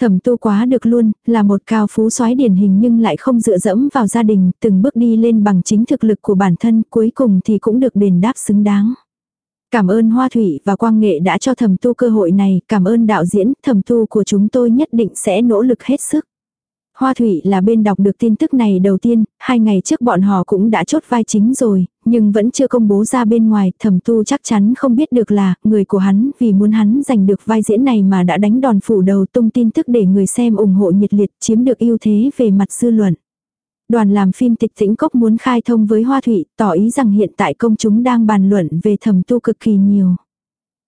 Thẩm tu quá được luôn, là một cao phú soái điển hình nhưng lại không dựa dẫm vào gia đình, từng bước đi lên bằng chính thực lực của bản thân, cuối cùng thì cũng được đền đáp xứng đáng. Cảm ơn Hoa Thủy và Quang Nghệ đã cho thẩm tu cơ hội này, cảm ơn đạo diễn, thẩm tu của chúng tôi nhất định sẽ nỗ lực hết sức. Hoa Thủy là bên đọc được tin tức này đầu tiên, hai ngày trước bọn họ cũng đã chốt vai chính rồi, nhưng vẫn chưa công bố ra bên ngoài, thẩm tu chắc chắn không biết được là, người của hắn vì muốn hắn giành được vai diễn này mà đã đánh đòn phủ đầu tung tin tức để người xem ủng hộ nhiệt liệt chiếm được ưu thế về mặt dư luận. Đoàn làm phim tịch tĩnh cốc muốn khai thông với Hoa Thủy, tỏ ý rằng hiện tại công chúng đang bàn luận về thẩm tu cực kỳ nhiều.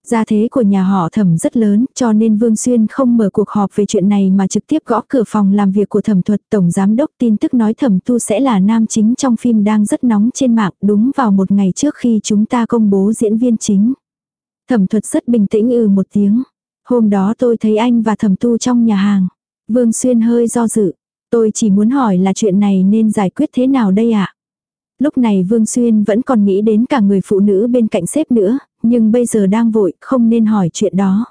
Gia thế của nhà họ thẩm rất lớn, cho nên Vương Xuyên không mở cuộc họp về chuyện này mà trực tiếp gõ cửa phòng làm việc của thẩm thuật tổng giám đốc tin tức nói thẩm tu sẽ là nam chính trong phim đang rất nóng trên mạng, đúng vào một ngày trước khi chúng ta công bố diễn viên chính. Thẩm thuật rất bình tĩnh ừ một tiếng. Hôm đó tôi thấy anh và thẩm tu trong nhà hàng. Vương Xuyên hơi do dự. Tôi chỉ muốn hỏi là chuyện này nên giải quyết thế nào đây ạ? Lúc này Vương Xuyên vẫn còn nghĩ đến cả người phụ nữ bên cạnh xếp nữa, nhưng bây giờ đang vội, không nên hỏi chuyện đó.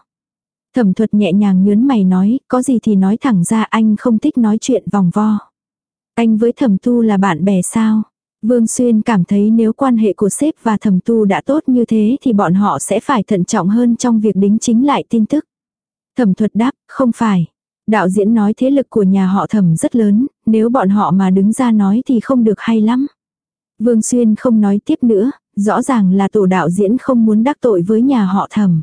Thẩm thuật nhẹ nhàng nhớn mày nói, có gì thì nói thẳng ra anh không thích nói chuyện vòng vo. Anh với thẩm tu là bạn bè sao? Vương Xuyên cảm thấy nếu quan hệ của sếp và thẩm tu đã tốt như thế thì bọn họ sẽ phải thận trọng hơn trong việc đính chính lại tin tức. Thẩm thuật đáp, không phải. Đạo diễn nói thế lực của nhà họ thẩm rất lớn, nếu bọn họ mà đứng ra nói thì không được hay lắm. Vương Xuyên không nói tiếp nữa, rõ ràng là tổ đạo diễn không muốn đắc tội với nhà họ thẩm.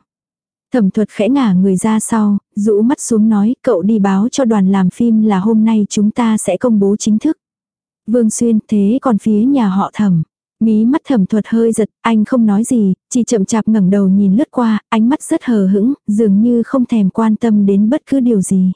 Thẩm thuật khẽ ngả người ra sau, rũ mắt xuống nói cậu đi báo cho đoàn làm phim là hôm nay chúng ta sẽ công bố chính thức. Vương Xuyên thế còn phía nhà họ thẩm. Mí mắt thẩm thuật hơi giật, anh không nói gì, chỉ chậm chạp ngẩng đầu nhìn lướt qua, ánh mắt rất hờ hững, dường như không thèm quan tâm đến bất cứ điều gì.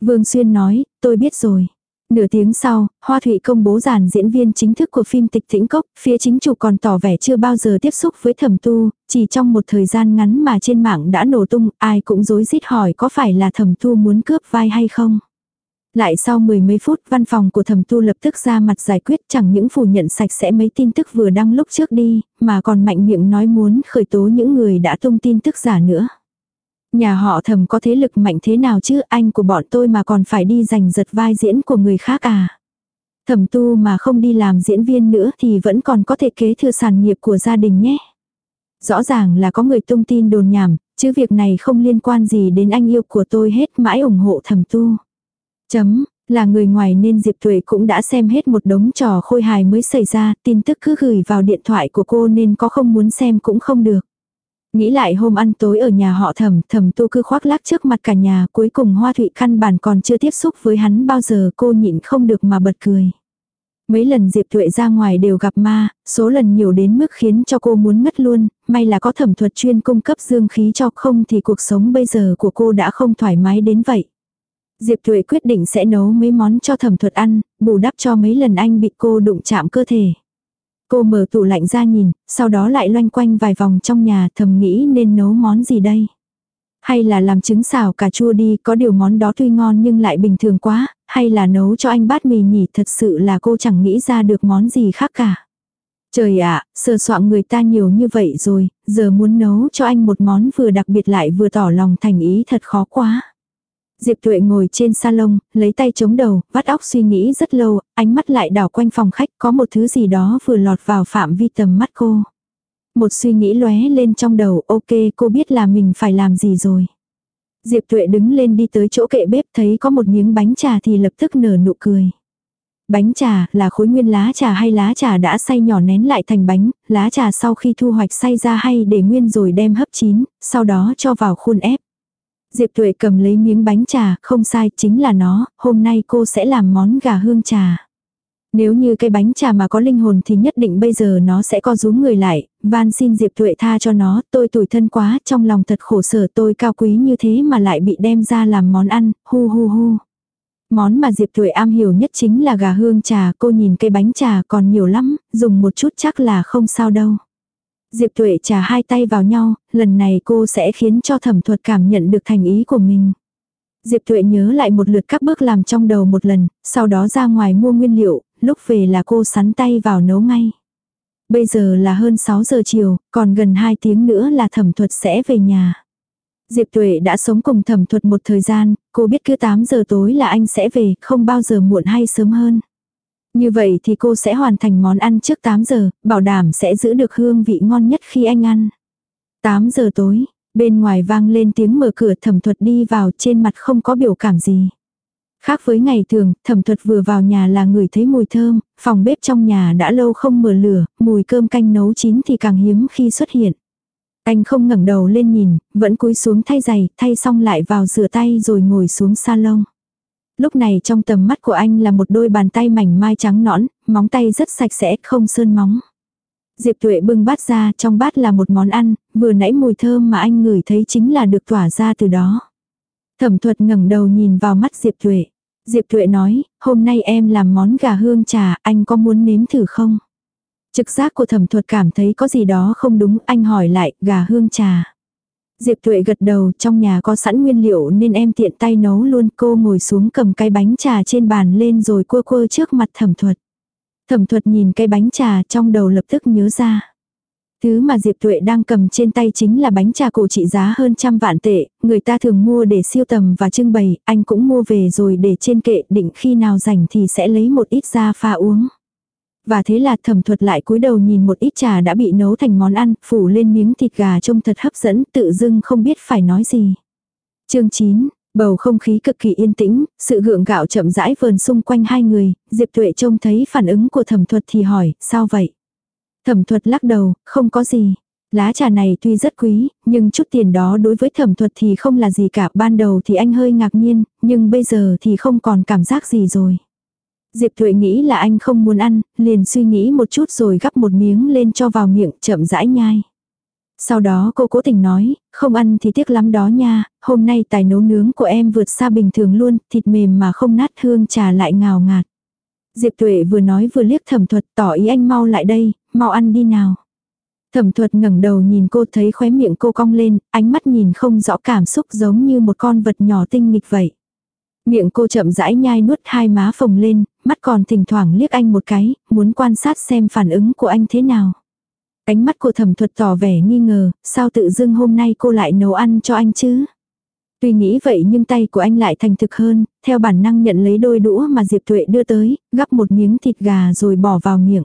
Vương Xuyên nói, tôi biết rồi. Nửa tiếng sau, Hoa Thụy công bố giàn diễn viên chính thức của phim Tịch Tĩnh Cốc, phía chính chủ còn tỏ vẻ chưa bao giờ tiếp xúc với thẩm tu, chỉ trong một thời gian ngắn mà trên mạng đã nổ tung, ai cũng rối rít hỏi có phải là thẩm tu muốn cướp vai hay không. Lại sau mười mấy phút văn phòng của thẩm tu lập tức ra mặt giải quyết chẳng những phủ nhận sạch sẽ mấy tin tức vừa đăng lúc trước đi, mà còn mạnh miệng nói muốn khởi tố những người đã tung tin tức giả nữa. Nhà họ thầm có thế lực mạnh thế nào chứ anh của bọn tôi mà còn phải đi giành giật vai diễn của người khác à. Thẩm tu mà không đi làm diễn viên nữa thì vẫn còn có thể kế thừa sản nghiệp của gia đình nhé. Rõ ràng là có người tung tin đồn nhảm, chứ việc này không liên quan gì đến anh yêu của tôi hết mãi ủng hộ thẩm tu. Chấm, là người ngoài nên Diệp Tuệ cũng đã xem hết một đống trò khôi hài mới xảy ra, tin tức cứ gửi vào điện thoại của cô nên có không muốn xem cũng không được. Nghĩ lại hôm ăn tối ở nhà họ thẩm, thẩm tu cứ khoác lác trước mặt cả nhà, cuối cùng Hoa Thụy căn bản còn chưa tiếp xúc với hắn bao giờ cô nhịn không được mà bật cười. Mấy lần Diệp Thuệ ra ngoài đều gặp ma, số lần nhiều đến mức khiến cho cô muốn ngất luôn, may là có thẩm thuật chuyên cung cấp dương khí cho không thì cuộc sống bây giờ của cô đã không thoải mái đến vậy. Diệp Thuệ quyết định sẽ nấu mấy món cho thẩm thuật ăn, bù đắp cho mấy lần anh bị cô đụng chạm cơ thể. Cô mở tủ lạnh ra nhìn, sau đó lại loanh quanh vài vòng trong nhà thầm nghĩ nên nấu món gì đây. Hay là làm trứng xào cà chua đi, có điều món đó tuy ngon nhưng lại bình thường quá, hay là nấu cho anh bát mì nhỉ, thật sự là cô chẳng nghĩ ra được món gì khác cả. Trời ạ, sờ soạn người ta nhiều như vậy rồi, giờ muốn nấu cho anh một món vừa đặc biệt lại vừa tỏ lòng thành ý thật khó quá. Diệp Tuệ ngồi trên salon, lấy tay chống đầu, vắt óc suy nghĩ rất lâu, ánh mắt lại đảo quanh phòng khách có một thứ gì đó vừa lọt vào phạm vi tầm mắt cô. Một suy nghĩ lóe lên trong đầu, ok cô biết là mình phải làm gì rồi. Diệp Tuệ đứng lên đi tới chỗ kệ bếp thấy có một miếng bánh trà thì lập tức nở nụ cười. Bánh trà là khối nguyên lá trà hay lá trà đã xay nhỏ nén lại thành bánh, lá trà sau khi thu hoạch xay ra hay để nguyên rồi đem hấp chín, sau đó cho vào khuôn ép. Diệp Tuệ cầm lấy miếng bánh trà, không sai, chính là nó, hôm nay cô sẽ làm món gà hương trà. Nếu như cái bánh trà mà có linh hồn thì nhất định bây giờ nó sẽ co rúm người lại, van xin Diệp Tuệ tha cho nó, tôi tủi thân quá, trong lòng thật khổ sở tôi cao quý như thế mà lại bị đem ra làm món ăn, hu hu hu. Món mà Diệp Tuệ am hiểu nhất chính là gà hương trà, cô nhìn cây bánh trà còn nhiều lắm, dùng một chút chắc là không sao đâu. Diệp Tuệ trả hai tay vào nhau, lần này cô sẽ khiến cho thẩm thuật cảm nhận được thành ý của mình. Diệp Tuệ nhớ lại một lượt các bước làm trong đầu một lần, sau đó ra ngoài mua nguyên liệu, lúc về là cô sắn tay vào nấu ngay. Bây giờ là hơn 6 giờ chiều, còn gần 2 tiếng nữa là thẩm thuật sẽ về nhà. Diệp Tuệ đã sống cùng thẩm thuật một thời gian, cô biết cứ 8 giờ tối là anh sẽ về, không bao giờ muộn hay sớm hơn. Như vậy thì cô sẽ hoàn thành món ăn trước 8 giờ, bảo đảm sẽ giữ được hương vị ngon nhất khi anh ăn. 8 giờ tối, bên ngoài vang lên tiếng mở cửa thẩm thuật đi vào trên mặt không có biểu cảm gì. Khác với ngày thường, thẩm thuật vừa vào nhà là người thấy mùi thơm, phòng bếp trong nhà đã lâu không mở lửa, mùi cơm canh nấu chín thì càng hiếm khi xuất hiện. Anh không ngẩng đầu lên nhìn, vẫn cúi xuống thay giày, thay xong lại vào rửa tay rồi ngồi xuống salon. Lúc này trong tầm mắt của anh là một đôi bàn tay mảnh mai trắng nõn, móng tay rất sạch sẽ, không sơn móng. Diệp Tuệ bưng bát ra, trong bát là một món ăn, vừa nãy mùi thơm mà anh ngửi thấy chính là được tỏa ra từ đó. Thẩm thuật ngẩng đầu nhìn vào mắt Diệp Tuệ. Diệp Tuệ nói, hôm nay em làm món gà hương trà, anh có muốn nếm thử không? Trực giác của thẩm thuật cảm thấy có gì đó không đúng, anh hỏi lại, gà hương trà. Diệp Tuệ gật đầu, trong nhà có sẵn nguyên liệu nên em tiện tay nấu luôn. Cô ngồi xuống cầm cái bánh trà trên bàn lên rồi cua cua trước mặt thẩm thuật. Thẩm thuật nhìn cái bánh trà trong đầu lập tức nhớ ra. Thứ mà Diệp Tuệ đang cầm trên tay chính là bánh trà cổ trị giá hơn trăm vạn tệ, người ta thường mua để siêu tầm và trưng bày, anh cũng mua về rồi để trên kệ định khi nào rảnh thì sẽ lấy một ít ra pha uống. Và thế là thẩm thuật lại cúi đầu nhìn một ít trà đã bị nấu thành món ăn, phủ lên miếng thịt gà trông thật hấp dẫn, tự dưng không biết phải nói gì. chương 9, bầu không khí cực kỳ yên tĩnh, sự gượng gạo chậm rãi vờn xung quanh hai người, Diệp Tuệ trông thấy phản ứng của thẩm thuật thì hỏi, sao vậy? Thẩm thuật lắc đầu, không có gì. Lá trà này tuy rất quý, nhưng chút tiền đó đối với thẩm thuật thì không là gì cả. Ban đầu thì anh hơi ngạc nhiên, nhưng bây giờ thì không còn cảm giác gì rồi. Diệp Thuệ nghĩ là anh không muốn ăn, liền suy nghĩ một chút rồi gắp một miếng lên cho vào miệng chậm rãi nhai. Sau đó cô cố tình nói, không ăn thì tiếc lắm đó nha, hôm nay tài nấu nướng của em vượt xa bình thường luôn, thịt mềm mà không nát hương trà lại ngào ngạt. Diệp Tuệ vừa nói vừa liếc thẩm thuật tỏ ý anh mau lại đây, mau ăn đi nào. Thẩm thuật ngẩng đầu nhìn cô thấy khóe miệng cô cong lên, ánh mắt nhìn không rõ cảm xúc giống như một con vật nhỏ tinh nghịch vậy. Miệng cô chậm rãi nhai nuốt hai má phồng lên, mắt còn thỉnh thoảng liếc anh một cái, muốn quan sát xem phản ứng của anh thế nào. Ánh mắt của thẩm thuật tỏ vẻ nghi ngờ, sao tự dưng hôm nay cô lại nấu ăn cho anh chứ? Tuy nghĩ vậy nhưng tay của anh lại thành thực hơn, theo bản năng nhận lấy đôi đũa mà Diệp Tuệ đưa tới, gắp một miếng thịt gà rồi bỏ vào miệng.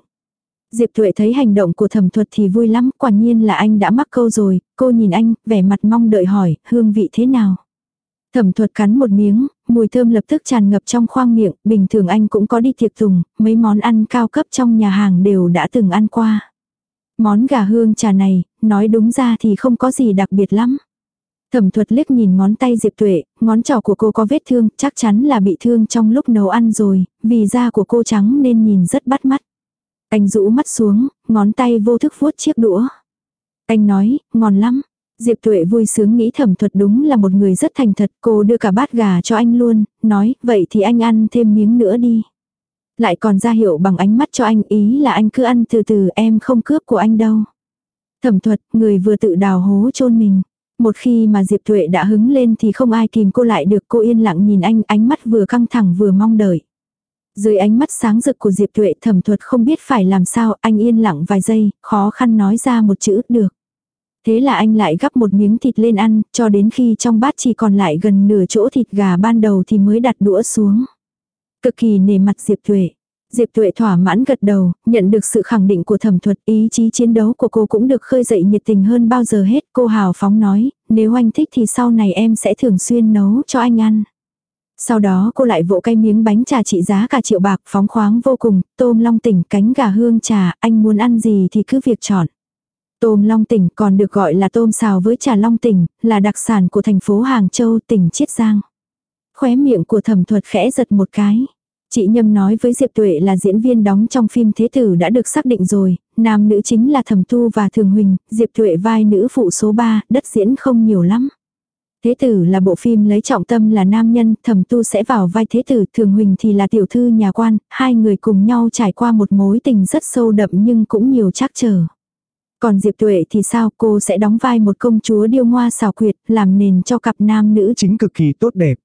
Diệp Tuệ thấy hành động của thẩm thuật thì vui lắm, quả nhiên là anh đã mắc câu rồi, cô nhìn anh, vẻ mặt mong đợi hỏi, hương vị thế nào? Thẩm thuật cắn một miếng, mùi thơm lập tức tràn ngập trong khoang miệng, bình thường anh cũng có đi tiệc tùng, mấy món ăn cao cấp trong nhà hàng đều đã từng ăn qua. Món gà hương trà này, nói đúng ra thì không có gì đặc biệt lắm. Thẩm thuật liếc nhìn ngón tay Diệp Tuệ, ngón trỏ của cô có vết thương, chắc chắn là bị thương trong lúc nấu ăn rồi, vì da của cô trắng nên nhìn rất bắt mắt. Anh rũ mắt xuống, ngón tay vô thức vuốt chiếc đũa. Anh nói, ngon lắm. Diệp Tuệ vui sướng nghĩ thẩm thuật đúng là một người rất thành thật, cô đưa cả bát gà cho anh luôn, nói, vậy thì anh ăn thêm miếng nữa đi. Lại còn ra hiệu bằng ánh mắt cho anh ý là anh cứ ăn từ từ em không cướp của anh đâu. Thẩm thuật, người vừa tự đào hố chôn mình. Một khi mà Diệp Tuệ đã hứng lên thì không ai kìm cô lại được cô yên lặng nhìn anh ánh mắt vừa căng thẳng vừa mong đợi. Dưới ánh mắt sáng rực của Diệp Tuệ thẩm thuật không biết phải làm sao anh yên lặng vài giây, khó khăn nói ra một chữ được. Thế là anh lại gắp một miếng thịt lên ăn, cho đến khi trong bát chỉ còn lại gần nửa chỗ thịt gà ban đầu thì mới đặt đũa xuống. Cực kỳ nề mặt Diệp Tuệ. Diệp Tuệ thỏa mãn gật đầu, nhận được sự khẳng định của thẩm thuật, ý chí chiến đấu của cô cũng được khơi dậy nhiệt tình hơn bao giờ hết. Cô hào phóng nói, nếu anh thích thì sau này em sẽ thường xuyên nấu cho anh ăn. Sau đó cô lại vỗ cây miếng bánh trà trị giá cả triệu bạc phóng khoáng vô cùng, tôm long tỉnh cánh gà hương trà, anh muốn ăn gì thì cứ việc chọn. Tôm long tỉnh còn được gọi là tôm xào với trà long tỉnh, là đặc sản của thành phố Hàng Châu tỉnh Chiết Giang. Khóe miệng của thẩm thuật khẽ giật một cái. Chị Nhâm nói với Diệp Tuệ là diễn viên đóng trong phim Thế Tử đã được xác định rồi, nam nữ chính là Thẩm Tu và Thường Huỳnh, Diệp Tuệ vai nữ phụ số 3, đất diễn không nhiều lắm. Thế tử là bộ phim lấy trọng tâm là nam nhân, thẩm tu sẽ vào vai thế tử, thường huỳnh thì là tiểu thư nhà quan, hai người cùng nhau trải qua một mối tình rất sâu đậm nhưng cũng nhiều trắc trở. Còn Diệp Tuệ thì sao cô sẽ đóng vai một công chúa điêu ngoa xào quyệt, làm nền cho cặp nam nữ chính cực kỳ tốt đẹp.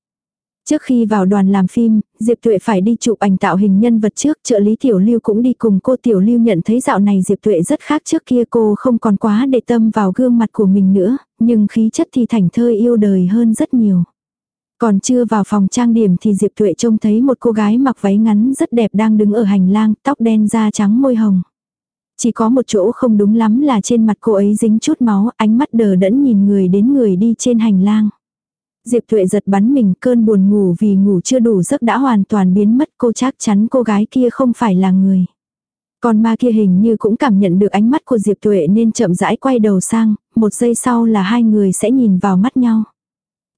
Trước khi vào đoàn làm phim, Diệp Tuệ phải đi chụp ảnh tạo hình nhân vật trước, trợ lý Tiểu Lưu cũng đi cùng cô Tiểu Lưu nhận thấy dạo này Diệp Tuệ rất khác trước kia cô không còn quá để tâm vào gương mặt của mình nữa, nhưng khí chất thì thành thơi yêu đời hơn rất nhiều. Còn chưa vào phòng trang điểm thì Diệp Tuệ trông thấy một cô gái mặc váy ngắn rất đẹp đang đứng ở hành lang, tóc đen da trắng môi hồng. Chỉ có một chỗ không đúng lắm là trên mặt cô ấy dính chút máu, ánh mắt đờ đẫn nhìn người đến người đi trên hành lang. Diệp Thuệ giật bắn mình cơn buồn ngủ vì ngủ chưa đủ giấc đã hoàn toàn biến mất cô chắc chắn cô gái kia không phải là người. Còn ma kia hình như cũng cảm nhận được ánh mắt của Diệp Thuệ nên chậm rãi quay đầu sang, một giây sau là hai người sẽ nhìn vào mắt nhau.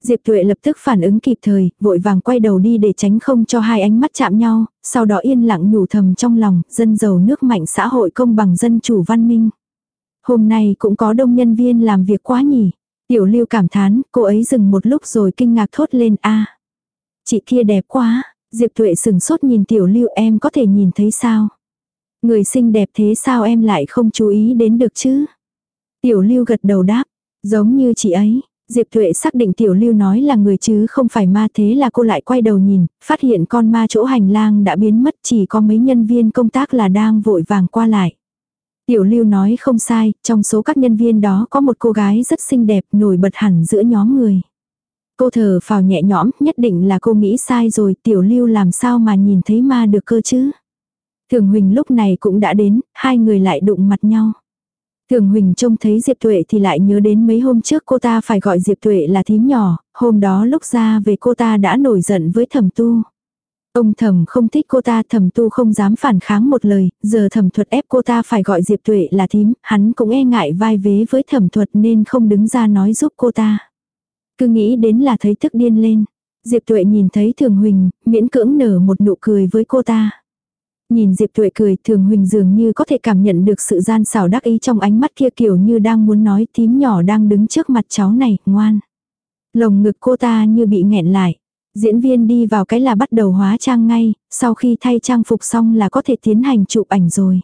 Diệp Thuệ lập tức phản ứng kịp thời, vội vàng quay đầu đi để tránh không cho hai ánh mắt chạm nhau, sau đó yên lặng nhủ thầm trong lòng, dân giàu nước mạnh xã hội công bằng dân chủ văn minh. Hôm nay cũng có đông nhân viên làm việc quá nhỉ. Tiểu lưu cảm thán, cô ấy dừng một lúc rồi kinh ngạc thốt lên a Chị kia đẹp quá, Diệp Thuệ sừng sốt nhìn tiểu lưu em có thể nhìn thấy sao. Người xinh đẹp thế sao em lại không chú ý đến được chứ. Tiểu lưu gật đầu đáp, giống như chị ấy, Diệp Thuệ xác định Tiểu Lưu nói là người chứ không phải ma thế là cô lại quay đầu nhìn, phát hiện con ma chỗ hành lang đã biến mất chỉ có mấy nhân viên công tác là đang vội vàng qua lại. Tiểu Lưu nói không sai, trong số các nhân viên đó có một cô gái rất xinh đẹp nổi bật hẳn giữa nhóm người. Cô thở phào nhẹ nhõm, nhất định là cô nghĩ sai rồi, Tiểu Lưu làm sao mà nhìn thấy ma được cơ chứ. Thường Huỳnh lúc này cũng đã đến, hai người lại đụng mặt nhau. Thường Huỳnh trông thấy Diệp Tuệ thì lại nhớ đến mấy hôm trước cô ta phải gọi Diệp Tuệ là thím nhỏ, hôm đó lúc ra về cô ta đã nổi giận với thẩm tu. Ông thẩm không thích cô ta thẩm tu không dám phản kháng một lời, giờ thẩm thuật ép cô ta phải gọi Diệp Tuệ là thím, hắn cũng e ngại vai vế với thẩm thuật nên không đứng ra nói giúp cô ta. Cứ nghĩ đến là thấy thức điên lên. Diệp Tuệ nhìn thấy Thường Huỳnh, miễn cưỡng nở một nụ cười với cô ta. Nhìn Diệp Tuệ cười, Thường Huỳnh dường như có thể cảm nhận được sự gian xảo đắc ý trong ánh mắt kia kiểu như đang muốn nói tím nhỏ đang đứng trước mặt cháu này, ngoan. Lồng ngực cô ta như bị nghẹn lại. Diễn viên đi vào cái là bắt đầu hóa trang ngay, sau khi thay trang phục xong là có thể tiến hành chụp ảnh rồi.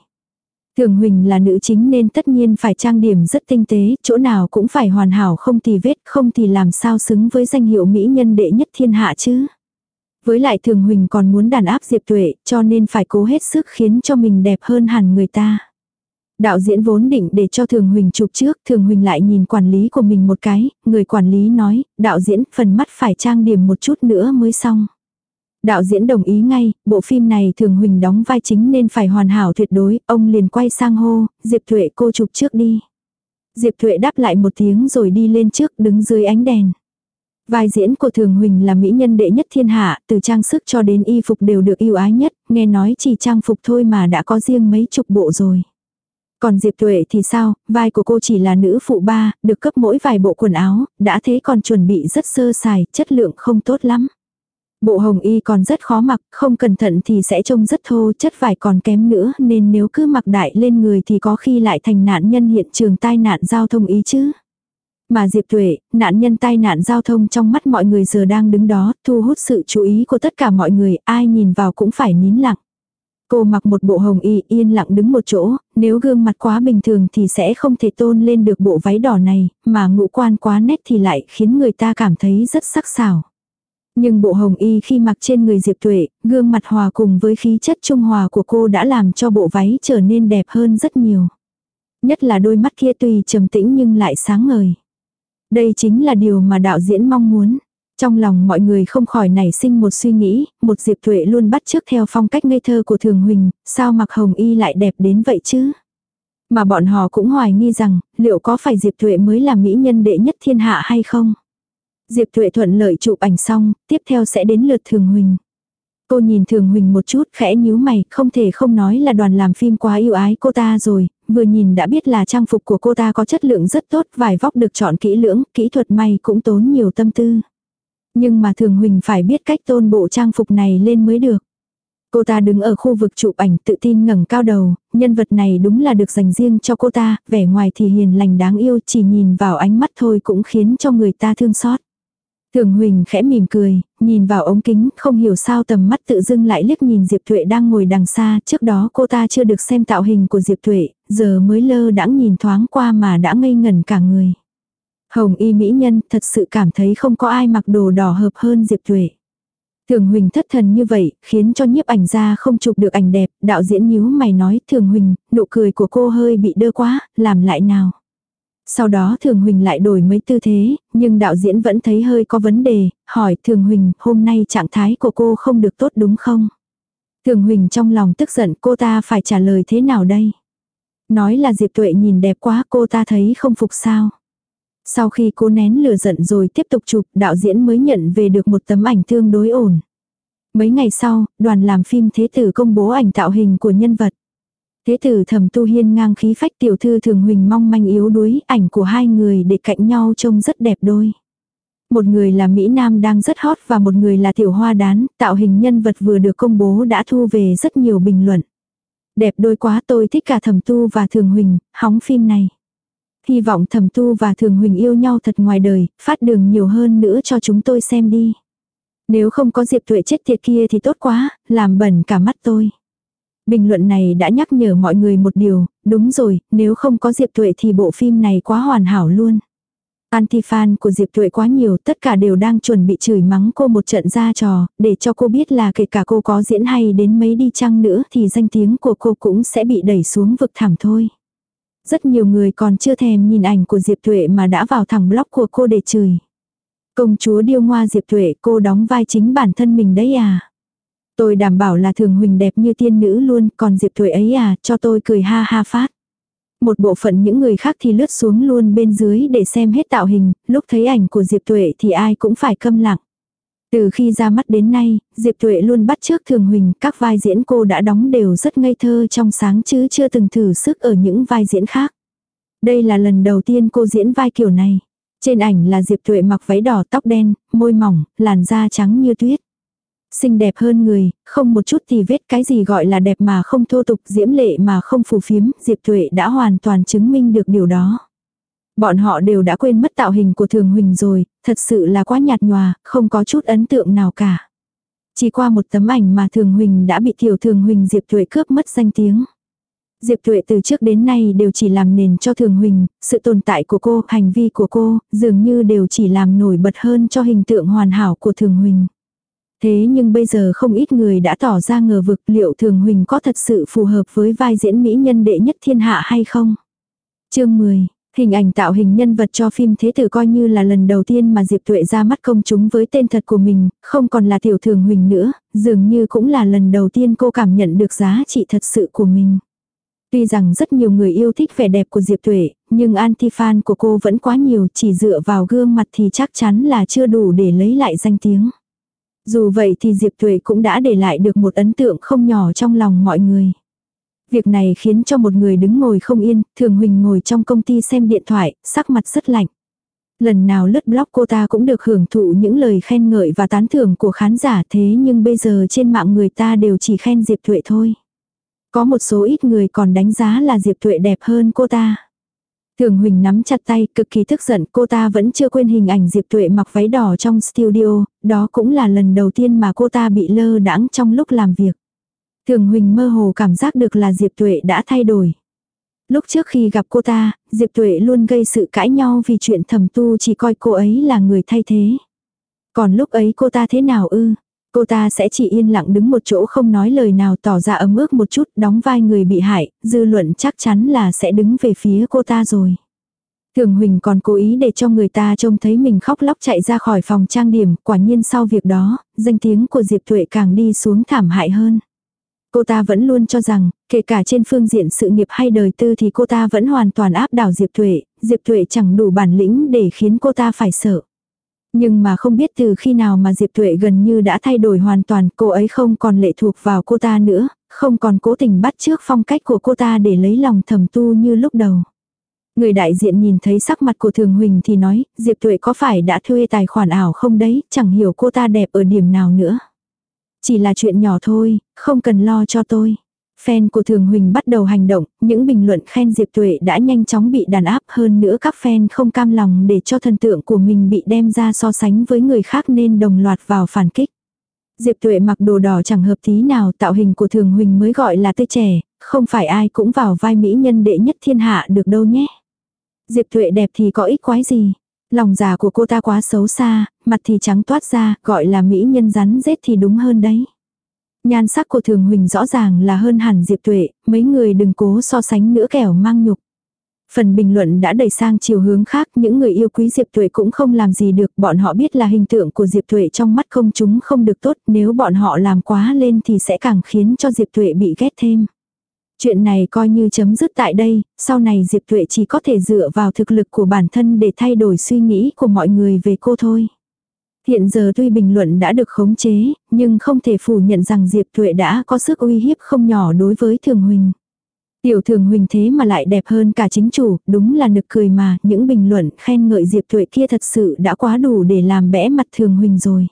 Thường Huỳnh là nữ chính nên tất nhiên phải trang điểm rất tinh tế, chỗ nào cũng phải hoàn hảo không thì vết, không thì làm sao xứng với danh hiệu mỹ nhân đệ nhất thiên hạ chứ. Với lại Thường Huỳnh còn muốn đàn áp Diệp Tuệ, cho nên phải cố hết sức khiến cho mình đẹp hơn hẳn người ta. Đạo diễn vốn định để cho Thường Huỳnh chụp trước, Thường Huỳnh lại nhìn quản lý của mình một cái, người quản lý nói, đạo diễn phần mắt phải trang điểm một chút nữa mới xong. Đạo diễn đồng ý ngay, bộ phim này Thường Huỳnh đóng vai chính nên phải hoàn hảo tuyệt đối, ông liền quay sang hô, Diệp Tuệ cô chụp trước đi. Diệp Tuệ đáp lại một tiếng rồi đi lên trước đứng dưới ánh đèn. Vai diễn của Thường Huỳnh là mỹ nhân đệ nhất thiên hạ, từ trang sức cho đến y phục đều được yêu ái nhất, nghe nói chỉ trang phục thôi mà đã có riêng mấy chục bộ rồi. Còn Diệp Tuệ thì sao, vai của cô chỉ là nữ phụ ba, được cấp mỗi vài bộ quần áo, đã thế còn chuẩn bị rất sơ sài, chất lượng không tốt lắm. Bộ hồng y còn rất khó mặc, không cẩn thận thì sẽ trông rất thô, chất vải còn kém nữa nên nếu cứ mặc đại lên người thì có khi lại thành nạn nhân hiện trường tai nạn giao thông ý chứ. Mà Diệp Tuệ, nạn nhân tai nạn giao thông trong mắt mọi người giờ đang đứng đó, thu hút sự chú ý của tất cả mọi người, ai nhìn vào cũng phải nín lặng. Cô mặc một bộ hồng y yên lặng đứng một chỗ, nếu gương mặt quá bình thường thì sẽ không thể tôn lên được bộ váy đỏ này, mà ngũ quan quá nét thì lại khiến người ta cảm thấy rất sắc sảo. Nhưng bộ hồng y khi mặc trên người Diệp Tuệ, gương mặt hòa cùng với khí chất trung hòa của cô đã làm cho bộ váy trở nên đẹp hơn rất nhiều. Nhất là đôi mắt kia tuy trầm tĩnh nhưng lại sáng ngời. Đây chính là điều mà đạo diễn mong muốn. Trong lòng mọi người không khỏi nảy sinh một suy nghĩ, một Diệp Thuệ luôn bắt chước theo phong cách ngây thơ của Thường Huỳnh, sao mặc hồng y lại đẹp đến vậy chứ? Mà bọn họ cũng hoài nghi rằng, liệu có phải Diệp Thuệ mới là mỹ nhân đệ nhất thiên hạ hay không? Diệp Thuệ thuận lợi chụp ảnh xong, tiếp theo sẽ đến lượt Thường Huỳnh. Cô nhìn Thường Huỳnh một chút khẽ nhíu mày, không thể không nói là đoàn làm phim quá yêu ái cô ta rồi, vừa nhìn đã biết là trang phục của cô ta có chất lượng rất tốt, vải vóc được chọn kỹ lưỡng, kỹ thuật may cũng tốn nhiều tâm tư. Nhưng mà Thường Huỳnh phải biết cách tôn bộ trang phục này lên mới được. Cô ta đứng ở khu vực chụp ảnh tự tin ngẩng cao đầu, nhân vật này đúng là được dành riêng cho cô ta, vẻ ngoài thì hiền lành đáng yêu chỉ nhìn vào ánh mắt thôi cũng khiến cho người ta thương xót. Thường Huỳnh khẽ mỉm cười, nhìn vào ống kính, không hiểu sao tầm mắt tự dưng lại liếc nhìn Diệp Thụy đang ngồi đằng xa, trước đó cô ta chưa được xem tạo hình của Diệp Thụy, giờ mới lơ đãng nhìn thoáng qua mà đã ngây ngẩn cả người. Hồng y mỹ nhân thật sự cảm thấy không có ai mặc đồ đỏ hợp hơn Diệp Thụy. Thường Huỳnh thất thần như vậy, khiến cho nhiếp ảnh gia không chụp được ảnh đẹp, đạo diễn nhíu mày nói Thường Huỳnh, nụ cười của cô hơi bị đơ quá, làm lại nào. Sau đó Thường Huỳnh lại đổi mấy tư thế, nhưng đạo diễn vẫn thấy hơi có vấn đề, hỏi Thường Huỳnh hôm nay trạng thái của cô không được tốt đúng không? Thường Huỳnh trong lòng tức giận cô ta phải trả lời thế nào đây? Nói là Diệp Tuệ nhìn đẹp quá cô ta thấy không phục sao? Sau khi cô nén lửa giận rồi tiếp tục chụp, đạo diễn mới nhận về được một tấm ảnh tương đối ổn. Mấy ngày sau, đoàn làm phim Thế Tử công bố ảnh tạo hình của nhân vật. Thế tử thầm tu hiên ngang khí phách tiểu thư thường huỳnh mong manh yếu đuối, ảnh của hai người để cạnh nhau trông rất đẹp đôi. Một người là Mỹ Nam đang rất hot và một người là tiểu hoa đán, tạo hình nhân vật vừa được công bố đã thu về rất nhiều bình luận. Đẹp đôi quá tôi thích cả thẩm tu và thường huỳnh, hóng phim này. Hy vọng thẩm tu và thường huỳnh yêu nhau thật ngoài đời, phát đường nhiều hơn nữa cho chúng tôi xem đi. Nếu không có Diệp Tuệ chết tiệt kia thì tốt quá, làm bẩn cả mắt tôi. Bình luận này đã nhắc nhở mọi người một điều, đúng rồi, nếu không có Diệp Tuệ thì bộ phim này quá hoàn hảo luôn. Antifan của Diệp Tuệ quá nhiều, tất cả đều đang chuẩn bị chửi mắng cô một trận ra trò, để cho cô biết là kể cả cô có diễn hay đến mấy đi chăng nữa thì danh tiếng của cô cũng sẽ bị đẩy xuống vực thẳm thôi. Rất nhiều người còn chưa thèm nhìn ảnh của Diệp Tuệ mà đã vào thẳng blog của cô để chửi. Công chúa điêu ngoa Diệp Tuệ cô đóng vai chính bản thân mình đấy à. Tôi đảm bảo là thường huỳnh đẹp như tiên nữ luôn, còn Diệp Thuệ ấy à, cho tôi cười ha ha phát. Một bộ phận những người khác thì lướt xuống luôn bên dưới để xem hết tạo hình, lúc thấy ảnh của Diệp Thuệ thì ai cũng phải câm lặng. Từ khi ra mắt đến nay, Diệp Thuệ luôn bắt trước Thường Huỳnh, các vai diễn cô đã đóng đều rất ngây thơ trong sáng chứ chưa từng thử sức ở những vai diễn khác. Đây là lần đầu tiên cô diễn vai kiểu này. Trên ảnh là Diệp Thuệ mặc váy đỏ tóc đen, môi mỏng, làn da trắng như tuyết. Xinh đẹp hơn người, không một chút thì vết cái gì gọi là đẹp mà không thô tục, diễm lệ mà không phù phiếm, Diệp Tuệ đã hoàn toàn chứng minh được điều đó. Bọn họ đều đã quên mất tạo hình của Thường Huỳnh rồi, thật sự là quá nhạt nhòa, không có chút ấn tượng nào cả. Chỉ qua một tấm ảnh mà Thường Huỳnh đã bị tiểu Thường Huỳnh Diệp Tuệ cướp mất danh tiếng. Diệp Tuệ từ trước đến nay đều chỉ làm nền cho Thường Huỳnh, sự tồn tại của cô, hành vi của cô, dường như đều chỉ làm nổi bật hơn cho hình tượng hoàn hảo của Thường Huỳnh. Thế nhưng bây giờ không ít người đã tỏ ra ngờ vực liệu Thường Huỳnh có thật sự phù hợp với vai diễn mỹ nhân đệ nhất thiên hạ hay không. Chương 10 Hình ảnh tạo hình nhân vật cho phim Thế Tử coi như là lần đầu tiên mà Diệp Tuệ ra mắt công chúng với tên thật của mình, không còn là tiểu thường huỳnh nữa, dường như cũng là lần đầu tiên cô cảm nhận được giá trị thật sự của mình. Tuy rằng rất nhiều người yêu thích vẻ đẹp của Diệp Tuệ, nhưng anti-fan của cô vẫn quá nhiều, chỉ dựa vào gương mặt thì chắc chắn là chưa đủ để lấy lại danh tiếng. Dù vậy thì Diệp Tuệ cũng đã để lại được một ấn tượng không nhỏ trong lòng mọi người. Việc này khiến cho một người đứng ngồi không yên, Thường Huỳnh ngồi trong công ty xem điện thoại, sắc mặt rất lạnh. Lần nào lướt blog cô ta cũng được hưởng thụ những lời khen ngợi và tán thưởng của khán giả thế nhưng bây giờ trên mạng người ta đều chỉ khen Diệp Tuệ thôi. Có một số ít người còn đánh giá là Diệp Tuệ đẹp hơn cô ta. Thường Huỳnh nắm chặt tay, cực kỳ tức giận, cô ta vẫn chưa quên hình ảnh Diệp Tuệ mặc váy đỏ trong studio, đó cũng là lần đầu tiên mà cô ta bị lơ đãng trong lúc làm việc. Thường Huỳnh mơ hồ cảm giác được là Diệp Tuệ đã thay đổi. Lúc trước khi gặp cô ta, Diệp Tuệ luôn gây sự cãi nhau vì chuyện thẩm tu chỉ coi cô ấy là người thay thế. Còn lúc ấy cô ta thế nào ư? Cô ta sẽ chỉ yên lặng đứng một chỗ không nói lời nào tỏ ra ấm ước một chút đóng vai người bị hại, dư luận chắc chắn là sẽ đứng về phía cô ta rồi. Thường Huỳnh còn cố ý để cho người ta trông thấy mình khóc lóc chạy ra khỏi phòng trang điểm, quả nhiên sau việc đó, danh tiếng của Diệp Tuệ càng đi xuống thảm hại hơn. Cô ta vẫn luôn cho rằng, kể cả trên phương diện sự nghiệp hay đời tư thì cô ta vẫn hoàn toàn áp đảo Diệp Tuệ, Diệp Tuệ chẳng đủ bản lĩnh để khiến cô ta phải sợ. Nhưng mà không biết từ khi nào mà Diệp Tuệ gần như đã thay đổi hoàn toàn, cô ấy không còn lệ thuộc vào cô ta nữa, không còn cố tình bắt trước phong cách của cô ta để lấy lòng thầm tu như lúc đầu. Người đại diện nhìn thấy sắc mặt của Thường Huỳnh thì nói, Diệp Tuệ có phải đã thuê tài khoản ảo không đấy, chẳng hiểu cô ta đẹp ở điểm nào nữa. Chỉ là chuyện nhỏ thôi, không cần lo cho tôi. Fan của Thường Huỳnh bắt đầu hành động, những bình luận khen Diệp Tuệ đã nhanh chóng bị đàn áp hơn nữa các fan không cam lòng để cho thần tượng của mình bị đem ra so sánh với người khác nên đồng loạt vào phản kích. Diệp Tuệ mặc đồ đỏ chẳng hợp tí nào tạo hình của Thường Huỳnh mới gọi là tươi trẻ, không phải ai cũng vào vai mỹ nhân đệ nhất thiên hạ được đâu nhé. Diệp Tuệ đẹp thì có ích quái gì. Lòng già của cô ta quá xấu xa, mặt thì trắng toát ra, gọi là mỹ nhân rắn rết thì đúng hơn đấy. Nhan sắc của Thường Huỳnh rõ ràng là hơn hẳn Diệp Tuệ, mấy người đừng cố so sánh nữa kẻo mang nhục. Phần bình luận đã đẩy sang chiều hướng khác, những người yêu quý Diệp Tuệ cũng không làm gì được, bọn họ biết là hình tượng của Diệp Tuệ trong mắt công chúng không được tốt, nếu bọn họ làm quá lên thì sẽ càng khiến cho Diệp Tuệ bị ghét thêm. Chuyện này coi như chấm dứt tại đây, sau này Diệp Tuệ chỉ có thể dựa vào thực lực của bản thân để thay đổi suy nghĩ của mọi người về cô thôi. Hiện giờ tuy bình luận đã được khống chế, nhưng không thể phủ nhận rằng Diệp Tuệ đã có sức uy hiếp không nhỏ đối với Thường Huỳnh. Tiểu thường huỳnh thế mà lại đẹp hơn cả chính chủ, đúng là nực cười mà, những bình luận khen ngợi Diệp Tuệ kia thật sự đã quá đủ để làm bẽ mặt thường huỳnh rồi.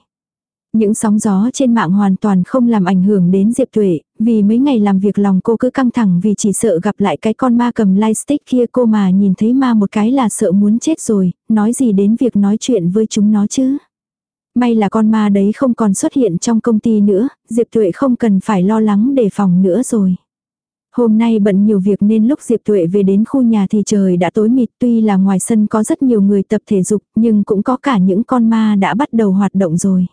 Những sóng gió trên mạng hoàn toàn không làm ảnh hưởng đến Diệp Tuệ, vì mấy ngày làm việc lòng cô cứ căng thẳng vì chỉ sợ gặp lại cái con ma cầm lightstick kia cô mà nhìn thấy ma một cái là sợ muốn chết rồi, nói gì đến việc nói chuyện với chúng nó chứ. May là con ma đấy không còn xuất hiện trong công ty nữa, Diệp Tuệ không cần phải lo lắng đề phòng nữa rồi. Hôm nay bận nhiều việc nên lúc Diệp Tuệ về đến khu nhà thì trời đã tối mịt tuy là ngoài sân có rất nhiều người tập thể dục nhưng cũng có cả những con ma đã bắt đầu hoạt động rồi.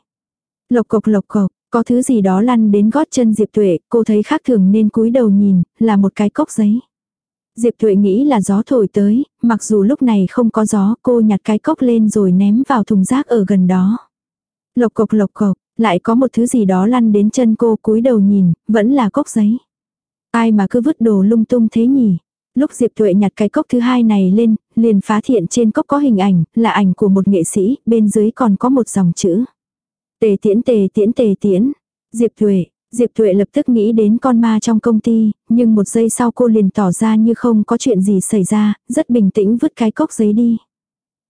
Lộc cộc lộc cộc, có thứ gì đó lăn đến gót chân Diệp Tuệ, cô thấy khác thường nên cúi đầu nhìn, là một cái cốc giấy. Diệp Tuệ nghĩ là gió thổi tới, mặc dù lúc này không có gió, cô nhặt cái cốc lên rồi ném vào thùng rác ở gần đó. Lộc cộc lộc cộc, lại có một thứ gì đó lăn đến chân cô cúi đầu nhìn, vẫn là cốc giấy. Ai mà cứ vứt đồ lung tung thế nhỉ? Lúc Diệp Tuệ nhặt cái cốc thứ hai này lên, liền phá thiện trên cốc có hình ảnh, là ảnh của một nghệ sĩ, bên dưới còn có một dòng chữ. Tề tiễn tề tiễn tề tiễn. Diệp Tuệ, Diệp Tuệ lập tức nghĩ đến con ma trong công ty, nhưng một giây sau cô liền tỏ ra như không có chuyện gì xảy ra, rất bình tĩnh vứt cái cốc giấy đi.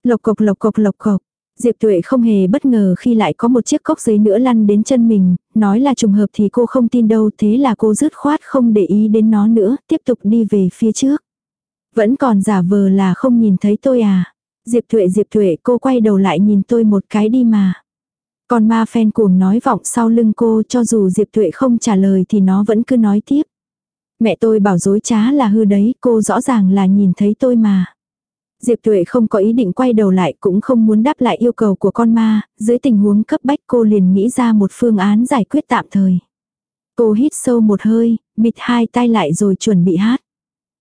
Lộc cộc lộc cộc lộc cộc. Diệp Tuệ không hề bất ngờ khi lại có một chiếc cốc giấy nữa lăn đến chân mình, nói là trùng hợp thì cô không tin đâu, thế là cô dứt khoát không để ý đến nó nữa, tiếp tục đi về phía trước. Vẫn còn giả vờ là không nhìn thấy tôi à. Diệp Tuệ Diệp Tuệ cô quay đầu lại nhìn tôi một cái đi mà. Còn ma phen cuồng nói vọng sau lưng cô cho dù Diệp Tuệ không trả lời thì nó vẫn cứ nói tiếp. Mẹ tôi bảo dối trá là hư đấy, cô rõ ràng là nhìn thấy tôi mà. Diệp Tuệ không có ý định quay đầu lại cũng không muốn đáp lại yêu cầu của con ma, dưới tình huống cấp bách cô liền nghĩ ra một phương án giải quyết tạm thời. Cô hít sâu một hơi, bịt hai tay lại rồi chuẩn bị hát.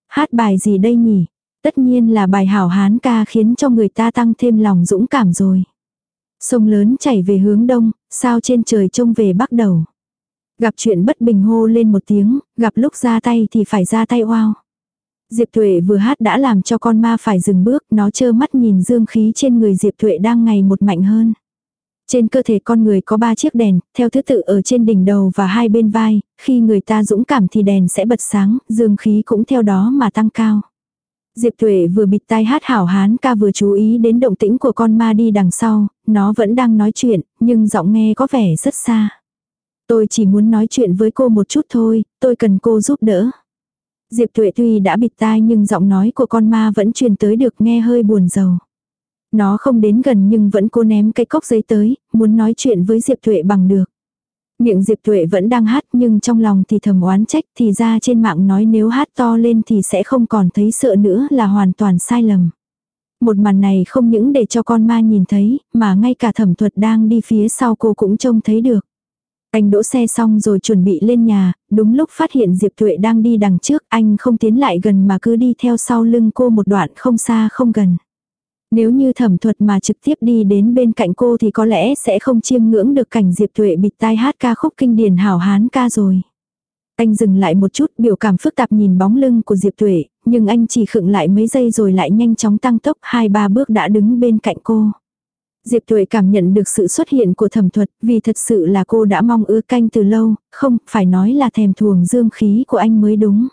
Hát bài gì đây nhỉ? Tất nhiên là bài hảo hán ca khiến cho người ta tăng thêm lòng dũng cảm rồi. Sông lớn chảy về hướng đông, sao trên trời trông về bắc đầu. Gặp chuyện bất bình hô lên một tiếng, gặp lúc ra tay thì phải ra tay wow. Diệp Thuệ vừa hát đã làm cho con ma phải dừng bước, nó trơ mắt nhìn dương khí trên người Diệp Thuệ đang ngày một mạnh hơn. Trên cơ thể con người có ba chiếc đèn, theo thứ tự ở trên đỉnh đầu và hai bên vai, khi người ta dũng cảm thì đèn sẽ bật sáng, dương khí cũng theo đó mà tăng cao. Diệp Tuệ vừa bịt tai hát hảo hán ca vừa chú ý đến động tĩnh của con ma đi đằng sau, nó vẫn đang nói chuyện, nhưng giọng nghe có vẻ rất xa. Tôi chỉ muốn nói chuyện với cô một chút thôi, tôi cần cô giúp đỡ. Diệp Tuệ tuy đã bịt tai nhưng giọng nói của con ma vẫn truyền tới được nghe hơi buồn rầu. Nó không đến gần nhưng vẫn cố ném cái cốc giấy tới, muốn nói chuyện với Diệp Tuệ bằng được. Miệng Diệp Tuệ vẫn đang hát nhưng trong lòng thì thầm oán trách thì ra trên mạng nói nếu hát to lên thì sẽ không còn thấy sợ nữa là hoàn toàn sai lầm. Một màn này không những để cho con ma nhìn thấy, mà ngay cả thẩm thuật đang đi phía sau cô cũng trông thấy được. Anh đỗ xe xong rồi chuẩn bị lên nhà, đúng lúc phát hiện Diệp Tuệ đang đi đằng trước, anh không tiến lại gần mà cứ đi theo sau lưng cô một đoạn không xa không gần. Nếu như thẩm thuật mà trực tiếp đi đến bên cạnh cô thì có lẽ sẽ không chiêm ngưỡng được cảnh Diệp Tuệ bịt tai hát ca khúc kinh điển hảo hán ca rồi. Anh dừng lại một chút biểu cảm phức tạp nhìn bóng lưng của Diệp Tuệ, nhưng anh chỉ khựng lại mấy giây rồi lại nhanh chóng tăng tốc hai ba bước đã đứng bên cạnh cô. Diệp Tuệ cảm nhận được sự xuất hiện của thẩm thuật vì thật sự là cô đã mong ưa canh từ lâu, không phải nói là thèm thuồng dương khí của anh mới đúng.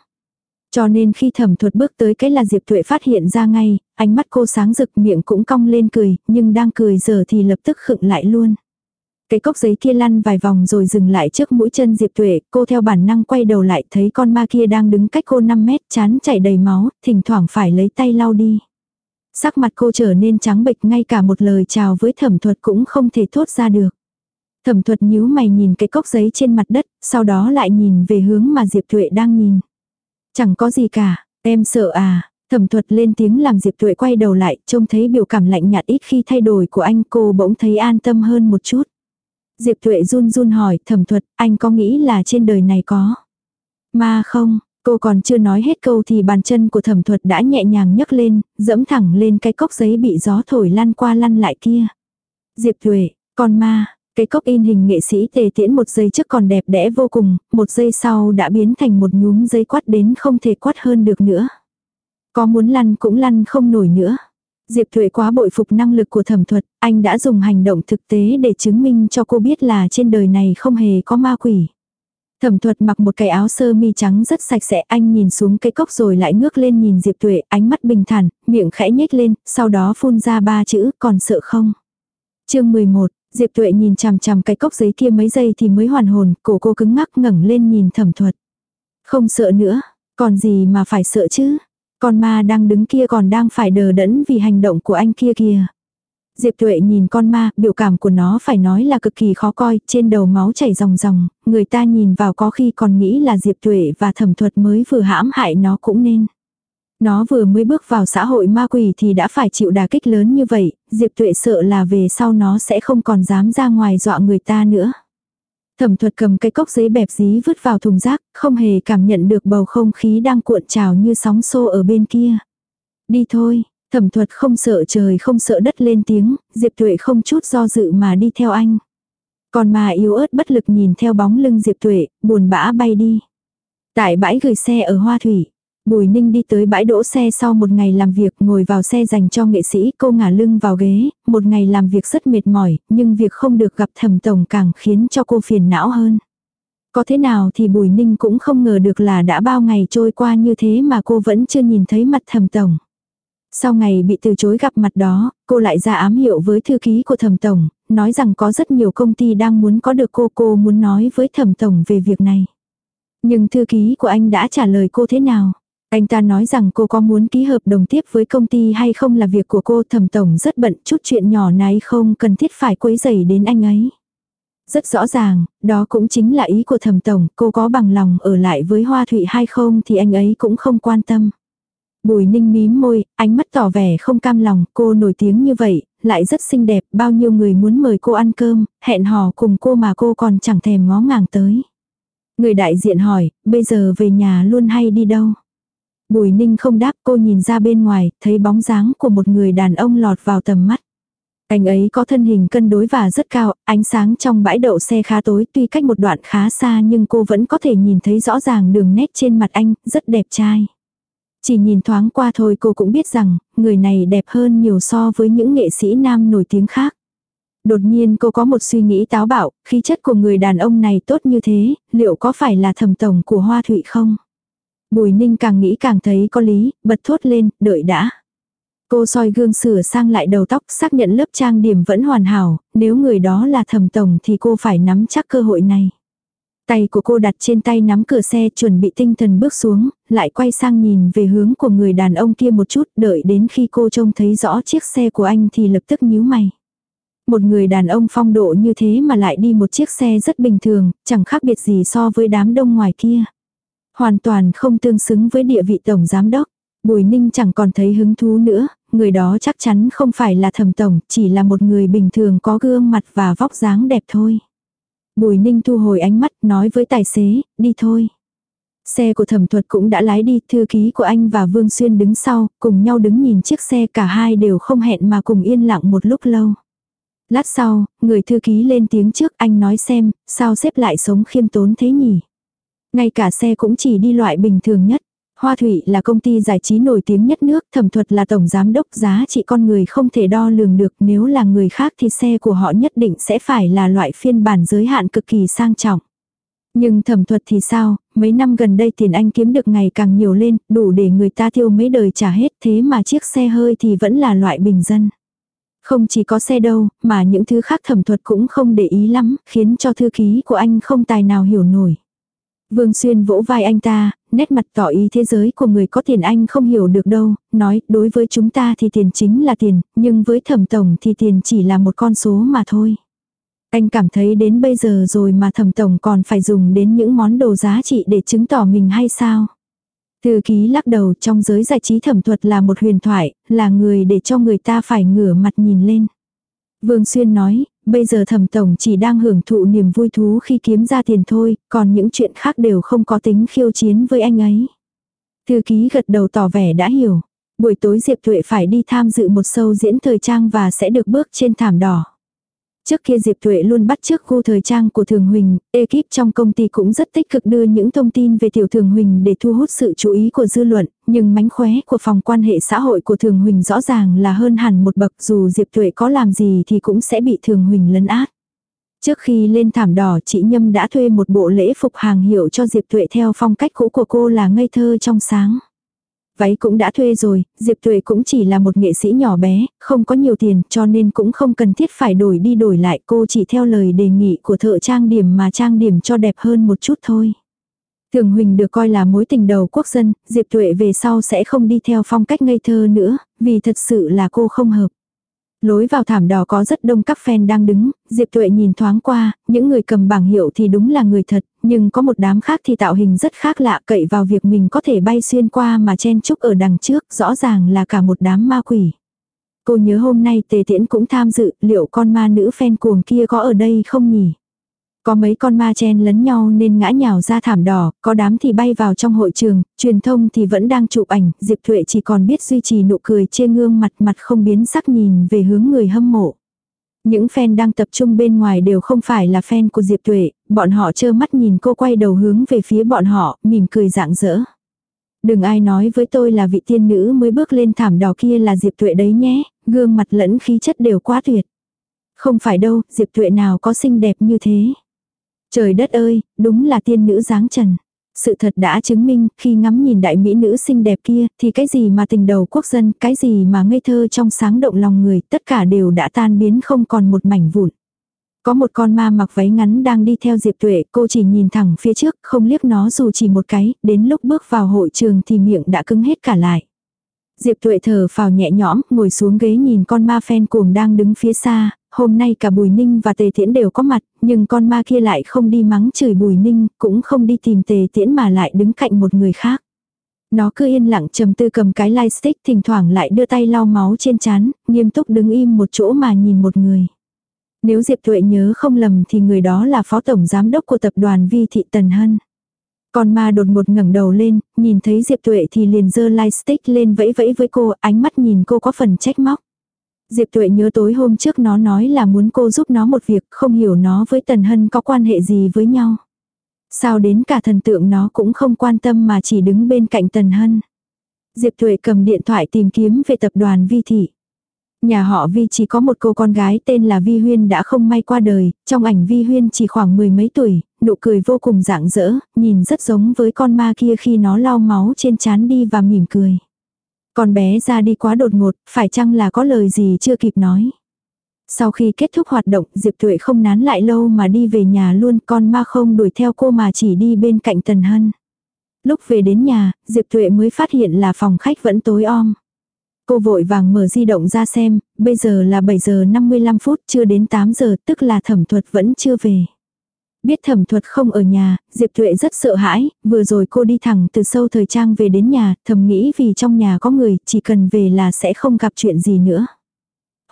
Cho nên khi thẩm thuật bước tới cái là Diệp Tuệ phát hiện ra ngay, ánh mắt cô sáng rực miệng cũng cong lên cười, nhưng đang cười giờ thì lập tức khựng lại luôn. Cái cốc giấy kia lăn vài vòng rồi dừng lại trước mũi chân Diệp Tuệ, cô theo bản năng quay đầu lại thấy con ma kia đang đứng cách cô 5 mét chán chảy đầy máu, thỉnh thoảng phải lấy tay lau đi. Sắc mặt cô trở nên trắng bệch ngay cả một lời chào với thẩm thuật cũng không thể thốt ra được. Thẩm thuật nhíu mày nhìn cái cốc giấy trên mặt đất, sau đó lại nhìn về hướng mà Diệp Thuệ đang nhìn. Chẳng có gì cả, em sợ à, thẩm thuật lên tiếng làm Diệp Thuệ quay đầu lại, trông thấy biểu cảm lạnh nhạt ít khi thay đổi của anh cô bỗng thấy an tâm hơn một chút. Diệp Thuệ run run hỏi thẩm thuật, anh có nghĩ là trên đời này có? ma không, cô còn chưa nói hết câu thì bàn chân của thẩm thuật đã nhẹ nhàng nhấc lên, dẫm thẳng lên cái cốc giấy bị gió thổi lăn qua lăn lại kia. Diệp Thuệ, con ma, cái cốc in hình nghệ sĩ tề tiễn một giây trước còn đẹp đẽ vô cùng, một giây sau đã biến thành một nhúm giấy quát đến không thể quát hơn được nữa. Có muốn lăn cũng lăn không nổi nữa. Diệp Thuệ quá bội phục năng lực của thẩm thuật, anh đã dùng hành động thực tế để chứng minh cho cô biết là trên đời này không hề có ma quỷ. Thẩm thuật mặc một cái áo sơ mi trắng rất sạch sẽ, anh nhìn xuống cái cốc rồi lại ngước lên nhìn Diệp Tuệ, ánh mắt bình thản, miệng khẽ nhếch lên, sau đó phun ra ba chữ, còn sợ không? chương 11, Diệp Tuệ nhìn chằm chằm cái cốc giấy kia mấy giây thì mới hoàn hồn, cổ cô cứng ngắc ngẩng lên nhìn thẩm thuật. Không sợ nữa, còn gì mà phải sợ chứ? Con ma đang đứng kia còn đang phải đờ đẫn vì hành động của anh kia kìa. Diệp Tuệ nhìn con ma, biểu cảm của nó phải nói là cực kỳ khó coi, trên đầu máu chảy ròng ròng, người ta nhìn vào có khi còn nghĩ là Diệp Tuệ và thẩm thuật mới vừa hãm hại nó cũng nên. Nó vừa mới bước vào xã hội ma quỷ thì đã phải chịu đả kích lớn như vậy, Diệp Tuệ sợ là về sau nó sẽ không còn dám ra ngoài dọa người ta nữa. Thẩm thuật cầm cái cốc giấy bẹp dí vứt vào thùng rác, không hề cảm nhận được bầu không khí đang cuộn trào như sóng xô ở bên kia. Đi thôi, thẩm thuật không sợ trời không sợ đất lên tiếng, Diệp Tuệ không chút do dự mà đi theo anh. Còn mà yếu ớt bất lực nhìn theo bóng lưng Diệp Tuệ, buồn bã bay đi. Tại bãi gửi xe ở Hoa Thủy, Bùi Ninh đi tới bãi đỗ xe sau một ngày làm việc ngồi vào xe dành cho nghệ sĩ cô ngả lưng vào ghế, một ngày làm việc rất mệt mỏi, nhưng việc không được gặp thẩm tổng càng khiến cho cô phiền não hơn. Có thế nào thì Bùi Ninh cũng không ngờ được là đã bao ngày trôi qua như thế mà cô vẫn chưa nhìn thấy mặt thẩm tổng. Sau ngày bị từ chối gặp mặt đó, cô lại ra ám hiệu với thư ký của thẩm tổng, nói rằng có rất nhiều công ty đang muốn có được cô cô muốn nói với thẩm tổng về việc này. Nhưng thư ký của anh đã trả lời cô thế nào? Anh ta nói rằng cô có muốn ký hợp đồng tiếp với công ty hay không là việc của cô thẩm tổng rất bận chút chuyện nhỏ này không cần thiết phải quấy rầy đến anh ấy. Rất rõ ràng, đó cũng chính là ý của thẩm tổng, cô có bằng lòng ở lại với Hoa Thụy hay không thì anh ấy cũng không quan tâm. Bùi ninh mím môi, ánh mắt tỏ vẻ không cam lòng, cô nổi tiếng như vậy, lại rất xinh đẹp, bao nhiêu người muốn mời cô ăn cơm, hẹn hò cùng cô mà cô còn chẳng thèm ngó ngàng tới. Người đại diện hỏi, bây giờ về nhà luôn hay đi đâu? Bùi ninh không đáp cô nhìn ra bên ngoài, thấy bóng dáng của một người đàn ông lọt vào tầm mắt. Anh ấy có thân hình cân đối và rất cao, ánh sáng trong bãi đậu xe khá tối tuy cách một đoạn khá xa nhưng cô vẫn có thể nhìn thấy rõ ràng đường nét trên mặt anh, rất đẹp trai. Chỉ nhìn thoáng qua thôi cô cũng biết rằng, người này đẹp hơn nhiều so với những nghệ sĩ nam nổi tiếng khác. Đột nhiên cô có một suy nghĩ táo bạo, khí chất của người đàn ông này tốt như thế, liệu có phải là thầm tổng của Hoa Thụy không? Bùi ninh càng nghĩ càng thấy có lý, bật thốt lên, đợi đã. Cô soi gương sửa sang lại đầu tóc, xác nhận lớp trang điểm vẫn hoàn hảo, nếu người đó là thầm tổng thì cô phải nắm chắc cơ hội này. Tay của cô đặt trên tay nắm cửa xe chuẩn bị tinh thần bước xuống, lại quay sang nhìn về hướng của người đàn ông kia một chút, đợi đến khi cô trông thấy rõ chiếc xe của anh thì lập tức nhíu mày. Một người đàn ông phong độ như thế mà lại đi một chiếc xe rất bình thường, chẳng khác biệt gì so với đám đông ngoài kia. Hoàn toàn không tương xứng với địa vị tổng giám đốc. Bùi ninh chẳng còn thấy hứng thú nữa, người đó chắc chắn không phải là thẩm tổng, chỉ là một người bình thường có gương mặt và vóc dáng đẹp thôi. Bùi ninh thu hồi ánh mắt nói với tài xế, đi thôi. Xe của thẩm thuật cũng đã lái đi, thư ký của anh và Vương Xuyên đứng sau, cùng nhau đứng nhìn chiếc xe cả hai đều không hẹn mà cùng yên lặng một lúc lâu. Lát sau, người thư ký lên tiếng trước anh nói xem, sao xếp lại sống khiêm tốn thế nhỉ? Ngay cả xe cũng chỉ đi loại bình thường nhất. Hoa Thủy là công ty giải trí nổi tiếng nhất nước, thẩm thuật là tổng giám đốc giá trị con người không thể đo lường được nếu là người khác thì xe của họ nhất định sẽ phải là loại phiên bản giới hạn cực kỳ sang trọng. Nhưng thẩm thuật thì sao, mấy năm gần đây tiền anh kiếm được ngày càng nhiều lên, đủ để người ta tiêu mấy đời trả hết thế mà chiếc xe hơi thì vẫn là loại bình dân. Không chỉ có xe đâu, mà những thứ khác thẩm thuật cũng không để ý lắm, khiến cho thư ký của anh không tài nào hiểu nổi. Vương Xuyên vỗ vai anh ta, nét mặt tỏ ý thế giới của người có tiền anh không hiểu được đâu, nói đối với chúng ta thì tiền chính là tiền, nhưng với thẩm tổng thì tiền chỉ là một con số mà thôi. Anh cảm thấy đến bây giờ rồi mà thẩm tổng còn phải dùng đến những món đồ giá trị để chứng tỏ mình hay sao? Thư ký lắc đầu trong giới giải trí thẩm thuật là một huyền thoại, là người để cho người ta phải ngửa mặt nhìn lên. Vương Xuyên nói, bây giờ thẩm tổng chỉ đang hưởng thụ niềm vui thú khi kiếm ra tiền thôi, còn những chuyện khác đều không có tính khiêu chiến với anh ấy. Thư ký gật đầu tỏ vẻ đã hiểu. Buổi tối Diệp Thuệ phải đi tham dự một show diễn thời trang và sẽ được bước trên thảm đỏ. Trước kia Diệp Tuệ luôn bắt trước khu thời trang của Thường Huỳnh, ekip trong công ty cũng rất tích cực đưa những thông tin về Tiểu Thường Huỳnh để thu hút sự chú ý của dư luận, nhưng mánh khóe của phòng quan hệ xã hội của Thường Huỳnh rõ ràng là hơn hẳn một bậc dù Diệp Tuệ có làm gì thì cũng sẽ bị Thường Huỳnh lấn át. Trước khi lên thảm đỏ chị Nhâm đã thuê một bộ lễ phục hàng hiệu cho Diệp Tuệ theo phong cách cũ của cô là ngây thơ trong sáng. Váy cũng đã thuê rồi, Diệp Tuệ cũng chỉ là một nghệ sĩ nhỏ bé, không có nhiều tiền cho nên cũng không cần thiết phải đổi đi đổi lại cô chỉ theo lời đề nghị của thợ trang điểm mà trang điểm cho đẹp hơn một chút thôi. Thường Huỳnh được coi là mối tình đầu quốc dân, Diệp Tuệ về sau sẽ không đi theo phong cách ngây thơ nữa, vì thật sự là cô không hợp. Lối vào thảm đỏ có rất đông các fan đang đứng, Diệp Tuệ nhìn thoáng qua, những người cầm bảng hiệu thì đúng là người thật, nhưng có một đám khác thì tạo hình rất khác lạ cậy vào việc mình có thể bay xuyên qua mà chen chúc ở đằng trước, rõ ràng là cả một đám ma quỷ. Cô nhớ hôm nay Tề Tiễn cũng tham dự, liệu con ma nữ fan cuồng kia có ở đây không nhỉ? Có mấy con ma chen lấn nhau nên ngã nhào ra thảm đỏ, có đám thì bay vào trong hội trường, truyền thông thì vẫn đang chụp ảnh, Diệp Thuệ chỉ còn biết duy trì nụ cười trên gương mặt mặt không biến sắc nhìn về hướng người hâm mộ. Những fan đang tập trung bên ngoài đều không phải là fan của Diệp Tuệ, bọn họ trơ mắt nhìn cô quay đầu hướng về phía bọn họ, mỉm cười rạng rỡ. Đừng ai nói với tôi là vị tiên nữ mới bước lên thảm đỏ kia là Diệp Tuệ đấy nhé, gương mặt lẫn khí chất đều quá tuyệt. Không phải đâu, Diệp Tuệ nào có xinh đẹp như thế. Trời đất ơi, đúng là tiên nữ dáng trần. Sự thật đã chứng minh, khi ngắm nhìn đại mỹ nữ xinh đẹp kia, thì cái gì mà tình đầu quốc dân, cái gì mà ngây thơ trong sáng động lòng người, tất cả đều đã tan biến không còn một mảnh vụn. Có một con ma mặc váy ngắn đang đi theo Diệp Tuệ, cô chỉ nhìn thẳng phía trước, không liếc nó dù chỉ một cái, đến lúc bước vào hội trường thì miệng đã cứng hết cả lại. Diệp Tuệ thở phào nhẹ nhõm, ngồi xuống ghế nhìn con ma phen cuồng đang đứng phía xa, hôm nay cả Bùi Ninh và Tề Tiễn đều có mặt, nhưng con ma kia lại không đi mắng chửi Bùi Ninh, cũng không đi tìm Tề Tiễn mà lại đứng cạnh một người khác. Nó cứ yên lặng trầm tư cầm cái light stick thỉnh thoảng lại đưa tay lau máu trên chán, nghiêm túc đứng im một chỗ mà nhìn một người. Nếu Diệp Thuệ nhớ không lầm thì người đó là phó tổng giám đốc của tập đoàn Vi Thị Tần Hân. Con ma đột một ngẩng đầu lên, nhìn thấy Diệp Tuệ thì liền giơ lightstick lên vẫy vẫy với cô, ánh mắt nhìn cô có phần trách móc. Diệp Tuệ nhớ tối hôm trước nó nói là muốn cô giúp nó một việc, không hiểu nó với Tần Hân có quan hệ gì với nhau. Sao đến cả thần tượng nó cũng không quan tâm mà chỉ đứng bên cạnh Tần Hân. Diệp Tuệ cầm điện thoại tìm kiếm về tập đoàn Vi Thị. Nhà họ Vi chỉ có một cô con gái tên là Vi Huyên đã không may qua đời, trong ảnh Vi Huyên chỉ khoảng mười mấy tuổi, nụ cười vô cùng rạng rỡ, nhìn rất giống với con ma kia khi nó lau máu trên trán đi và mỉm cười. Con bé ra đi quá đột ngột, phải chăng là có lời gì chưa kịp nói. Sau khi kết thúc hoạt động, Diệp Tuệ không nán lại lâu mà đi về nhà luôn, con ma không đuổi theo cô mà chỉ đi bên cạnh Tần Hân. Lúc về đến nhà, Diệp Tuệ mới phát hiện là phòng khách vẫn tối om. Cô vội vàng mở di động ra xem, bây giờ là 7 giờ 55 phút, chưa đến 8 giờ, tức là thẩm thuật vẫn chưa về. Biết thẩm thuật không ở nhà, Diệp Tuệ rất sợ hãi, vừa rồi cô đi thẳng từ sâu thời trang về đến nhà, thầm nghĩ vì trong nhà có người, chỉ cần về là sẽ không gặp chuyện gì nữa.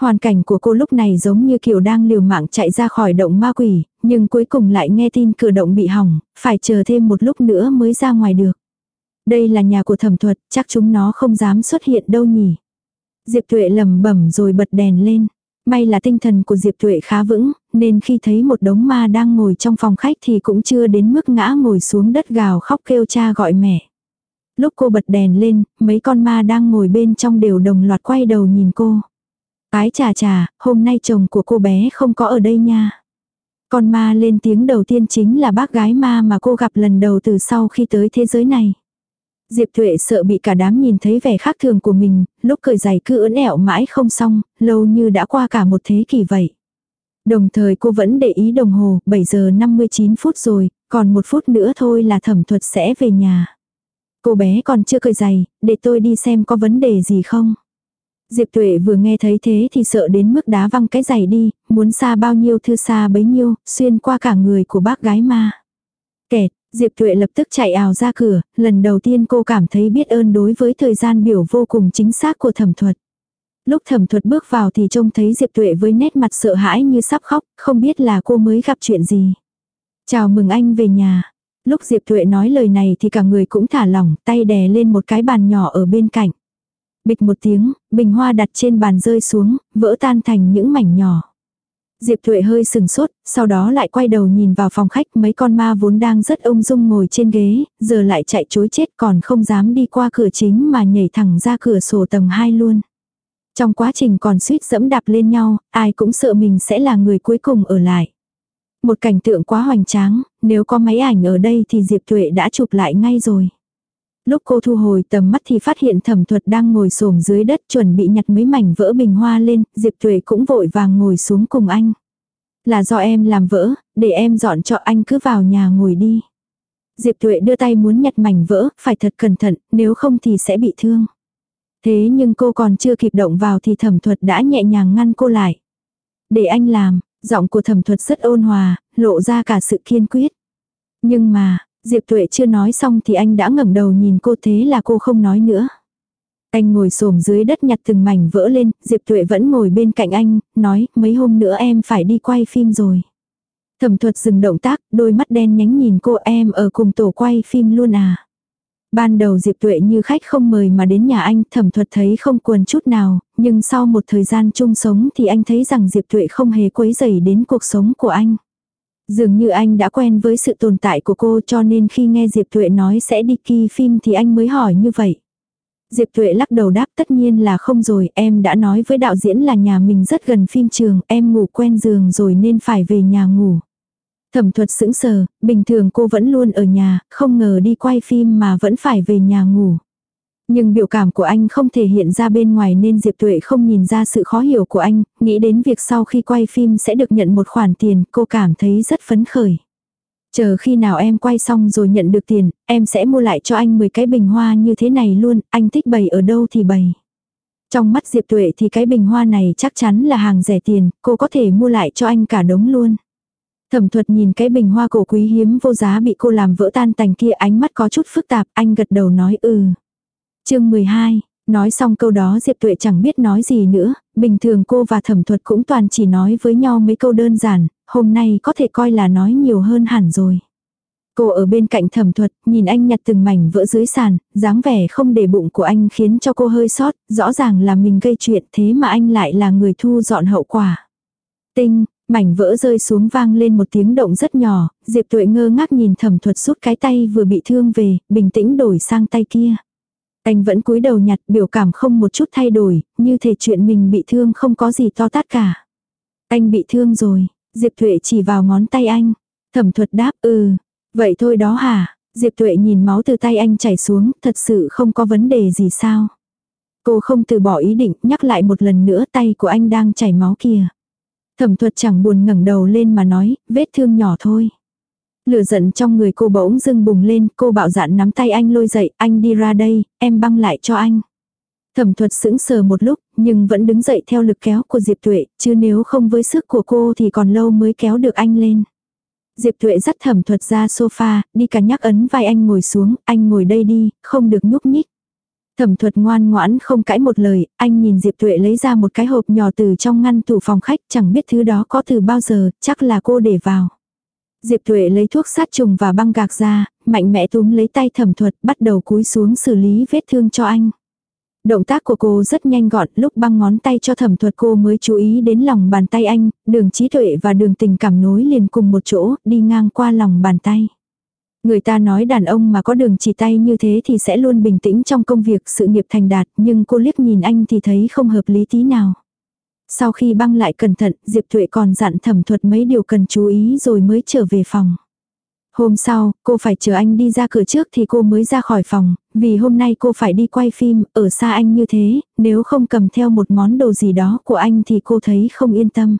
Hoàn cảnh của cô lúc này giống như kiểu đang liều mạng chạy ra khỏi động ma quỷ, nhưng cuối cùng lại nghe tin cửa động bị hỏng, phải chờ thêm một lúc nữa mới ra ngoài được. Đây là nhà của thẩm thuật, chắc chúng nó không dám xuất hiện đâu nhỉ. Diệp Tuệ lầm bẩm rồi bật đèn lên. May là tinh thần của Diệp Tuệ khá vững, nên khi thấy một đống ma đang ngồi trong phòng khách thì cũng chưa đến mức ngã ngồi xuống đất gào khóc kêu cha gọi mẹ. Lúc cô bật đèn lên, mấy con ma đang ngồi bên trong đều đồng loạt quay đầu nhìn cô. Ái trà trà, hôm nay chồng của cô bé không có ở đây nha. Con ma lên tiếng đầu tiên chính là bác gái ma mà cô gặp lần đầu từ sau khi tới thế giới này. Diệp Thuệ sợ bị cả đám nhìn thấy vẻ khác thường của mình, lúc cởi giày cứ ưỡn ẹo mãi không xong, lâu như đã qua cả một thế kỷ vậy. Đồng thời cô vẫn để ý đồng hồ, 7 giờ 59 phút rồi, còn một phút nữa thôi là thẩm thuật sẽ về nhà. Cô bé còn chưa cởi giày, để tôi đi xem có vấn đề gì không. Diệp Tuệ vừa nghe thấy thế thì sợ đến mức đá văng cái giày đi, muốn xa bao nhiêu thư xa bấy nhiêu, xuyên qua cả người của bác gái ma. Kẹt, Diệp Tuệ lập tức chạy ào ra cửa, lần đầu tiên cô cảm thấy biết ơn đối với thời gian biểu vô cùng chính xác của thẩm thuật. Lúc thẩm thuật bước vào thì trông thấy Diệp Tuệ với nét mặt sợ hãi như sắp khóc, không biết là cô mới gặp chuyện gì. Chào mừng anh về nhà. Lúc Diệp Tuệ nói lời này thì cả người cũng thả lỏng, tay đè lên một cái bàn nhỏ ở bên cạnh. Bịch một tiếng, bình hoa đặt trên bàn rơi xuống, vỡ tan thành những mảnh nhỏ. Diệp Thuệ hơi sừng sốt, sau đó lại quay đầu nhìn vào phòng khách mấy con ma vốn đang rất ung dung ngồi trên ghế, giờ lại chạy chối chết còn không dám đi qua cửa chính mà nhảy thẳng ra cửa sổ tầng 2 luôn. Trong quá trình còn suýt dẫm đạp lên nhau, ai cũng sợ mình sẽ là người cuối cùng ở lại. Một cảnh tượng quá hoành tráng, nếu có máy ảnh ở đây thì Diệp Thuệ đã chụp lại ngay rồi. Lúc cô thu hồi tầm mắt thì phát hiện thẩm thuật đang ngồi xổm dưới đất chuẩn bị nhặt mấy mảnh vỡ bình hoa lên, Diệp Tuệ cũng vội vàng ngồi xuống cùng anh. Là do em làm vỡ, để em dọn cho anh cứ vào nhà ngồi đi. Diệp Tuệ đưa tay muốn nhặt mảnh vỡ, phải thật cẩn thận, nếu không thì sẽ bị thương. Thế nhưng cô còn chưa kịp động vào thì thẩm thuật đã nhẹ nhàng ngăn cô lại. Để anh làm, giọng của thẩm thuật rất ôn hòa, lộ ra cả sự kiên quyết. Nhưng mà, Diệp Tuệ chưa nói xong thì anh đã ngẩng đầu nhìn cô thế là cô không nói nữa. Anh ngồi xổm dưới đất nhặt từng mảnh vỡ lên, Diệp Tuệ vẫn ngồi bên cạnh anh, nói mấy hôm nữa em phải đi quay phim rồi. Thẩm thuật dừng động tác, đôi mắt đen nhánh nhìn cô em ở cùng tổ quay phim luôn à. Ban đầu Diệp Tuệ như khách không mời mà đến nhà anh, thẩm thuật thấy không quần chút nào, nhưng sau một thời gian chung sống thì anh thấy rằng Diệp Tuệ không hề quấy rầy đến cuộc sống của anh. Dường như anh đã quen với sự tồn tại của cô cho nên khi nghe Diệp Tuệ nói sẽ đi kỳ phim thì anh mới hỏi như vậy. Diệp Tuệ lắc đầu đáp tất nhiên là không rồi, em đã nói với đạo diễn là nhà mình rất gần phim trường, em ngủ quen giường rồi nên phải về nhà ngủ. Thẩm thuật sững sờ, bình thường cô vẫn luôn ở nhà, không ngờ đi quay phim mà vẫn phải về nhà ngủ. Nhưng biểu cảm của anh không thể hiện ra bên ngoài nên Diệp Tuệ không nhìn ra sự khó hiểu của anh, nghĩ đến việc sau khi quay phim sẽ được nhận một khoản tiền, cô cảm thấy rất phấn khởi. Chờ khi nào em quay xong rồi nhận được tiền, em sẽ mua lại cho anh 10 cái bình hoa như thế này luôn, anh thích bày ở đâu thì bày. Trong mắt Diệp Tuệ thì cái bình hoa này chắc chắn là hàng rẻ tiền, cô có thể mua lại cho anh cả đống luôn. Thẩm thuật nhìn cái bình hoa cổ quý hiếm vô giá bị cô làm vỡ tan tành kia ánh mắt có chút phức tạp, anh gật đầu nói ừ chương 12, nói xong câu đó Diệp Tuệ chẳng biết nói gì nữa, bình thường cô và thẩm thuật cũng toàn chỉ nói với nhau mấy câu đơn giản, hôm nay có thể coi là nói nhiều hơn hẳn rồi. Cô ở bên cạnh thẩm thuật, nhìn anh nhặt từng mảnh vỡ dưới sàn, dáng vẻ không để bụng của anh khiến cho cô hơi sót, rõ ràng là mình gây chuyện thế mà anh lại là người thu dọn hậu quả. Tinh, Mảnh vỡ rơi xuống vang lên một tiếng động rất nhỏ, Diệp Tuệ ngơ ngác nhìn thẩm thuật rút cái tay vừa bị thương về, bình tĩnh đổi sang tay kia. Anh vẫn cúi đầu nhặt biểu cảm không một chút thay đổi, như thể chuyện mình bị thương không có gì to tát cả. Anh bị thương rồi, Diệp Thuệ chỉ vào ngón tay anh. Thẩm thuật đáp ừ, vậy thôi đó hả? Diệp Thuệ nhìn máu từ tay anh chảy xuống, thật sự không có vấn đề gì sao? Cô không từ bỏ ý định, nhắc lại một lần nữa tay của anh đang chảy máu kìa. Thẩm thuật chẳng buồn ngẩng đầu lên mà nói, vết thương nhỏ thôi. Lửa giận trong người cô bỗng dưng bùng lên, cô bạo dạn nắm tay anh lôi dậy, anh đi ra đây, em băng lại cho anh. Thẩm thuật sững sờ một lúc, nhưng vẫn đứng dậy theo lực kéo của Diệp Tuệ, chứ nếu không với sức của cô thì còn lâu mới kéo được anh lên. Diệp Tuệ dắt thẩm thuật ra sofa, đi cả nhắc ấn vai anh ngồi xuống, anh ngồi đây đi, không được nhúc nhích. Thẩm thuật ngoan ngoãn không cãi một lời, anh nhìn Diệp Tuệ lấy ra một cái hộp nhỏ từ trong ngăn tủ phòng khách chẳng biết thứ đó có từ bao giờ, chắc là cô để vào. Diệp Tuệ lấy thuốc sát trùng và băng gạc ra, mạnh mẽ túm lấy tay thẩm thuật bắt đầu cúi xuống xử lý vết thương cho anh. Động tác của cô rất nhanh gọn, lúc băng ngón tay cho thẩm thuật cô mới chú ý đến lòng bàn tay anh, đường trí tuệ và đường tình cảm nối liền cùng một chỗ, đi ngang qua lòng bàn tay. Người ta nói đàn ông mà có đường chỉ tay như thế thì sẽ luôn bình tĩnh trong công việc sự nghiệp thành đạt, nhưng cô liếc nhìn anh thì thấy không hợp lý tí nào. Sau khi băng lại cẩn thận, Diệp Thuệ còn dặn thẩm thuật mấy điều cần chú ý rồi mới trở về phòng. Hôm sau, cô phải chờ anh đi ra cửa trước thì cô mới ra khỏi phòng, vì hôm nay cô phải đi quay phim, ở xa anh như thế, nếu không cầm theo một món đồ gì đó của anh thì cô thấy không yên tâm.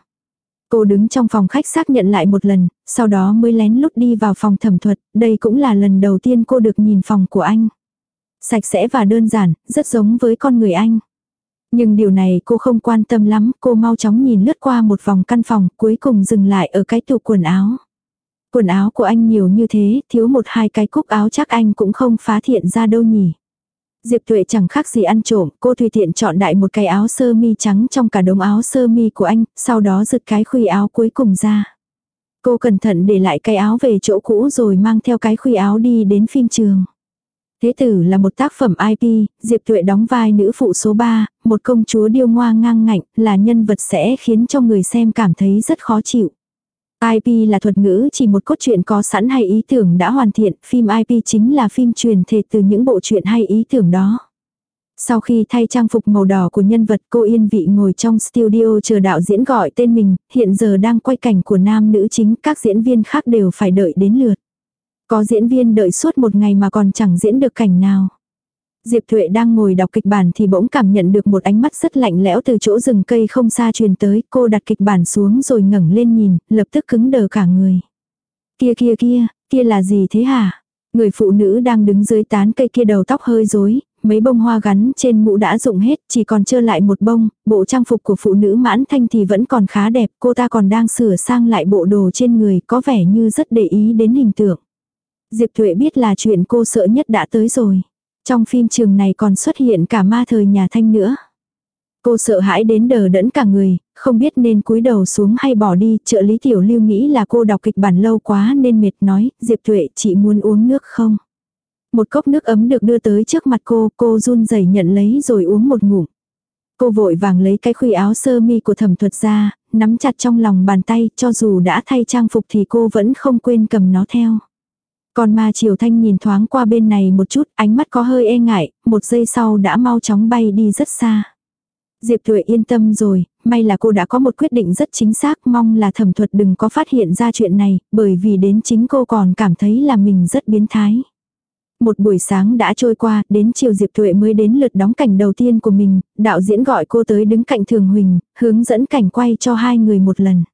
Cô đứng trong phòng khách xác nhận lại một lần, sau đó mới lén lút đi vào phòng thẩm thuật, đây cũng là lần đầu tiên cô được nhìn phòng của anh. Sạch sẽ và đơn giản, rất giống với con người anh. Nhưng điều này cô không quan tâm lắm, cô mau chóng nhìn lướt qua một vòng căn phòng, cuối cùng dừng lại ở cái tủ quần áo. Quần áo của anh nhiều như thế, thiếu một hai cái cúc áo chắc anh cũng không phá thiện ra đâu nhỉ. Diệp Tuệ chẳng khác gì ăn trộm, cô tùy tiện chọn đại một cái áo sơ mi trắng trong cả đống áo sơ mi của anh, sau đó giật cái khuy áo cuối cùng ra. Cô cẩn thận để lại cái áo về chỗ cũ rồi mang theo cái khuy áo đi đến phim trường. Thế tử là một tác phẩm IP, Diệp Tuệ đóng vai nữ phụ số 3, một công chúa điêu ngoa ngang ngạnh, là nhân vật sẽ khiến cho người xem cảm thấy rất khó chịu. IP là thuật ngữ chỉ một cốt truyện có sẵn hay ý tưởng đã hoàn thiện, phim IP chính là phim truyền thể từ những bộ truyện hay ý tưởng đó. Sau khi thay trang phục màu đỏ của nhân vật cô yên vị ngồi trong studio chờ đạo diễn gọi tên mình, hiện giờ đang quay cảnh của nam nữ chính, các diễn viên khác đều phải đợi đến lượt. Có diễn viên đợi suốt một ngày mà còn chẳng diễn được cảnh nào. Diệp Thuệ đang ngồi đọc kịch bản thì bỗng cảm nhận được một ánh mắt rất lạnh lẽo từ chỗ rừng cây không xa truyền tới, cô đặt kịch bản xuống rồi ngẩng lên nhìn, lập tức cứng đờ cả người. Kia kia kia, kia là gì thế hả? Người phụ nữ đang đứng dưới tán cây kia đầu tóc hơi rối, mấy bông hoa gắn trên mũ đã rụng hết, chỉ còn trơ lại một bông, bộ trang phục của phụ nữ mãn thanh thì vẫn còn khá đẹp, cô ta còn đang sửa sang lại bộ đồ trên người, có vẻ như rất để ý đến hình tượng. Diệp Thuệ biết là chuyện cô sợ nhất đã tới rồi. Trong phim trường này còn xuất hiện cả ma thời nhà thanh nữa. Cô sợ hãi đến đờ đẫn cả người, không biết nên cúi đầu xuống hay bỏ đi, trợ lý tiểu lưu nghĩ là cô đọc kịch bản lâu quá nên mệt nói, Diệp Thụy chị muốn uống nước không? Một cốc nước ấm được đưa tới trước mặt cô, cô run rẩy nhận lấy rồi uống một ngụm. Cô vội vàng lấy cái khuy áo sơ mi của thẩm thuật ra, nắm chặt trong lòng bàn tay, cho dù đã thay trang phục thì cô vẫn không quên cầm nó theo. Còn ma Triều Thanh nhìn thoáng qua bên này một chút, ánh mắt có hơi e ngại, một giây sau đã mau chóng bay đi rất xa. Diệp Tuệ yên tâm rồi, may là cô đã có một quyết định rất chính xác, mong là thẩm thuật đừng có phát hiện ra chuyện này, bởi vì đến chính cô còn cảm thấy là mình rất biến thái. Một buổi sáng đã trôi qua, đến chiều Diệp Thuệ mới đến lượt đóng cảnh đầu tiên của mình, đạo diễn gọi cô tới đứng cạnh Thường Huỳnh, hướng dẫn cảnh quay cho hai người một lần.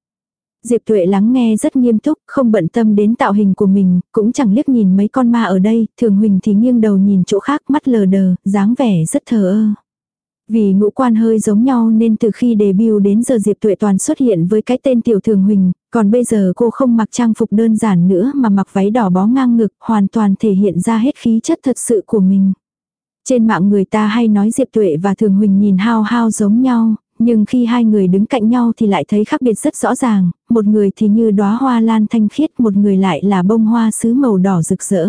Diệp Tuệ lắng nghe rất nghiêm túc, không bận tâm đến tạo hình của mình, cũng chẳng liếc nhìn mấy con ma ở đây, Thường Huỳnh thì nghiêng đầu nhìn chỗ khác mắt lờ đờ, dáng vẻ rất thờ ơ. Vì ngũ quan hơi giống nhau nên từ khi debut đến giờ Diệp Tuệ toàn xuất hiện với cái tên Tiểu Thường Huỳnh, còn bây giờ cô không mặc trang phục đơn giản nữa mà mặc váy đỏ bó ngang ngực, hoàn toàn thể hiện ra hết khí chất thật sự của mình. Trên mạng người ta hay nói Diệp Tuệ và Thường Huỳnh nhìn hao hao giống nhau, nhưng khi hai người đứng cạnh nhau thì lại thấy khác biệt rất rõ ràng, một người thì như đóa hoa lan thanh khiết, một người lại là bông hoa sứ màu đỏ rực rỡ.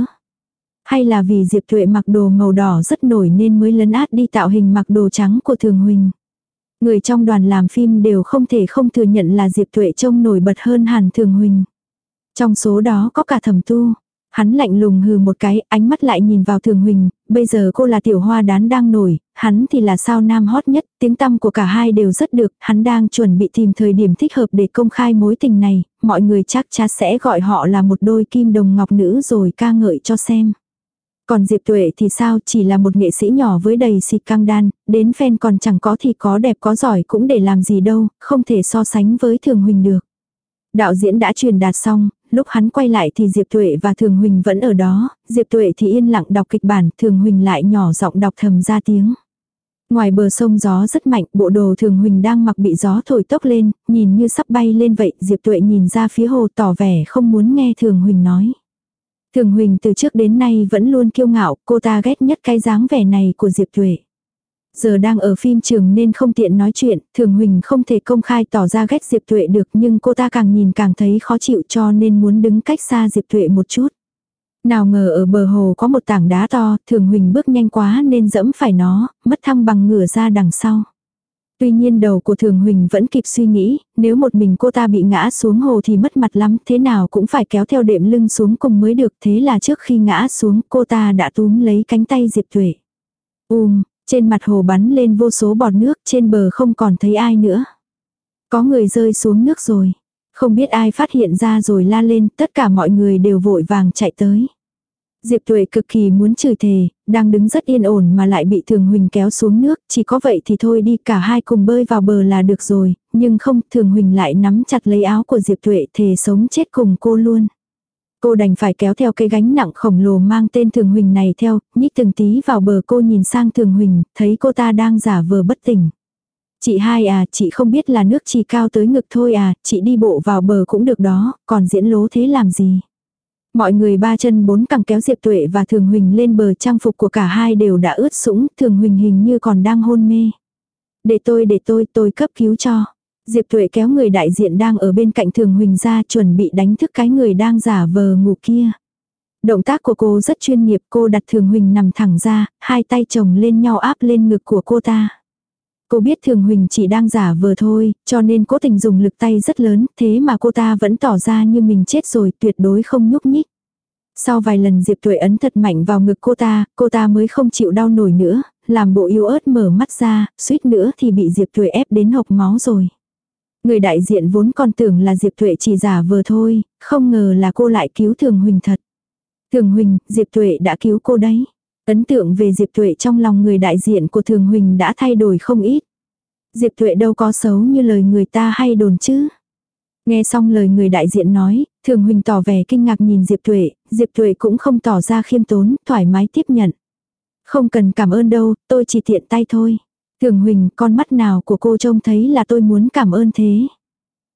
Hay là vì Diệp Thuệ mặc đồ màu đỏ rất nổi nên mới lấn át đi tạo hình mặc đồ trắng của Thường Huỳnh. Người trong đoàn làm phim đều không thể không thừa nhận là Diệp Thuệ trông nổi bật hơn hẳn Thường Huỳnh. Trong số đó có cả thẩm tu. Hắn lạnh lùng hừ một cái, ánh mắt lại nhìn vào Thường Huỳnh, bây giờ cô là tiểu hoa đán đang nổi, hắn thì là sao nam hot nhất, tiếng tăm của cả hai đều rất được, hắn đang chuẩn bị tìm thời điểm thích hợp để công khai mối tình này, mọi người chắc chắn sẽ gọi họ là một đôi kim đồng ngọc nữ rồi ca ngợi cho xem. Còn Diệp Tuệ thì sao chỉ là một nghệ sĩ nhỏ với đầy xịt căng đan, đến fan còn chẳng có thì có đẹp có giỏi cũng để làm gì đâu, không thể so sánh với Thường Huỳnh được. Đạo diễn đã truyền đạt xong, lúc hắn quay lại thì Diệp Tuệ và Thường Huỳnh vẫn ở đó, Diệp Tuệ thì yên lặng đọc kịch bản, Thường Huỳnh lại nhỏ giọng đọc thầm ra tiếng. Ngoài bờ sông gió rất mạnh, bộ đồ Thường Huỳnh đang mặc bị gió thổi tốc lên, nhìn như sắp bay lên vậy, Diệp Tuệ nhìn ra phía hồ tỏ vẻ không muốn nghe Thường Huỳnh nói. Thường Huỳnh từ trước đến nay vẫn luôn kiêu ngạo, cô ta ghét nhất cái dáng vẻ này của Diệp Tuệ. Giờ đang ở phim trường nên không tiện nói chuyện, Thường Huỳnh không thể công khai tỏ ra ghét Diệp Tuệ được nhưng cô ta càng nhìn càng thấy khó chịu cho nên muốn đứng cách xa Diệp Tuệ một chút. Nào ngờ ở bờ hồ có một tảng đá to, Thường Huỳnh bước nhanh quá nên dẫm phải nó, mất thăng bằng ngửa ra đằng sau. Tuy nhiên đầu của Thường Huỳnh vẫn kịp suy nghĩ, nếu một mình cô ta bị ngã xuống hồ thì mất mặt lắm, thế nào cũng phải kéo theo đệm lưng xuống cùng mới được, thế là trước khi ngã xuống cô ta đã túm lấy cánh tay Diệp Tuệ. Ùm, trên mặt hồ bắn lên vô số bọt nước, trên bờ không còn thấy ai nữa. Có người rơi xuống nước rồi. Không biết ai phát hiện ra rồi la lên, tất cả mọi người đều vội vàng chạy tới. Diệp Tuệ cực kỳ muốn chửi thề, đang đứng rất yên ổn mà lại bị Thường Huỳnh kéo xuống nước, chỉ có vậy thì thôi đi cả hai cùng bơi vào bờ là được rồi, nhưng không, Thường Huỳnh lại nắm chặt lấy áo của Diệp Tuệ thề sống chết cùng cô luôn. Cô đành phải kéo theo cái gánh nặng khổng lồ mang tên Thường Huỳnh này theo, nhích từng tí vào bờ cô nhìn sang Thường Huỳnh, thấy cô ta đang giả vờ bất tỉnh. Chị hai à, chị không biết là nước chỉ cao tới ngực thôi à, chị đi bộ vào bờ cũng được đó, còn diễn lố thế làm gì. Mọi người ba chân bốn cẳng kéo Diệp Tuệ và Thường Huỳnh lên bờ trang phục của cả hai đều đã ướt sũng, Thường Huỳnh hình như còn đang hôn mê. Để tôi để tôi, tôi cấp cứu cho. Diệp Tuệ kéo người đại diện đang ở bên cạnh Thường Huỳnh ra chuẩn bị đánh thức cái người đang giả vờ ngủ kia. Động tác của cô rất chuyên nghiệp, cô đặt Thường Huỳnh nằm thẳng ra, hai tay chồng lên nhau áp lên ngực của cô ta. Cô biết Thường Huỳnh chỉ đang giả vờ thôi, cho nên cố tình dùng lực tay rất lớn, thế mà cô ta vẫn tỏ ra như mình chết rồi, tuyệt đối không nhúc nhích. Sau vài lần Diệp Tuệ ấn thật mạnh vào ngực cô ta, cô ta mới không chịu đau nổi nữa, làm bộ yếu ớt mở mắt ra, suýt nữa thì bị Diệp Tuệ ép đến hộc máu rồi. Người đại diện vốn còn tưởng là Diệp Tuệ chỉ giả vờ thôi, không ngờ là cô lại cứu Thường Huỳnh thật. Thường Huỳnh, Diệp Tuệ đã cứu cô đấy. Ấn tượng về Diệp Tuệ trong lòng người đại diện của Thường Huỳnh đã thay đổi không ít. Diệp Tuệ đâu có xấu như lời người ta hay đồn chứ. Nghe xong lời người đại diện nói, Thường Huỳnh tỏ vẻ kinh ngạc nhìn Diệp Tuệ, Diệp Tuệ cũng không tỏ ra khiêm tốn, thoải mái tiếp nhận. Không cần cảm ơn đâu, tôi chỉ tiện tay thôi. Thường Huỳnh, con mắt nào của cô trông thấy là tôi muốn cảm ơn thế.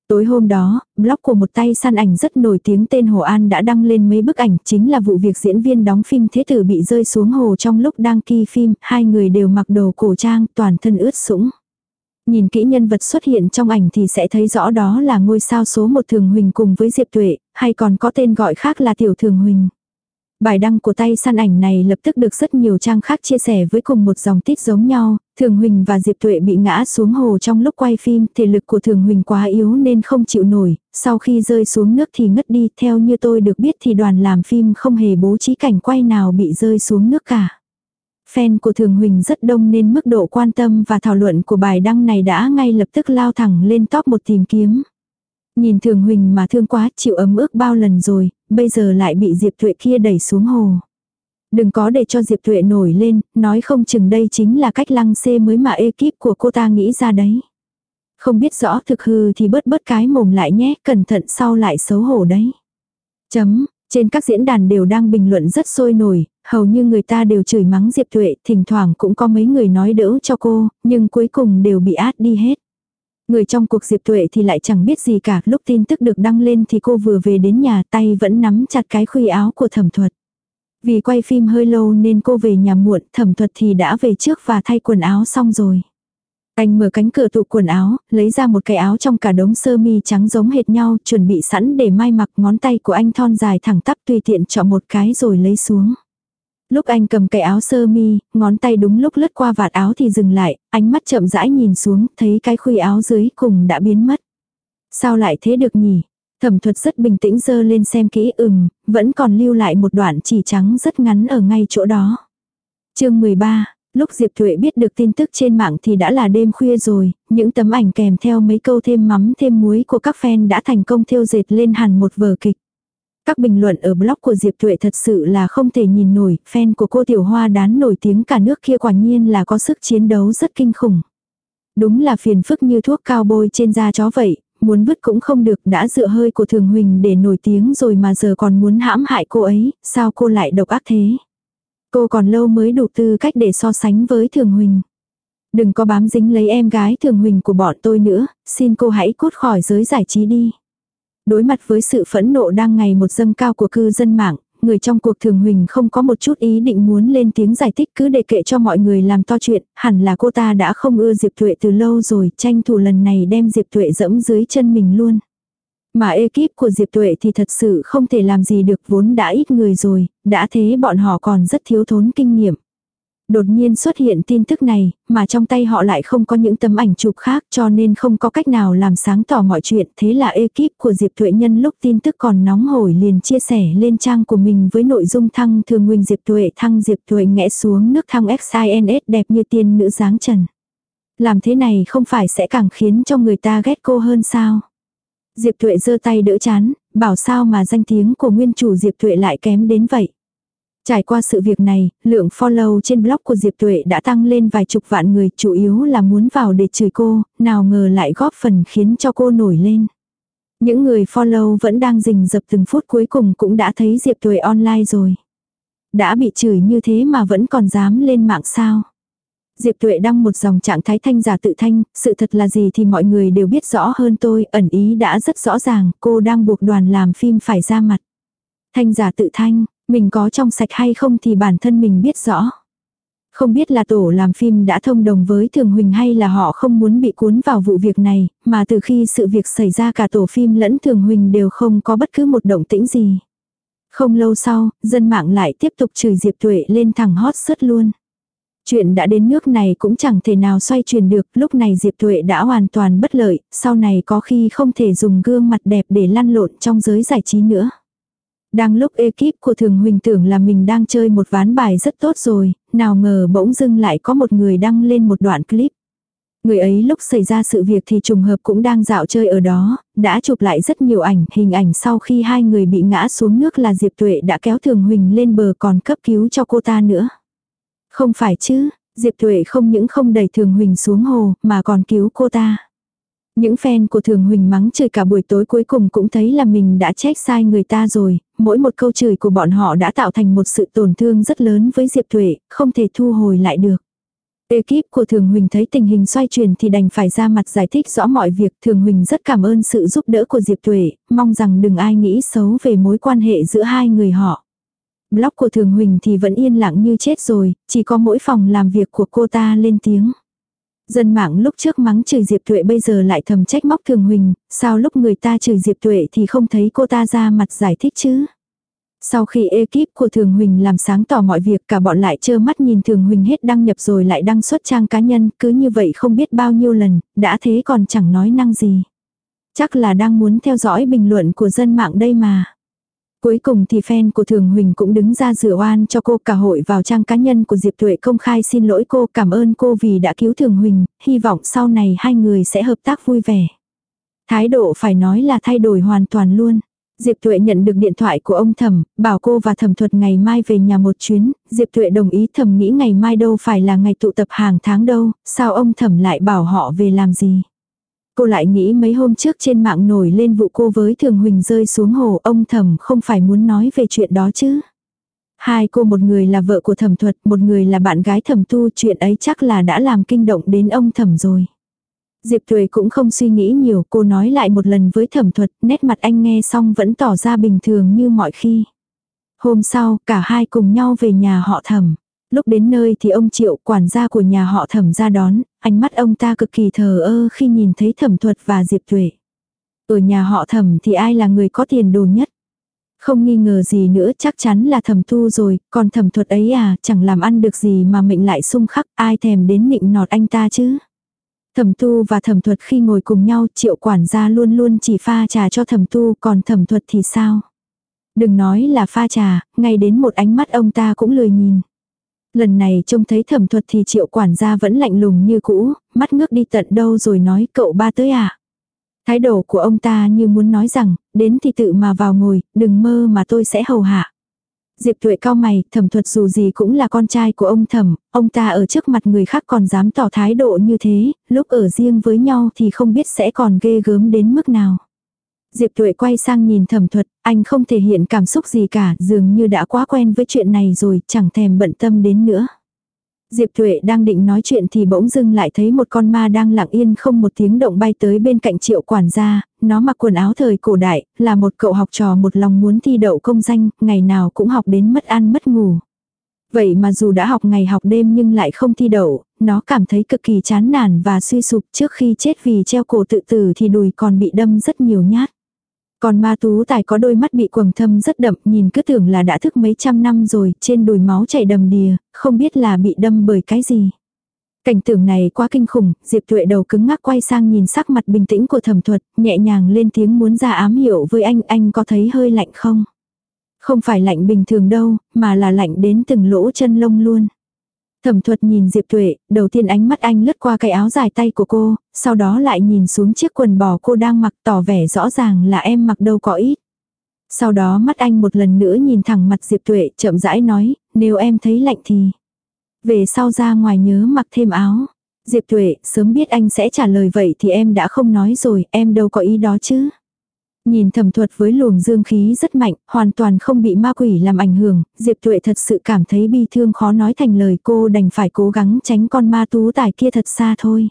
Tối hôm đó, blog của một tay săn ảnh rất nổi tiếng tên Hồ An đã đăng lên mấy bức ảnh chính là vụ việc diễn viên đóng phim Thế tử bị rơi xuống hồ trong lúc đang kỳ phim, hai người đều mặc đồ cổ trang, toàn thân ướt sũng. Nhìn kỹ nhân vật xuất hiện trong ảnh thì sẽ thấy rõ đó là ngôi sao số một Thường Huỳnh cùng với Diệp Tuệ, hay còn có tên gọi khác là Tiểu Thường Huỳnh. Bài đăng của tay săn ảnh này lập tức được rất nhiều trang khác chia sẻ với cùng một dòng tít giống nhau, Thường Huỳnh và Diệp Tuệ bị ngã xuống hồ trong lúc quay phim, thể lực của Thường Huỳnh quá yếu nên không chịu nổi, sau khi rơi xuống nước thì ngất đi, theo như tôi được biết thì đoàn làm phim không hề bố trí cảnh quay nào bị rơi xuống nước cả. Fan của Thường Huỳnh rất đông nên mức độ quan tâm và thảo luận của bài đăng này đã ngay lập tức lao thẳng lên top một tìm kiếm. Nhìn Thường Huỳnh mà thương quá chịu ấm ước bao lần rồi, bây giờ lại bị Diệp Tuệ kia đẩy xuống hồ. Đừng có để cho Diệp Thuệ nổi lên, nói không chừng đây chính là cách lăng xê mới mà ekip của cô ta nghĩ ra đấy. Không biết rõ thực hư thì bớt bớt cái mồm lại nhé, cẩn thận sau lại xấu hổ đấy. Chấm, trên các diễn đàn đều đang bình luận rất sôi nổi, hầu như người ta đều chửi mắng Diệp Thuệ, thỉnh thoảng cũng có mấy người nói đỡ cho cô, nhưng cuối cùng đều bị át đi hết. Người trong cuộc Diệp Tuệ thì lại chẳng biết gì cả, lúc tin tức được đăng lên thì cô vừa về đến nhà tay vẫn nắm chặt cái khuy áo của thẩm thuật. Vì quay phim hơi lâu nên cô về nhà muộn, thẩm thuật thì đã về trước và thay quần áo xong rồi. Anh mở cánh cửa tủ quần áo, lấy ra một cái áo trong cả đống sơ mi trắng giống hệt nhau, chuẩn bị sẵn để mai mặc ngón tay của anh thon dài thẳng tắp tùy tiện chọn một cái rồi lấy xuống. Lúc anh cầm cái áo sơ mi, ngón tay đúng lúc lướt qua vạt áo thì dừng lại, ánh mắt chậm rãi nhìn xuống, thấy cái khuy áo dưới cùng đã biến mất. Sao lại thế được nhỉ? Thẩm thuật rất bình tĩnh dơ lên xem kỹ ừm, vẫn còn lưu lại một đoạn chỉ trắng rất ngắn ở ngay chỗ đó. chương 13, lúc Diệp Thuệ biết được tin tức trên mạng thì đã là đêm khuya rồi, những tấm ảnh kèm theo mấy câu thêm mắm thêm muối của các fan đã thành công thiêu dệt lên hẳn một vở kịch. Các bình luận ở blog của Diệp Thuệ thật sự là không thể nhìn nổi, fan của cô Tiểu Hoa đán nổi tiếng cả nước kia quả nhiên là có sức chiến đấu rất kinh khủng. Đúng là phiền phức như thuốc cao bôi trên da chó vậy, muốn vứt cũng không được đã dựa hơi của Thường Huỳnh để nổi tiếng rồi mà giờ còn muốn hãm hại cô ấy, sao cô lại độc ác thế. Cô còn lâu mới đủ tư cách để so sánh với Thường Huỳnh. Đừng có bám dính lấy em gái Thường Huỳnh của bọn tôi nữa, xin cô hãy cút khỏi giới giải trí đi. Đối mặt với sự phẫn nộ đang ngày một dâng cao của cư dân mạng, người trong cuộc thường huỳnh không có một chút ý định muốn lên tiếng giải thích cứ để kệ cho mọi người làm to chuyện, hẳn là cô ta đã không ưa Diệp Tuệ từ lâu rồi, tranh thủ lần này đem Diệp Tuệ dẫm dưới chân mình luôn. Mà ekip của Diệp Tuệ thì thật sự không thể làm gì được vốn đã ít người rồi, đã thế bọn họ còn rất thiếu thốn kinh nghiệm. Đột nhiên xuất hiện tin tức này, mà trong tay họ lại không có những tấm ảnh chụp khác cho nên không có cách nào làm sáng tỏ mọi chuyện. Thế là ekip của Diệp Tuệ Nhân lúc tin tức còn nóng hổi liền chia sẻ lên trang của mình với nội dung thăng thường nguyên Diệp Tuệ thăng Diệp Tuệ ngẽ xuống nước thăng XINS đẹp như tiên nữ dáng trần. Làm thế này không phải sẽ càng khiến cho người ta ghét cô hơn sao? Diệp Tuệ giơ tay đỡ chán, bảo sao mà danh tiếng của nguyên chủ Diệp Tuệ lại kém đến vậy. Trải qua sự việc này, lượng follow trên blog của Diệp Tuệ đã tăng lên vài chục vạn người, chủ yếu là muốn vào để chửi cô, nào ngờ lại góp phần khiến cho cô nổi lên. Những người follow vẫn đang rình dập từng phút cuối cùng cũng đã thấy Diệp Tuệ online rồi. Đã bị chửi như thế mà vẫn còn dám lên mạng sao. Diệp Tuệ đăng một dòng trạng thái thanh giả tự thanh, sự thật là gì thì mọi người đều biết rõ hơn tôi, ẩn ý đã rất rõ ràng, cô đang buộc đoàn làm phim phải ra mặt. Thanh giả tự thanh, mình có trong sạch hay không thì bản thân mình biết rõ. Không biết là tổ làm phim đã thông đồng với Thường Huỳnh hay là họ không muốn bị cuốn vào vụ việc này, mà từ khi sự việc xảy ra cả tổ phim lẫn Thường Huỳnh đều không có bất cứ một động tĩnh gì. Không lâu sau, dân mạng lại tiếp tục chửi Diệp Tuệ lên thẳng hot sớt luôn. Chuyện đã đến nước này cũng chẳng thể nào xoay chuyển được, lúc này Diệp Tuệ đã hoàn toàn bất lợi, sau này có khi không thể dùng gương mặt đẹp để lăn lộn trong giới giải trí nữa. Đang lúc ekip của Thường Huỳnh tưởng là mình đang chơi một ván bài rất tốt rồi, nào ngờ bỗng dưng lại có một người đăng lên một đoạn clip. Người ấy lúc xảy ra sự việc thì trùng hợp cũng đang dạo chơi ở đó, đã chụp lại rất nhiều ảnh, hình ảnh sau khi hai người bị ngã xuống nước là Diệp Tuệ đã kéo Thường Huỳnh lên bờ còn cấp cứu cho cô ta nữa. Không phải chứ, Diệp Tuệ không những không đẩy Thường Huỳnh xuống hồ mà còn cứu cô ta. Những fan của Thường Huỳnh mắng chửi cả buổi tối cuối cùng cũng thấy là mình đã trách sai người ta rồi, mỗi một câu chửi của bọn họ đã tạo thành một sự tổn thương rất lớn với Diệp thuệ không thể thu hồi lại được. Ekip của Thường Huỳnh thấy tình hình xoay chuyển thì đành phải ra mặt giải thích rõ mọi việc. Thường Huỳnh rất cảm ơn sự giúp đỡ của Diệp Tuệ, mong rằng đừng ai nghĩ xấu về mối quan hệ giữa hai người họ. Blog của Thường Huỳnh thì vẫn yên lặng như chết rồi, chỉ có mỗi phòng làm việc của cô ta lên tiếng. Dân mạng lúc trước mắng chửi Diệp Tuệ bây giờ lại thầm trách móc Thường Huỳnh, sao lúc người ta chửi Diệp Tuệ thì không thấy cô ta ra mặt giải thích chứ? Sau khi ekip của Thường Huỳnh làm sáng tỏ mọi việc cả bọn lại trơ mắt nhìn Thường Huỳnh hết đăng nhập rồi lại đăng xuất trang cá nhân, cứ như vậy không biết bao nhiêu lần, đã thế còn chẳng nói năng gì. Chắc là đang muốn theo dõi bình luận của dân mạng đây mà. Cuối cùng thì fan của Thường Huỳnh cũng đứng ra rửa oan cho cô cả hội vào trang cá nhân của Diệp Tuệ công khai xin lỗi cô cảm ơn cô vì đã cứu Thường Huỳnh, hy vọng sau này hai người sẽ hợp tác vui vẻ. Thái độ phải nói là thay đổi hoàn toàn luôn. Diệp Tuệ nhận được điện thoại của ông Thẩm, bảo cô và Thẩm Thuật ngày mai về nhà một chuyến, Diệp Tuệ đồng ý thẩm nghĩ ngày mai đâu phải là ngày tụ tập hàng tháng đâu, sao ông Thẩm lại bảo họ về làm gì. Cô lại nghĩ mấy hôm trước trên mạng nổi lên vụ cô với Thường Huỳnh rơi xuống hồ ông Thẩm không phải muốn nói về chuyện đó chứ. Hai cô một người là vợ của Thẩm Thuật, một người là bạn gái Thẩm Tu, chuyện ấy chắc là đã làm kinh động đến ông Thẩm rồi. Diệp Tuệ cũng không suy nghĩ nhiều, cô nói lại một lần với thẩm thuật, nét mặt anh nghe xong vẫn tỏ ra bình thường như mọi khi. Hôm sau, cả hai cùng nhau về nhà họ thẩm. Lúc đến nơi thì ông Triệu, quản gia của nhà họ thẩm ra đón, ánh mắt ông ta cực kỳ thờ ơ khi nhìn thấy thẩm thuật và Diệp Tuệ. Ở nhà họ thẩm thì ai là người có tiền đồ nhất? Không nghi ngờ gì nữa chắc chắn là thẩm tu rồi, còn thẩm thuật ấy à, chẳng làm ăn được gì mà mệnh lại sung khắc, ai thèm đến nịnh nọt anh ta chứ? Thẩm tu và thẩm thuật khi ngồi cùng nhau triệu quản gia luôn luôn chỉ pha trà cho thẩm tu còn thẩm thuật thì sao? Đừng nói là pha trà, ngay đến một ánh mắt ông ta cũng lười nhìn. Lần này trông thấy thẩm thuật thì triệu quản gia vẫn lạnh lùng như cũ, mắt ngước đi tận đâu rồi nói cậu ba tới à? Thái độ của ông ta như muốn nói rằng, đến thì tự mà vào ngồi, đừng mơ mà tôi sẽ hầu hạ. Diệp Tuệ cao mày, thẩm thuật dù gì cũng là con trai của ông thẩm, ông ta ở trước mặt người khác còn dám tỏ thái độ như thế, lúc ở riêng với nhau thì không biết sẽ còn ghê gớm đến mức nào. Diệp Tuệ quay sang nhìn thẩm thuật, anh không thể hiện cảm xúc gì cả, dường như đã quá quen với chuyện này rồi, chẳng thèm bận tâm đến nữa. Diệp Tuệ đang định nói chuyện thì bỗng dưng lại thấy một con ma đang lặng yên không một tiếng động bay tới bên cạnh triệu quản gia, nó mặc quần áo thời cổ đại, là một cậu học trò một lòng muốn thi đậu công danh, ngày nào cũng học đến mất ăn mất ngủ. Vậy mà dù đã học ngày học đêm nhưng lại không thi đậu, nó cảm thấy cực kỳ chán nản và suy sụp trước khi chết vì treo cổ tự tử thì đùi còn bị đâm rất nhiều nhát. Còn ma tú tài có đôi mắt bị quầng thâm rất đậm, nhìn cứ tưởng là đã thức mấy trăm năm rồi, trên đùi máu chảy đầm đìa, không biết là bị đâm bởi cái gì. Cảnh tượng này quá kinh khủng, Diệp Tuệ đầu cứng ngắc quay sang nhìn sắc mặt bình tĩnh của thẩm thuật, nhẹ nhàng lên tiếng muốn ra ám hiệu với anh, anh có thấy hơi lạnh không? Không phải lạnh bình thường đâu, mà là lạnh đến từng lỗ chân lông luôn. Thẩm thuật nhìn Diệp Tuệ, đầu tiên ánh mắt anh lướt qua cái áo dài tay của cô, sau đó lại nhìn xuống chiếc quần bò cô đang mặc tỏ vẻ rõ ràng là em mặc đâu có ít. Sau đó mắt anh một lần nữa nhìn thẳng mặt Diệp Tuệ chậm rãi nói, nếu em thấy lạnh thì. Về sau ra ngoài nhớ mặc thêm áo. Diệp Tuệ, sớm biết anh sẽ trả lời vậy thì em đã không nói rồi, em đâu có ý đó chứ. Nhìn thẩm thuật với luồng dương khí rất mạnh, hoàn toàn không bị ma quỷ làm ảnh hưởng, Diệp Tuệ thật sự cảm thấy bi thương khó nói thành lời cô đành phải cố gắng tránh con ma tú tài kia thật xa thôi.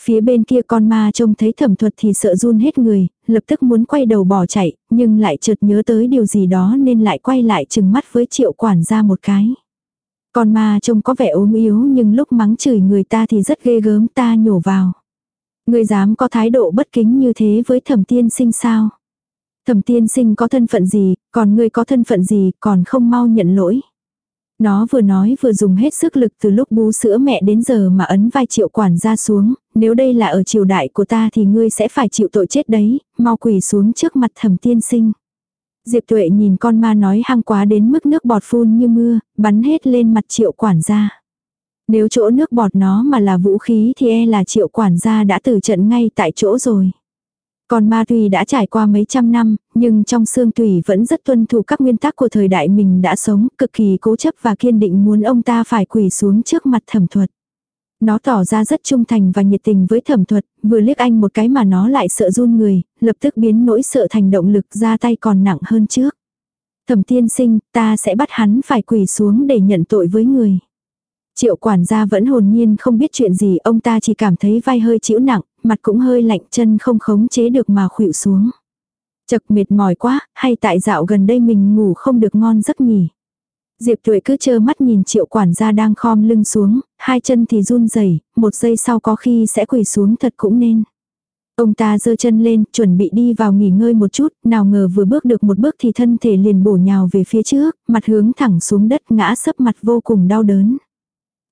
Phía bên kia con ma trông thấy thẩm thuật thì sợ run hết người, lập tức muốn quay đầu bỏ chạy, nhưng lại chợt nhớ tới điều gì đó nên lại quay lại chừng mắt với triệu quản gia một cái. Con ma trông có vẻ ốm yếu nhưng lúc mắng chửi người ta thì rất ghê gớm ta nhổ vào. Ngươi dám có thái độ bất kính như thế với thẩm tiên sinh sao? Thẩm tiên sinh có thân phận gì, còn ngươi có thân phận gì, còn không mau nhận lỗi. Nó vừa nói vừa dùng hết sức lực từ lúc bú sữa mẹ đến giờ mà ấn vai triệu quản ra xuống, nếu đây là ở triều đại của ta thì ngươi sẽ phải chịu tội chết đấy, mau quỳ xuống trước mặt thẩm tiên sinh. Diệp Tuệ nhìn con ma nói hăng quá đến mức nước bọt phun như mưa, bắn hết lên mặt triệu quản gia. Nếu chỗ nước bọt nó mà là vũ khí thì e là triệu quản gia đã tử trận ngay tại chỗ rồi. Còn ma tuy đã trải qua mấy trăm năm, nhưng trong xương tùy vẫn rất tuân thủ các nguyên tắc của thời đại mình đã sống, cực kỳ cố chấp và kiên định muốn ông ta phải quỳ xuống trước mặt thẩm thuật. Nó tỏ ra rất trung thành và nhiệt tình với thẩm thuật, vừa liếc anh một cái mà nó lại sợ run người, lập tức biến nỗi sợ thành động lực ra tay còn nặng hơn trước. Thẩm tiên sinh, ta sẽ bắt hắn phải quỳ xuống để nhận tội với người. Triệu quản gia vẫn hồn nhiên không biết chuyện gì, ông ta chỉ cảm thấy vai hơi chịu nặng, mặt cũng hơi lạnh chân không khống chế được mà khuỵu xuống. Chật mệt mỏi quá, hay tại dạo gần đây mình ngủ không được ngon giấc nhỉ. Diệp Tuệ cứ chơ mắt nhìn triệu quản gia đang khom lưng xuống, hai chân thì run rẩy, một giây sau có khi sẽ quỳ xuống thật cũng nên. Ông ta giơ chân lên, chuẩn bị đi vào nghỉ ngơi một chút, nào ngờ vừa bước được một bước thì thân thể liền bổ nhào về phía trước, mặt hướng thẳng xuống đất ngã sấp mặt vô cùng đau đớn.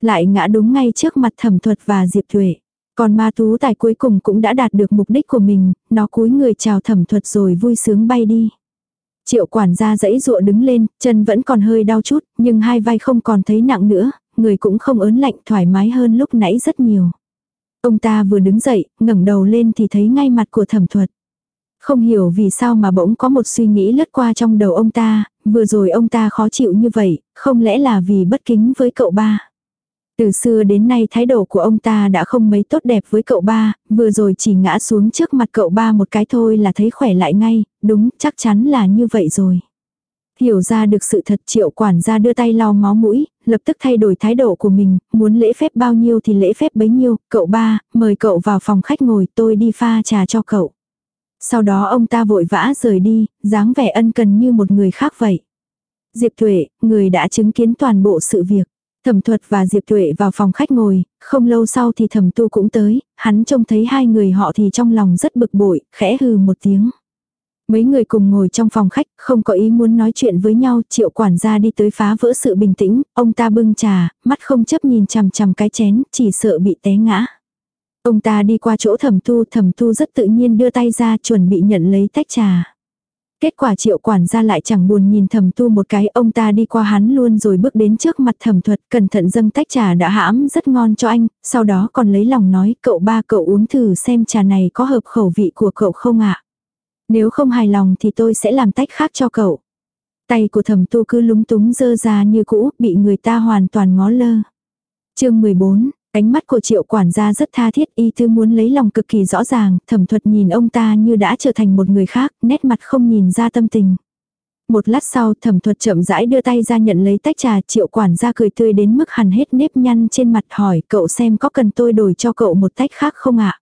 Lại ngã đúng ngay trước mặt thẩm thuật và Diệp Thuệ. Còn ma tú tài cuối cùng cũng đã đạt được mục đích của mình, nó cúi người chào thẩm thuật rồi vui sướng bay đi. Triệu quản gia dãy dụa đứng lên, chân vẫn còn hơi đau chút, nhưng hai vai không còn thấy nặng nữa, người cũng không ớn lạnh thoải mái hơn lúc nãy rất nhiều. Ông ta vừa đứng dậy, ngẩng đầu lên thì thấy ngay mặt của thẩm thuật. Không hiểu vì sao mà bỗng có một suy nghĩ lướt qua trong đầu ông ta, vừa rồi ông ta khó chịu như vậy, không lẽ là vì bất kính với cậu ba. Từ xưa đến nay thái độ của ông ta đã không mấy tốt đẹp với cậu ba, vừa rồi chỉ ngã xuống trước mặt cậu ba một cái thôi là thấy khỏe lại ngay, đúng, chắc chắn là như vậy rồi. Hiểu ra được sự thật triệu quản gia đưa tay lau máu mũi, lập tức thay đổi thái độ của mình, muốn lễ phép bao nhiêu thì lễ phép bấy nhiêu, cậu ba, mời cậu vào phòng khách ngồi tôi đi pha trà cho cậu. Sau đó ông ta vội vã rời đi, dáng vẻ ân cần như một người khác vậy. Diệp Tuệ, người đã chứng kiến toàn bộ sự việc. Thẩm thuật và Diệp Tuệ vào phòng khách ngồi, không lâu sau thì thẩm tu cũng tới, hắn trông thấy hai người họ thì trong lòng rất bực bội, khẽ hừ một tiếng. Mấy người cùng ngồi trong phòng khách, không có ý muốn nói chuyện với nhau, triệu quản gia đi tới phá vỡ sự bình tĩnh, ông ta bưng trà, mắt không chấp nhìn chằm chằm cái chén, chỉ sợ bị té ngã. Ông ta đi qua chỗ thẩm tu, thẩm tu rất tự nhiên đưa tay ra chuẩn bị nhận lấy tách trà. Kết quả triệu quản gia lại chẳng buồn nhìn thẩm tu một cái, ông ta đi qua hắn luôn rồi bước đến trước mặt thẩm thuật, cẩn thận dâng tách trà đã hãm rất ngon cho anh, sau đó còn lấy lòng nói, cậu ba cậu uống thử xem trà này có hợp khẩu vị của cậu không ạ. Nếu không hài lòng thì tôi sẽ làm tách khác cho cậu. Tay của thẩm tu cứ lúng túng dơ ra như cũ, bị người ta hoàn toàn ngó lơ. chương 14, Ánh mắt của triệu quản gia rất tha thiết y thư muốn lấy lòng cực kỳ rõ ràng, thẩm thuật nhìn ông ta như đã trở thành một người khác, nét mặt không nhìn ra tâm tình. Một lát sau thẩm thuật chậm rãi đưa tay ra nhận lấy tách trà triệu quản gia cười tươi đến mức hằn hết nếp nhăn trên mặt hỏi cậu xem có cần tôi đổi cho cậu một tách khác không ạ.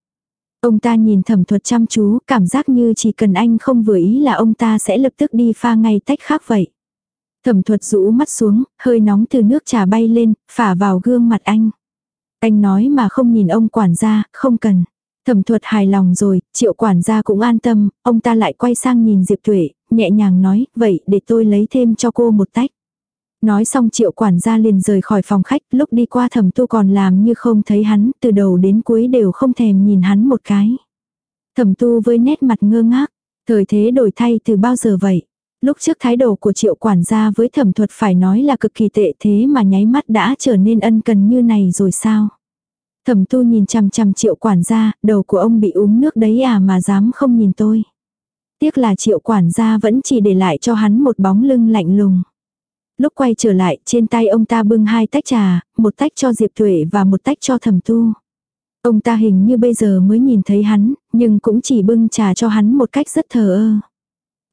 Ông ta nhìn thẩm thuật chăm chú cảm giác như chỉ cần anh không vừa ý là ông ta sẽ lập tức đi pha ngay tách khác vậy. Thẩm thuật rũ mắt xuống, hơi nóng từ nước trà bay lên, phả vào gương mặt anh. Anh nói mà không nhìn ông quản gia, không cần. Thẩm thuật hài lòng rồi, triệu quản gia cũng an tâm, ông ta lại quay sang nhìn Diệp Tuệ, nhẹ nhàng nói, vậy để tôi lấy thêm cho cô một tách. Nói xong triệu quản gia liền rời khỏi phòng khách, lúc đi qua thẩm tu còn làm như không thấy hắn, từ đầu đến cuối đều không thèm nhìn hắn một cái. Thẩm tu với nét mặt ngơ ngác, thời thế đổi thay từ bao giờ vậy? Lúc trước thái độ của triệu quản gia với thẩm thuật phải nói là cực kỳ tệ thế mà nháy mắt đã trở nên ân cần như này rồi sao? Thẩm tu nhìn chằm chằm triệu quản gia, đầu của ông bị uống nước đấy à mà dám không nhìn tôi. Tiếc là triệu quản gia vẫn chỉ để lại cho hắn một bóng lưng lạnh lùng. Lúc quay trở lại, trên tay ông ta bưng hai tách trà, một tách cho Diệp Tuệ và một tách cho thẩm tu. Ông ta hình như bây giờ mới nhìn thấy hắn, nhưng cũng chỉ bưng trà cho hắn một cách rất thờ ơ.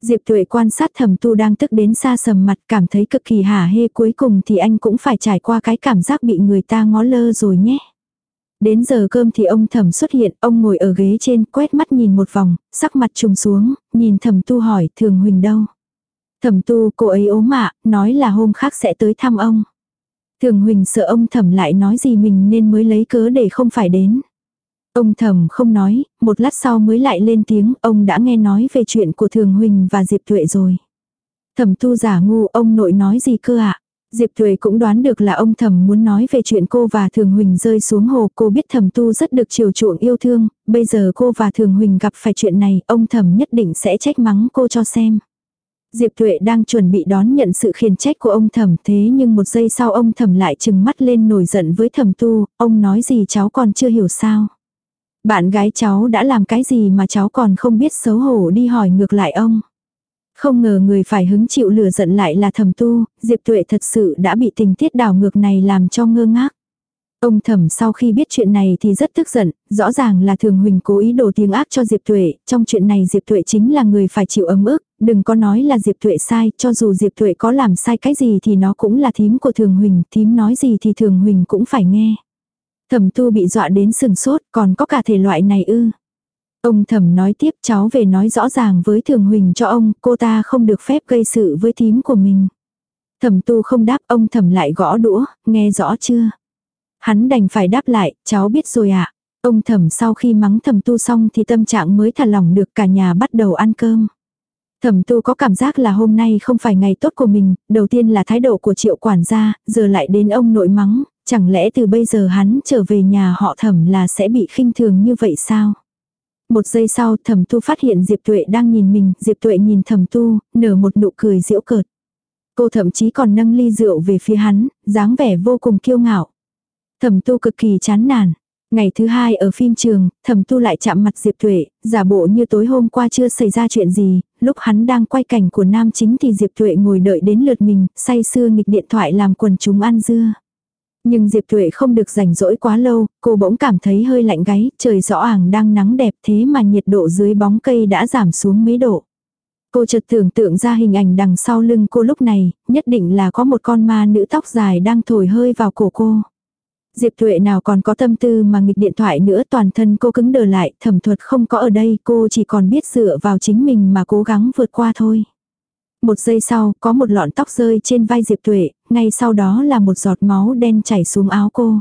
Diệp Tuệ quan sát thẩm tu đang tức đến xa sầm mặt cảm thấy cực kỳ hả hê cuối cùng thì anh cũng phải trải qua cái cảm giác bị người ta ngó lơ rồi nhé. Đến giờ cơm thì ông thẩm xuất hiện, ông ngồi ở ghế trên quét mắt nhìn một vòng, sắc mặt trùng xuống, nhìn thẩm tu hỏi thường huỳnh đâu. Thẩm tu cô ấy ốm ạ, nói là hôm khác sẽ tới thăm ông. Thường huỳnh sợ ông thẩm lại nói gì mình nên mới lấy cớ để không phải đến. Ông thầm không nói, một lát sau mới lại lên tiếng, ông đã nghe nói về chuyện của Thường Huỳnh và Diệp Tuệ rồi. Thẩm tu giả ngu, ông nội nói gì cơ ạ? Diệp Tuệ cũng đoán được là ông thầm muốn nói về chuyện cô và Thường Huỳnh rơi xuống hồ. Cô biết thầm tu rất được chiều chuộng yêu thương, bây giờ cô và Thường Huỳnh gặp phải chuyện này, ông thầm nhất định sẽ trách mắng cô cho xem. Diệp Tuệ đang chuẩn bị đón nhận sự khiển trách của ông thầm thế nhưng một giây sau ông thầm lại trừng mắt lên nổi giận với thầm tu, ông nói gì cháu còn chưa hiểu sao. Bạn gái cháu đã làm cái gì mà cháu còn không biết xấu hổ đi hỏi ngược lại ông. Không ngờ người phải hứng chịu lửa giận lại là thẩm tu, Diệp Tuệ thật sự đã bị tình tiết đảo ngược này làm cho ngơ ngác. Ông thẩm sau khi biết chuyện này thì rất tức giận, rõ ràng là thường huỳnh cố ý đổ tiếng ác cho Diệp Tuệ, trong chuyện này Diệp Tuệ chính là người phải chịu ấm ức, đừng có nói là Diệp Tuệ sai, cho dù Diệp Tuệ có làm sai cái gì thì nó cũng là thím của thường huỳnh, thím nói gì thì thường huỳnh cũng phải nghe. Thẩm tu bị dọa đến sừng sốt, còn có cả thể loại này ư. Ông thẩm nói tiếp cháu về nói rõ ràng với thường huỳnh cho ông, cô ta không được phép gây sự với thím của mình. Thẩm tu không đáp ông thẩm lại gõ đũa, nghe rõ chưa? Hắn đành phải đáp lại, cháu biết rồi ạ. À. Ông thẩm sau khi mắng thẩm tu xong thì tâm trạng mới thả lỏng được cả nhà bắt đầu ăn cơm. Thẩm tu có cảm giác là hôm nay không phải ngày tốt của mình, đầu tiên là thái độ của triệu quản gia, giờ lại đến ông nội mắng, chẳng lẽ từ bây giờ hắn trở về nhà họ thẩm là sẽ bị khinh thường như vậy sao? Một giây sau thẩm tu phát hiện Diệp Tuệ đang nhìn mình, Diệp Tuệ nhìn thẩm tu, nở một nụ cười diễu cợt. Cô thậm chí còn nâng ly rượu về phía hắn, dáng vẻ vô cùng kiêu ngạo. Thẩm tu cực kỳ chán nản. Ngày thứ hai ở phim trường, thẩm tu lại chạm mặt Diệp Tuệ, giả bộ như tối hôm qua chưa xảy ra chuyện gì, lúc hắn đang quay cảnh của nam chính thì Diệp Tuệ ngồi đợi đến lượt mình, say sưa nghịch điện thoại làm quần chúng ăn dưa. Nhưng Diệp Tuệ không được rảnh rỗi quá lâu, cô bỗng cảm thấy hơi lạnh gáy, trời rõ ảng đang nắng đẹp thế mà nhiệt độ dưới bóng cây đã giảm xuống mấy độ. Cô chợt tưởng tượng ra hình ảnh đằng sau lưng cô lúc này, nhất định là có một con ma nữ tóc dài đang thổi hơi vào cổ cô. Diệp Tuệ nào còn có tâm tư mà nghịch điện thoại nữa toàn thân cô cứng đờ lại, thẩm thuật không có ở đây, cô chỉ còn biết dựa vào chính mình mà cố gắng vượt qua thôi. Một giây sau, có một lọn tóc rơi trên vai Diệp Tuệ, ngay sau đó là một giọt máu đen chảy xuống áo cô.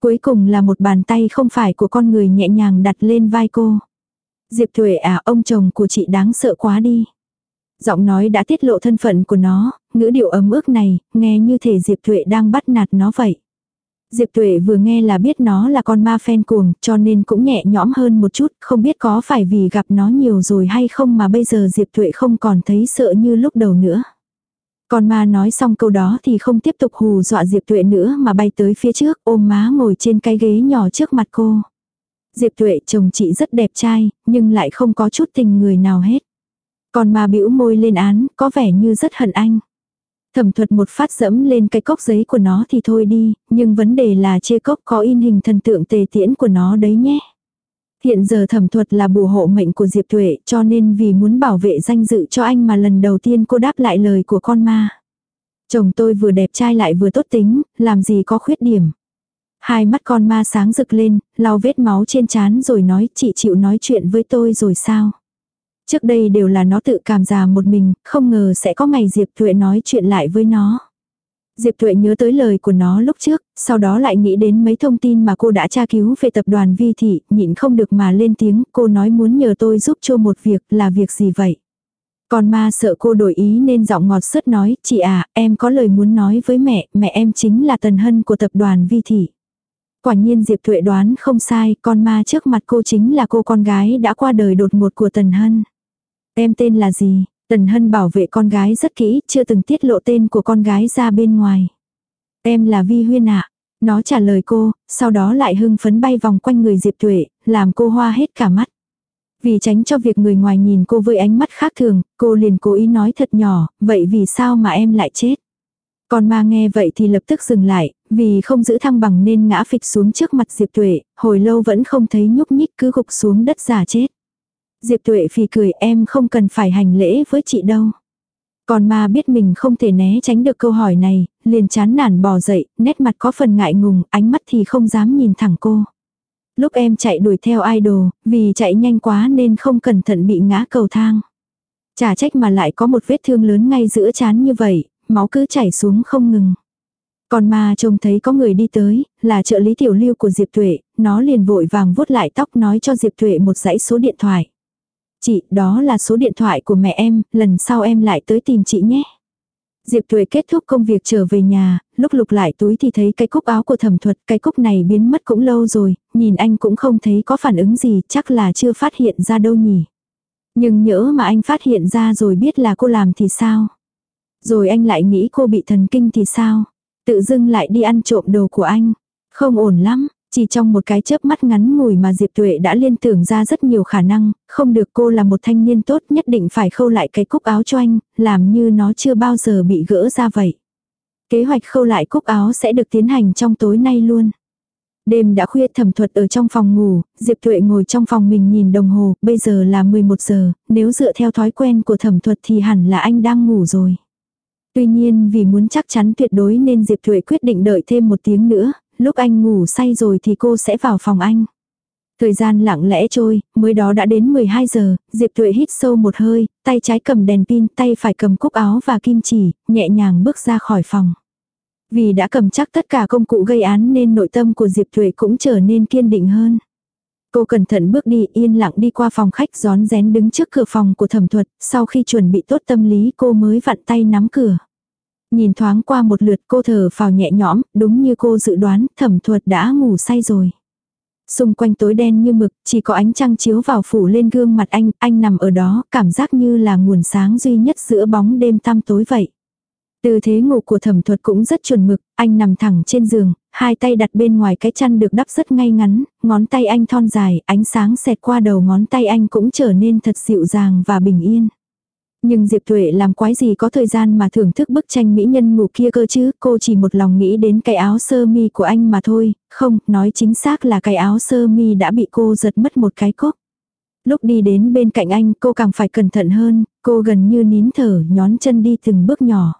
Cuối cùng là một bàn tay không phải của con người nhẹ nhàng đặt lên vai cô. Diệp Thuệ à, ông chồng của chị đáng sợ quá đi. Giọng nói đã tiết lộ thân phận của nó, ngữ điệu ấm ức này, nghe như thể Diệp Thuệ đang bắt nạt nó vậy. Diệp Tuệ vừa nghe là biết nó là con ma phen cuồng, cho nên cũng nhẹ nhõm hơn một chút, không biết có phải vì gặp nó nhiều rồi hay không mà bây giờ Diệp Tuệ không còn thấy sợ như lúc đầu nữa. Con ma nói xong câu đó thì không tiếp tục hù dọa Diệp Tuệ nữa mà bay tới phía trước ôm má ngồi trên cái ghế nhỏ trước mặt cô. Diệp Tuệ chồng chị rất đẹp trai, nhưng lại không có chút tình người nào hết. Con ma bĩu môi lên án, có vẻ như rất hận anh. Thẩm thuật một phát dẫm lên cái cốc giấy của nó thì thôi đi, nhưng vấn đề là chê cốc có in hình thần tượng tề tiễn của nó đấy nhé. Hiện giờ thẩm thuật là bùa hộ mệnh của Diệp Tuệ cho nên vì muốn bảo vệ danh dự cho anh mà lần đầu tiên cô đáp lại lời của con ma. Chồng tôi vừa đẹp trai lại vừa tốt tính, làm gì có khuyết điểm. Hai mắt con ma sáng rực lên, lau vết máu trên trán rồi nói chị chịu nói chuyện với tôi rồi sao. Trước đây đều là nó tự cảm già một mình, không ngờ sẽ có ngày Diệp Tuệ nói chuyện lại với nó. Diệp Thuệ nhớ tới lời của nó lúc trước, sau đó lại nghĩ đến mấy thông tin mà cô đã tra cứu về tập đoàn Vi Thị, nhịn không được mà lên tiếng, cô nói muốn nhờ tôi giúp cho một việc, là việc gì vậy? Còn ma sợ cô đổi ý nên giọng ngọt sứt nói, chị à, em có lời muốn nói với mẹ, mẹ em chính là Tần Hân của tập đoàn Vi Thị. Quả nhiên Diệp Thuệ đoán không sai, con ma trước mặt cô chính là cô con gái đã qua đời đột ngột của Tần Hân. Em tên là gì? Tần Hân bảo vệ con gái rất kỹ, chưa từng tiết lộ tên của con gái ra bên ngoài. Em là Vi Huyên ạ. Nó trả lời cô, sau đó lại hưng phấn bay vòng quanh người Diệp Tuệ, làm cô hoa hết cả mắt. Vì tránh cho việc người ngoài nhìn cô với ánh mắt khác thường, cô liền cố ý nói thật nhỏ, vậy vì sao mà em lại chết? Con ma nghe vậy thì lập tức dừng lại, vì không giữ thăng bằng nên ngã phịch xuống trước mặt Diệp Tuệ, hồi lâu vẫn không thấy nhúc nhích cứ gục xuống đất giả chết. Diệp Tuệ phì cười em không cần phải hành lễ với chị đâu. Còn ma biết mình không thể né tránh được câu hỏi này, liền chán nản bò dậy, nét mặt có phần ngại ngùng, ánh mắt thì không dám nhìn thẳng cô. Lúc em chạy đuổi theo idol, vì chạy nhanh quá nên không cẩn thận bị ngã cầu thang. Chả trách mà lại có một vết thương lớn ngay giữa chán như vậy, máu cứ chảy xuống không ngừng. Còn ma trông thấy có người đi tới, là trợ lý tiểu lưu của Diệp Tuệ, nó liền vội vàng vuốt lại tóc nói cho Diệp Tuệ một dãy số điện thoại. Chị, đó là số điện thoại của mẹ em, lần sau em lại tới tìm chị nhé. Diệp Tuệ kết thúc công việc trở về nhà, lúc lục lại túi thì thấy cái cúc áo của thẩm thuật, cái cúc này biến mất cũng lâu rồi, nhìn anh cũng không thấy có phản ứng gì, chắc là chưa phát hiện ra đâu nhỉ. Nhưng nhỡ mà anh phát hiện ra rồi biết là cô làm thì sao? Rồi anh lại nghĩ cô bị thần kinh thì sao? Tự dưng lại đi ăn trộm đồ của anh. Không ổn lắm, chỉ trong một cái chớp mắt ngắn ngủi mà Diệp Tuệ đã liên tưởng ra rất nhiều khả năng, không được cô là một thanh niên tốt nhất định phải khâu lại cái cúc áo cho anh, làm như nó chưa bao giờ bị gỡ ra vậy. Kế hoạch khâu lại cúc áo sẽ được tiến hành trong tối nay luôn. Đêm đã khuya thẩm thuật ở trong phòng ngủ, Diệp Tuệ ngồi trong phòng mình nhìn đồng hồ, bây giờ là 11 giờ, nếu dựa theo thói quen của thẩm thuật thì hẳn là anh đang ngủ rồi. Tuy nhiên vì muốn chắc chắn tuyệt đối nên Diệp Thuệ quyết định đợi thêm một tiếng nữa, lúc anh ngủ say rồi thì cô sẽ vào phòng anh. Thời gian lặng lẽ trôi, mới đó đã đến 12 giờ, Diệp Thuệ hít sâu một hơi, tay trái cầm đèn pin, tay phải cầm cúc áo và kim chỉ, nhẹ nhàng bước ra khỏi phòng. Vì đã cầm chắc tất cả công cụ gây án nên nội tâm của Diệp Thuệ cũng trở nên kiên định hơn. Cô cẩn thận bước đi yên lặng đi qua phòng khách gión rén đứng trước cửa phòng của thẩm thuật, sau khi chuẩn bị tốt tâm lý cô mới vặn tay nắm cửa. Nhìn thoáng qua một lượt cô thở phào nhẹ nhõm, đúng như cô dự đoán, thẩm thuật đã ngủ say rồi. Xung quanh tối đen như mực, chỉ có ánh trăng chiếu vào phủ lên gương mặt anh, anh nằm ở đó, cảm giác như là nguồn sáng duy nhất giữa bóng đêm tăm tối vậy. Tư thế ngủ của thẩm thuật cũng rất chuẩn mực, anh nằm thẳng trên giường, hai tay đặt bên ngoài cái chăn được đắp rất ngay ngắn, ngón tay anh thon dài, ánh sáng xẹt qua đầu ngón tay anh cũng trở nên thật dịu dàng và bình yên. Nhưng Diệp Tuệ làm quái gì có thời gian mà thưởng thức bức tranh mỹ nhân ngủ kia cơ chứ, cô chỉ một lòng nghĩ đến cái áo sơ mi của anh mà thôi, không, nói chính xác là cái áo sơ mi đã bị cô giật mất một cái cốc. Lúc đi đến bên cạnh anh cô càng phải cẩn thận hơn, cô gần như nín thở nhón chân đi từng bước nhỏ.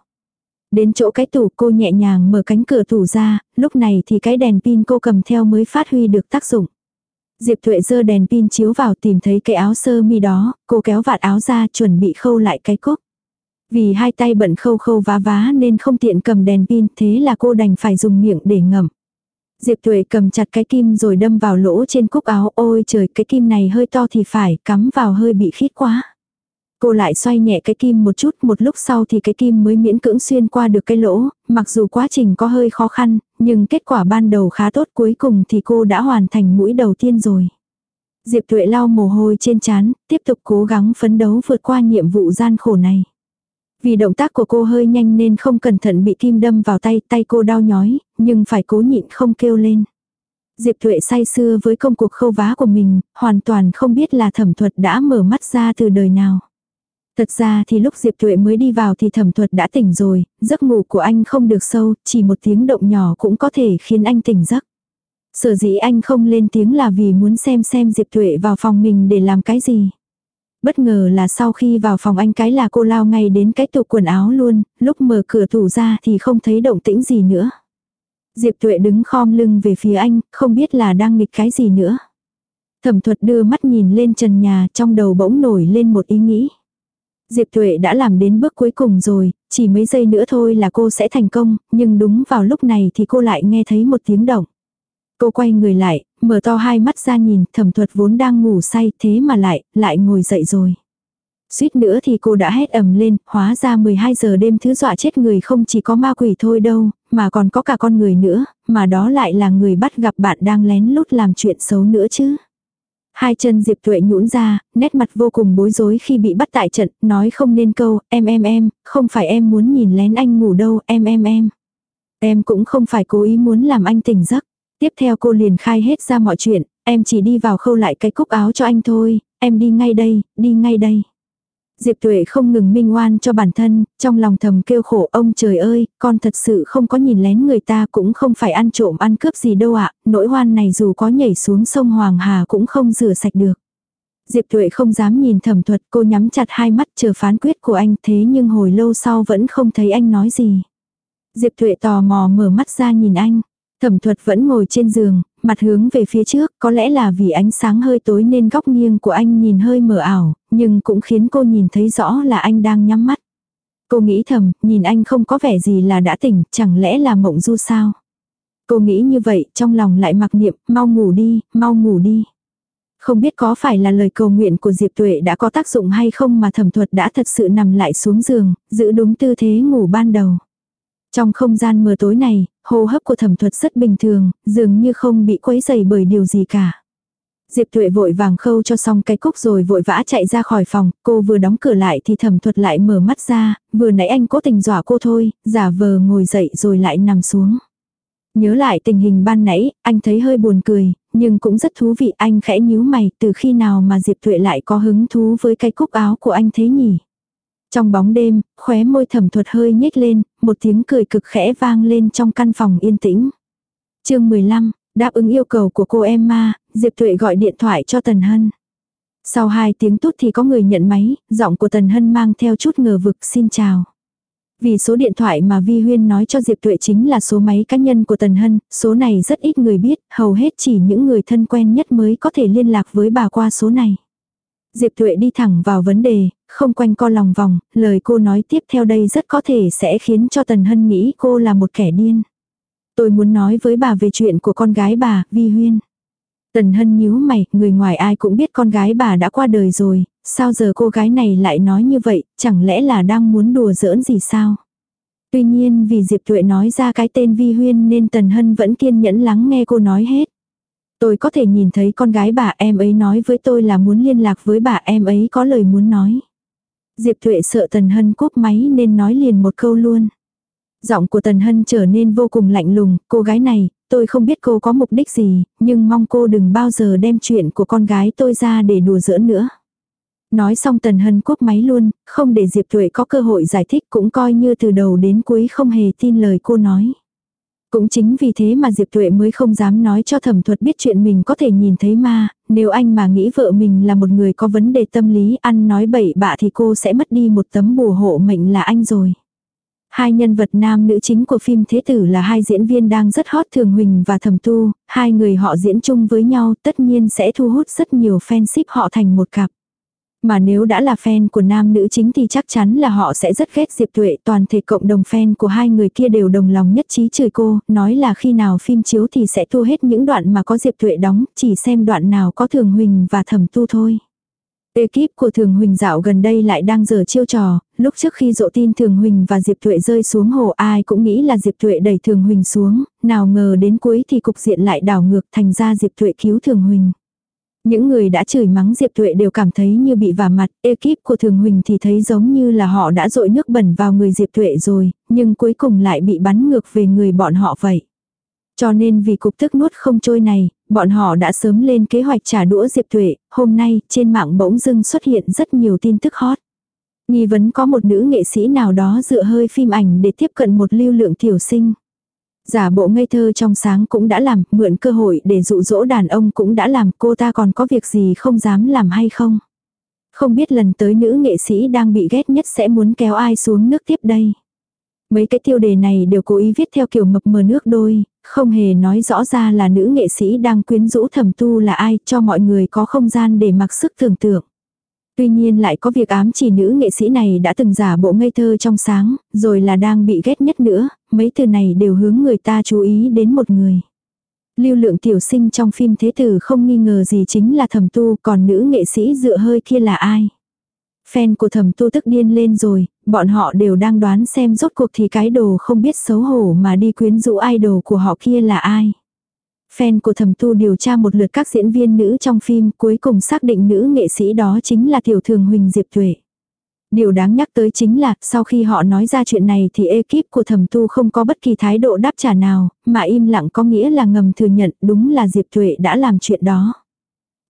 Đến chỗ cái tủ cô nhẹ nhàng mở cánh cửa tủ ra, lúc này thì cái đèn pin cô cầm theo mới phát huy được tác dụng. Diệp Thuệ giơ đèn pin chiếu vào tìm thấy cái áo sơ mi đó, cô kéo vạt áo ra chuẩn bị khâu lại cái cúc. Vì hai tay bận khâu khâu vá vá nên không tiện cầm đèn pin thế là cô đành phải dùng miệng để ngậm. Diệp Thuệ cầm chặt cái kim rồi đâm vào lỗ trên cúc áo ôi trời cái kim này hơi to thì phải cắm vào hơi bị khít quá. Cô lại xoay nhẹ cái kim một chút một lúc sau thì cái kim mới miễn cưỡng xuyên qua được cái lỗ, mặc dù quá trình có hơi khó khăn, nhưng kết quả ban đầu khá tốt cuối cùng thì cô đã hoàn thành mũi đầu tiên rồi. Diệp Tuệ lau mồ hôi trên trán, tiếp tục cố gắng phấn đấu vượt qua nhiệm vụ gian khổ này. Vì động tác của cô hơi nhanh nên không cẩn thận bị kim đâm vào tay, tay cô đau nhói, nhưng phải cố nhịn không kêu lên. Diệp Tuệ say xưa với công cuộc khâu vá của mình, hoàn toàn không biết là thẩm thuật đã mở mắt ra từ đời nào. Thật ra thì lúc Diệp Tuệ mới đi vào thì thẩm thuật đã tỉnh rồi, giấc ngủ của anh không được sâu, chỉ một tiếng động nhỏ cũng có thể khiến anh tỉnh giấc. Sở dĩ anh không lên tiếng là vì muốn xem xem Diệp Tuệ vào phòng mình để làm cái gì. Bất ngờ là sau khi vào phòng anh cái là cô lao ngay đến cái tủ quần áo luôn, lúc mở cửa tủ ra thì không thấy động tĩnh gì nữa. Diệp Tuệ đứng khom lưng về phía anh, không biết là đang nghịch cái gì nữa. Thẩm thuật đưa mắt nhìn lên trần nhà trong đầu bỗng nổi lên một ý nghĩ. Diệp Thuệ đã làm đến bước cuối cùng rồi, chỉ mấy giây nữa thôi là cô sẽ thành công, nhưng đúng vào lúc này thì cô lại nghe thấy một tiếng động. Cô quay người lại, mở to hai mắt ra nhìn, thẩm thuật vốn đang ngủ say thế mà lại, lại ngồi dậy rồi. Suýt nữa thì cô đã hét ầm lên, hóa ra 12 giờ đêm thứ dọa chết người không chỉ có ma quỷ thôi đâu, mà còn có cả con người nữa, mà đó lại là người bắt gặp bạn đang lén lút làm chuyện xấu nữa chứ. Hai chân Diệp Tuệ nhũn ra, nét mặt vô cùng bối rối khi bị bắt tại trận, nói không nên câu, em em em, không phải em muốn nhìn lén anh ngủ đâu, em em em. Em cũng không phải cố ý muốn làm anh tỉnh giấc. Tiếp theo cô liền khai hết ra mọi chuyện, em chỉ đi vào khâu lại cái cúc áo cho anh thôi, em đi ngay đây, đi ngay đây. Diệp Tuệ không ngừng minh oan cho bản thân, trong lòng thầm kêu khổ ông trời ơi, con thật sự không có nhìn lén người ta cũng không phải ăn trộm ăn cướp gì đâu ạ, nỗi hoan này dù có nhảy xuống sông Hoàng Hà cũng không rửa sạch được. Diệp Tuệ không dám nhìn thẩm thuật cô nhắm chặt hai mắt chờ phán quyết của anh thế nhưng hồi lâu sau vẫn không thấy anh nói gì. Diệp Tuệ tò mò mở mắt ra nhìn anh. Thẩm thuật vẫn ngồi trên giường, mặt hướng về phía trước, có lẽ là vì ánh sáng hơi tối nên góc nghiêng của anh nhìn hơi mờ ảo, nhưng cũng khiến cô nhìn thấy rõ là anh đang nhắm mắt. Cô nghĩ thầm, nhìn anh không có vẻ gì là đã tỉnh, chẳng lẽ là mộng du sao? Cô nghĩ như vậy, trong lòng lại mặc niệm, mau ngủ đi, mau ngủ đi. Không biết có phải là lời cầu nguyện của Diệp Tuệ đã có tác dụng hay không mà thẩm thuật đã thật sự nằm lại xuống giường, giữ đúng tư thế ngủ ban đầu. Trong không gian mờ tối này, hô hấp của thẩm thuật rất bình thường, dường như không bị quấy dày bởi điều gì cả. Diệp Thuệ vội vàng khâu cho xong cái cúc rồi vội vã chạy ra khỏi phòng, cô vừa đóng cửa lại thì thẩm thuật lại mở mắt ra, vừa nãy anh cố tình dọa cô thôi, giả vờ ngồi dậy rồi lại nằm xuống. Nhớ lại tình hình ban nãy, anh thấy hơi buồn cười, nhưng cũng rất thú vị anh khẽ nhíu mày từ khi nào mà Diệp Thuệ lại có hứng thú với cái cúc áo của anh thế nhỉ. Trong bóng đêm, khóe môi thẩm thuật hơi nhếch lên, một tiếng cười cực khẽ vang lên trong căn phòng yên tĩnh. chương 15, đáp ứng yêu cầu của cô Emma, Diệp Tuệ gọi điện thoại cho Tần Hân. Sau hai tiếng tốt thì có người nhận máy, giọng của Tần Hân mang theo chút ngờ vực xin chào. Vì số điện thoại mà Vi Huyên nói cho Diệp Tuệ chính là số máy cá nhân của Tần Hân, số này rất ít người biết, hầu hết chỉ những người thân quen nhất mới có thể liên lạc với bà qua số này. Diệp Tuệ đi thẳng vào vấn đề, không quanh co lòng vòng, lời cô nói tiếp theo đây rất có thể sẽ khiến cho Tần Hân nghĩ cô là một kẻ điên. Tôi muốn nói với bà về chuyện của con gái bà, Vi Huyên. Tần Hân nhíu mày, người ngoài ai cũng biết con gái bà đã qua đời rồi, sao giờ cô gái này lại nói như vậy, chẳng lẽ là đang muốn đùa giỡn gì sao? Tuy nhiên vì Diệp Tuệ nói ra cái tên Vi Huyên nên Tần Hân vẫn kiên nhẫn lắng nghe cô nói hết. Tôi có thể nhìn thấy con gái bà em ấy nói với tôi là muốn liên lạc với bà em ấy có lời muốn nói. Diệp Tuệ sợ Tần Hân cúp máy nên nói liền một câu luôn. Giọng của Tần Hân trở nên vô cùng lạnh lùng, cô gái này, tôi không biết cô có mục đích gì, nhưng mong cô đừng bao giờ đem chuyện của con gái tôi ra để đùa giỡn nữa. Nói xong Tần Hân cúp máy luôn, không để Diệp Thuệ có cơ hội giải thích cũng coi như từ đầu đến cuối không hề tin lời cô nói. Cũng chính vì thế mà Diệp Thuệ mới không dám nói cho thẩm thuật biết chuyện mình có thể nhìn thấy ma, nếu anh mà nghĩ vợ mình là một người có vấn đề tâm lý ăn nói bậy bạ thì cô sẽ mất đi một tấm bùa hộ mệnh là anh rồi. Hai nhân vật nam nữ chính của phim Thế Tử là hai diễn viên đang rất hot Thường Huỳnh và Thẩm Tu, hai người họ diễn chung với nhau tất nhiên sẽ thu hút rất nhiều fan ship họ thành một cặp. Mà nếu đã là fan của nam nữ chính thì chắc chắn là họ sẽ rất ghét Diệp Tuệ. Toàn thể cộng đồng fan của hai người kia đều đồng lòng nhất trí chửi cô, nói là khi nào phim chiếu thì sẽ thu hết những đoạn mà có Diệp Tuệ đóng, chỉ xem đoạn nào có Thường Huỳnh và Thẩm Tu thôi. Ekip của Thường Huỳnh dạo gần đây lại đang dở chiêu trò, lúc trước khi dỗ tin Thường Huỳnh và Diệp Tuệ rơi xuống hồ ai cũng nghĩ là Diệp Tuệ đẩy Thường Huỳnh xuống, nào ngờ đến cuối thì cục diện lại đảo ngược thành ra Diệp Tuệ cứu Thường Huỳnh. Những người đã chửi mắng Diệp Tuệ đều cảm thấy như bị vả mặt, ekip của Thường Huỳnh thì thấy giống như là họ đã dội nước bẩn vào người Diệp Tuệ rồi, nhưng cuối cùng lại bị bắn ngược về người bọn họ vậy. Cho nên vì cục tức nuốt không trôi này, bọn họ đã sớm lên kế hoạch trả đũa Diệp Tuệ, hôm nay trên mạng bỗng dưng xuất hiện rất nhiều tin tức hot. Nghi vấn có một nữ nghệ sĩ nào đó dựa hơi phim ảnh để tiếp cận một lưu lượng tiểu sinh. Giả bộ ngây thơ trong sáng cũng đã làm, mượn cơ hội để dụ dỗ đàn ông cũng đã làm, cô ta còn có việc gì không dám làm hay không? Không biết lần tới nữ nghệ sĩ đang bị ghét nhất sẽ muốn kéo ai xuống nước tiếp đây. Mấy cái tiêu đề này đều cố ý viết theo kiểu mập mờ nước đôi, không hề nói rõ ra là nữ nghệ sĩ đang quyến rũ thẩm tu là ai cho mọi người có không gian để mặc sức tưởng tượng. Tuy nhiên lại có việc ám chỉ nữ nghệ sĩ này đã từng giả bộ ngây thơ trong sáng, rồi là đang bị ghét nhất nữa, mấy từ này đều hướng người ta chú ý đến một người. Lưu lượng tiểu sinh trong phim Thế Tử không nghi ngờ gì chính là thẩm tu, còn nữ nghệ sĩ dựa hơi kia là ai. Fan của thẩm tu tức điên lên rồi, bọn họ đều đang đoán xem rốt cuộc thì cái đồ không biết xấu hổ mà đi quyến rũ idol của họ kia là ai. Fan của thẩm tu điều tra một lượt các diễn viên nữ trong phim cuối cùng xác định nữ nghệ sĩ đó chính là tiểu thường Huỳnh Diệp Tuệ. Điều đáng nhắc tới chính là, sau khi họ nói ra chuyện này thì ekip của thẩm tu không có bất kỳ thái độ đáp trả nào, mà im lặng có nghĩa là ngầm thừa nhận đúng là Diệp Tuệ đã làm chuyện đó.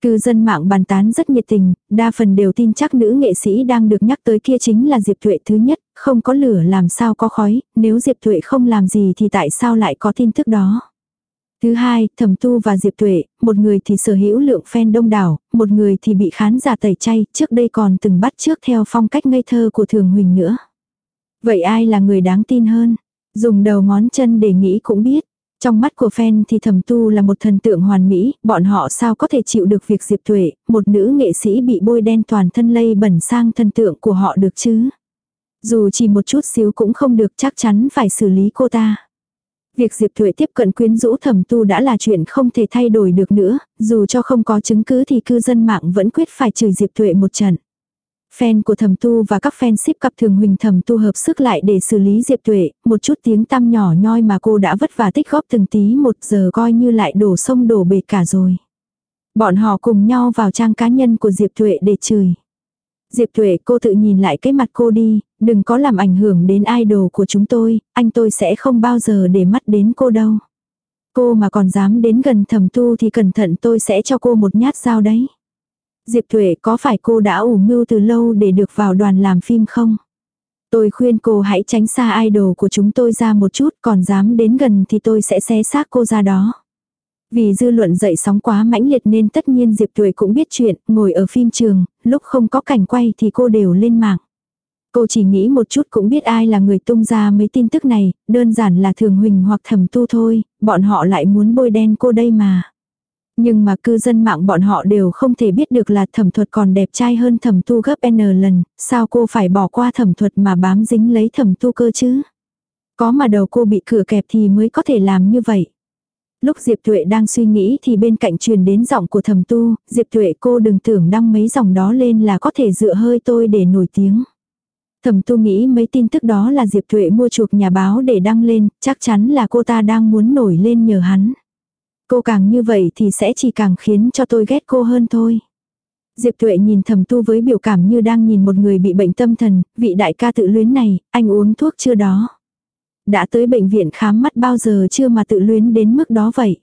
Cư dân mạng bàn tán rất nhiệt tình, đa phần đều tin chắc nữ nghệ sĩ đang được nhắc tới kia chính là Diệp Thuệ thứ nhất, không có lửa làm sao có khói, nếu Diệp Thuệ không làm gì thì tại sao lại có tin tức đó. Thứ hai, Thẩm Tu và Diệp Tuệ, một người thì sở hữu lượng fan đông đảo, một người thì bị khán giả tẩy chay, trước đây còn từng bắt trước theo phong cách ngây thơ của Thường Huỳnh nữa. Vậy ai là người đáng tin hơn? Dùng đầu ngón chân để nghĩ cũng biết. Trong mắt của fan thì thẩm tu là một thần tượng hoàn mỹ, bọn họ sao có thể chịu được việc Diệp Tuệ, một nữ nghệ sĩ bị bôi đen toàn thân lây bẩn sang thần tượng của họ được chứ. Dù chỉ một chút xíu cũng không được chắc chắn phải xử lý cô ta. Việc Diệp Thuệ tiếp cận quyến rũ thẩm tu đã là chuyện không thể thay đổi được nữa, dù cho không có chứng cứ thì cư dân mạng vẫn quyết phải chửi Diệp Thuệ một trận. Fan của thầm tu và các fan ship cặp thường huỳnh thầm tu hợp sức lại để xử lý Diệp Tuệ, một chút tiếng tăm nhỏ nhoi mà cô đã vất vả tích góp từng tí một giờ coi như lại đổ sông đổ bể cả rồi. Bọn họ cùng nhau vào trang cá nhân của Diệp Tuệ để chửi. Diệp Tuệ cô tự nhìn lại cái mặt cô đi, đừng có làm ảnh hưởng đến idol của chúng tôi, anh tôi sẽ không bao giờ để mắt đến cô đâu. Cô mà còn dám đến gần thầm tu thì cẩn thận tôi sẽ cho cô một nhát dao đấy. Diệp Thuệ có phải cô đã ủ mưu từ lâu để được vào đoàn làm phim không? Tôi khuyên cô hãy tránh xa idol của chúng tôi ra một chút còn dám đến gần thì tôi sẽ xé xác cô ra đó. Vì dư luận dậy sóng quá mãnh liệt nên tất nhiên Diệp Thuệ cũng biết chuyện, ngồi ở phim trường, lúc không có cảnh quay thì cô đều lên mạng. Cô chỉ nghĩ một chút cũng biết ai là người tung ra mấy tin tức này, đơn giản là thường huỳnh hoặc thẩm tu thôi, bọn họ lại muốn bôi đen cô đây mà. Nhưng mà cư dân mạng bọn họ đều không thể biết được là thẩm thuật còn đẹp trai hơn thẩm tu gấp N lần, sao cô phải bỏ qua thẩm thuật mà bám dính lấy thẩm tu cơ chứ? Có mà đầu cô bị cửa kẹp thì mới có thể làm như vậy. Lúc Diệp Tuệ đang suy nghĩ thì bên cạnh truyền đến giọng của thẩm tu, Diệp Tuệ cô đừng tưởng đăng mấy dòng đó lên là có thể dựa hơi tôi để nổi tiếng. Thẩm tu nghĩ mấy tin tức đó là Diệp Tuệ mua chuộc nhà báo để đăng lên, chắc chắn là cô ta đang muốn nổi lên nhờ hắn. Cô càng như vậy thì sẽ chỉ càng khiến cho tôi ghét cô hơn thôi. Diệp Tuệ nhìn thẩm tu với biểu cảm như đang nhìn một người bị bệnh tâm thần, vị đại ca tự luyến này, anh uống thuốc chưa đó. Đã tới bệnh viện khám mắt bao giờ chưa mà tự luyến đến mức đó vậy.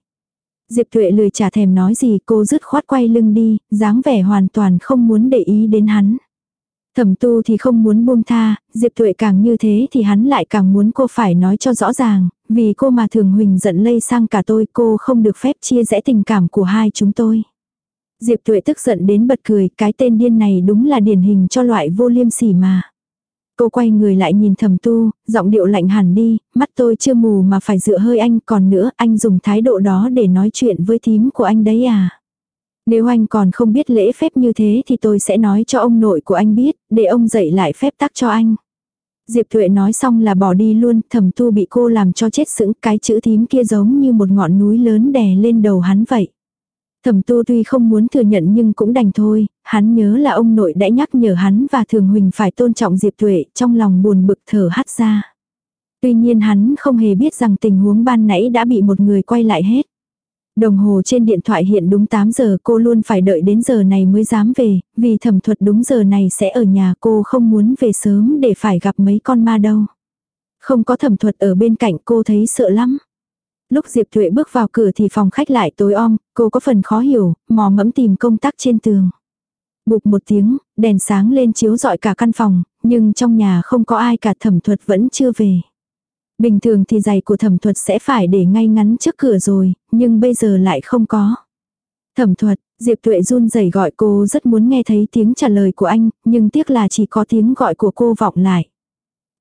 Diệp Tuệ lười trả thèm nói gì cô dứt khoát quay lưng đi, dáng vẻ hoàn toàn không muốn để ý đến hắn. Thẩm tu thì không muốn buông tha, Diệp Tuệ càng như thế thì hắn lại càng muốn cô phải nói cho rõ ràng, vì cô mà thường huỳnh giận lây sang cả tôi cô không được phép chia rẽ tình cảm của hai chúng tôi. Diệp Tuệ tức giận đến bật cười, cái tên điên này đúng là điển hình cho loại vô liêm sỉ mà. Cô quay người lại nhìn thầm tu, giọng điệu lạnh hẳn đi, mắt tôi chưa mù mà phải dựa hơi anh, còn nữa anh dùng thái độ đó để nói chuyện với thím của anh đấy à. Nếu anh còn không biết lễ phép như thế thì tôi sẽ nói cho ông nội của anh biết, để ông dạy lại phép tắc cho anh. Diệp Thuệ nói xong là bỏ đi luôn, thẩm tu bị cô làm cho chết sững, cái chữ thím kia giống như một ngọn núi lớn đè lên đầu hắn vậy. Thẩm tu tuy không muốn thừa nhận nhưng cũng đành thôi, hắn nhớ là ông nội đã nhắc nhở hắn và thường huỳnh phải tôn trọng Diệp Thuệ trong lòng buồn bực thở hắt ra. Tuy nhiên hắn không hề biết rằng tình huống ban nãy đã bị một người quay lại hết. Đồng hồ trên điện thoại hiện đúng 8 giờ cô luôn phải đợi đến giờ này mới dám về, vì thẩm thuật đúng giờ này sẽ ở nhà cô không muốn về sớm để phải gặp mấy con ma đâu. Không có thẩm thuật ở bên cạnh cô thấy sợ lắm. Lúc Diệp Thuệ bước vào cửa thì phòng khách lại tối om, cô có phần khó hiểu, mò mẫm tìm công tắc trên tường. Bụp một tiếng, đèn sáng lên chiếu rọi cả căn phòng, nhưng trong nhà không có ai cả thẩm thuật vẫn chưa về. Bình thường thì giày của thẩm thuật sẽ phải để ngay ngắn trước cửa rồi, nhưng bây giờ lại không có. Thẩm thuật, Diệp Tuệ run rẩy gọi cô rất muốn nghe thấy tiếng trả lời của anh, nhưng tiếc là chỉ có tiếng gọi của cô vọng lại.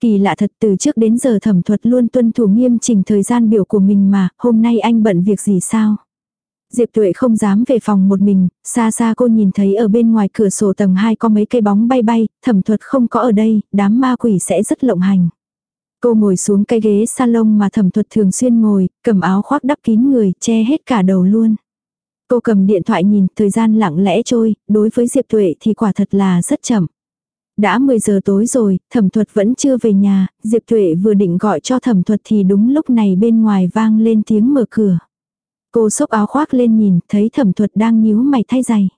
Kỳ lạ thật từ trước đến giờ thẩm thuật luôn tuân thủ nghiêm trình thời gian biểu của mình mà, hôm nay anh bận việc gì sao? Diệp Tuệ không dám về phòng một mình, xa xa cô nhìn thấy ở bên ngoài cửa sổ tầng 2 có mấy cây bóng bay bay, thẩm thuật không có ở đây, đám ma quỷ sẽ rất lộng hành. Cô ngồi xuống cái ghế salon mà thẩm thuật thường xuyên ngồi, cầm áo khoác đắp kín người, che hết cả đầu luôn. Cô cầm điện thoại nhìn, thời gian lặng lẽ trôi, đối với Diệp Tuệ thì quả thật là rất chậm. Đã 10 giờ tối rồi, thẩm thuật vẫn chưa về nhà, Diệp Tuệ vừa định gọi cho thẩm thuật thì đúng lúc này bên ngoài vang lên tiếng mở cửa. Cô xốc áo khoác lên nhìn, thấy thẩm thuật đang nhíu mày thay giày.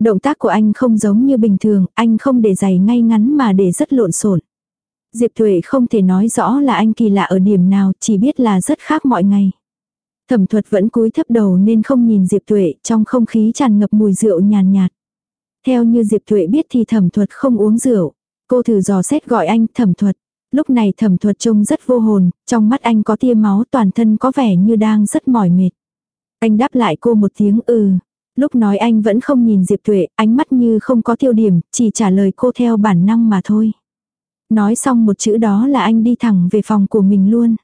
Động tác của anh không giống như bình thường, anh không để giày ngay ngắn mà để rất lộn xộn. Diệp Thuệ không thể nói rõ là anh kỳ lạ ở điểm nào, chỉ biết là rất khác mọi ngày. Thẩm thuật vẫn cúi thấp đầu nên không nhìn Diệp Thuệ, trong không khí tràn ngập mùi rượu nhàn nhạt, Theo như Diệp Thuệ biết thì thẩm thuật không uống rượu. Cô thử dò xét gọi anh thẩm thuật. Lúc này thẩm thuật trông rất vô hồn, trong mắt anh có tia máu toàn thân có vẻ như đang rất mỏi mệt. Anh đáp lại cô một tiếng ừ. Lúc nói anh vẫn không nhìn Diệp Thuệ, ánh mắt như không có tiêu điểm, chỉ trả lời cô theo bản năng mà thôi. Nói xong một chữ đó là anh đi thẳng về phòng của mình luôn.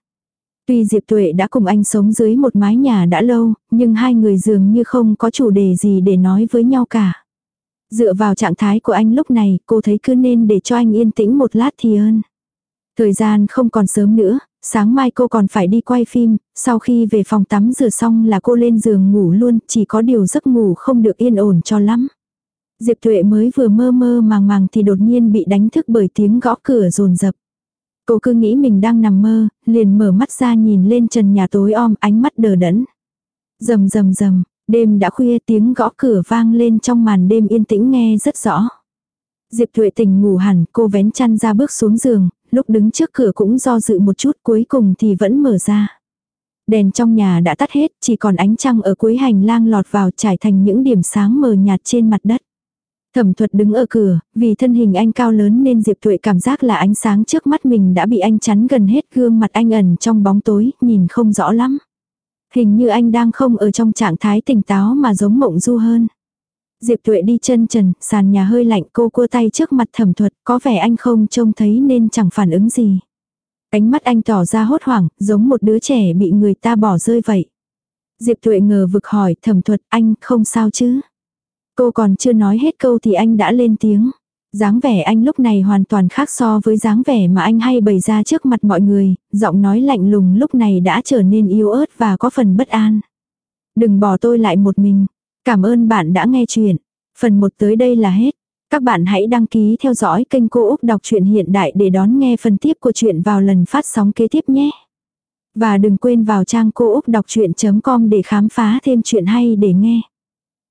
Tuy Diệp Tuệ đã cùng anh sống dưới một mái nhà đã lâu, nhưng hai người dường như không có chủ đề gì để nói với nhau cả. Dựa vào trạng thái của anh lúc này, cô thấy cứ nên để cho anh yên tĩnh một lát thì hơn. Thời gian không còn sớm nữa, sáng mai cô còn phải đi quay phim, sau khi về phòng tắm rửa xong là cô lên giường ngủ luôn, chỉ có điều giấc ngủ không được yên ổn cho lắm. Diệp Tuệ mới vừa mơ mơ màng màng thì đột nhiên bị đánh thức bởi tiếng gõ cửa rồn rập. Cô cứ nghĩ mình đang nằm mơ, liền mở mắt ra nhìn lên trần nhà tối om ánh mắt đờ đẫn. Rầm rầm rầm, Đêm đã khuya tiếng gõ cửa vang lên trong màn đêm yên tĩnh nghe rất rõ. Diệp Thuệ tỉnh ngủ hẳn, cô vén chăn ra bước xuống giường, lúc đứng trước cửa cũng do dự một chút cuối cùng thì vẫn mở ra. Đèn trong nhà đã tắt hết, chỉ còn ánh trăng ở cuối hành lang lọt vào trải thành những điểm sáng mờ nhạt trên mặt đất. Thẩm thuật đứng ở cửa, vì thân hình anh cao lớn nên Diệp Tuệ cảm giác là ánh sáng trước mắt mình đã bị anh chắn gần hết gương mặt anh ẩn trong bóng tối, nhìn không rõ lắm. Hình như anh đang không ở trong trạng thái tỉnh táo mà giống mộng du hơn. Diệp Tuệ đi chân trần, sàn nhà hơi lạnh cô cua tay trước mặt thẩm thuật, có vẻ anh không trông thấy nên chẳng phản ứng gì. Ánh mắt anh tỏ ra hốt hoảng, giống một đứa trẻ bị người ta bỏ rơi vậy. Diệp Tuệ ngờ vực hỏi thẩm thuật anh không sao chứ. Cô còn chưa nói hết câu thì anh đã lên tiếng. dáng vẻ anh lúc này hoàn toàn khác so với dáng vẻ mà anh hay bày ra trước mặt mọi người, giọng nói lạnh lùng lúc này đã trở nên yếu ớt và có phần bất an. Đừng bỏ tôi lại một mình. Cảm ơn bạn đã nghe chuyện. Phần 1 tới đây là hết. Các bạn hãy đăng ký theo dõi kênh Cô Úc Đọc truyện Hiện Đại để đón nghe phần tiếp của chuyện vào lần phát sóng kế tiếp nhé. Và đừng quên vào trang cô úc đọc chuyện.com để khám phá thêm chuyện hay để nghe.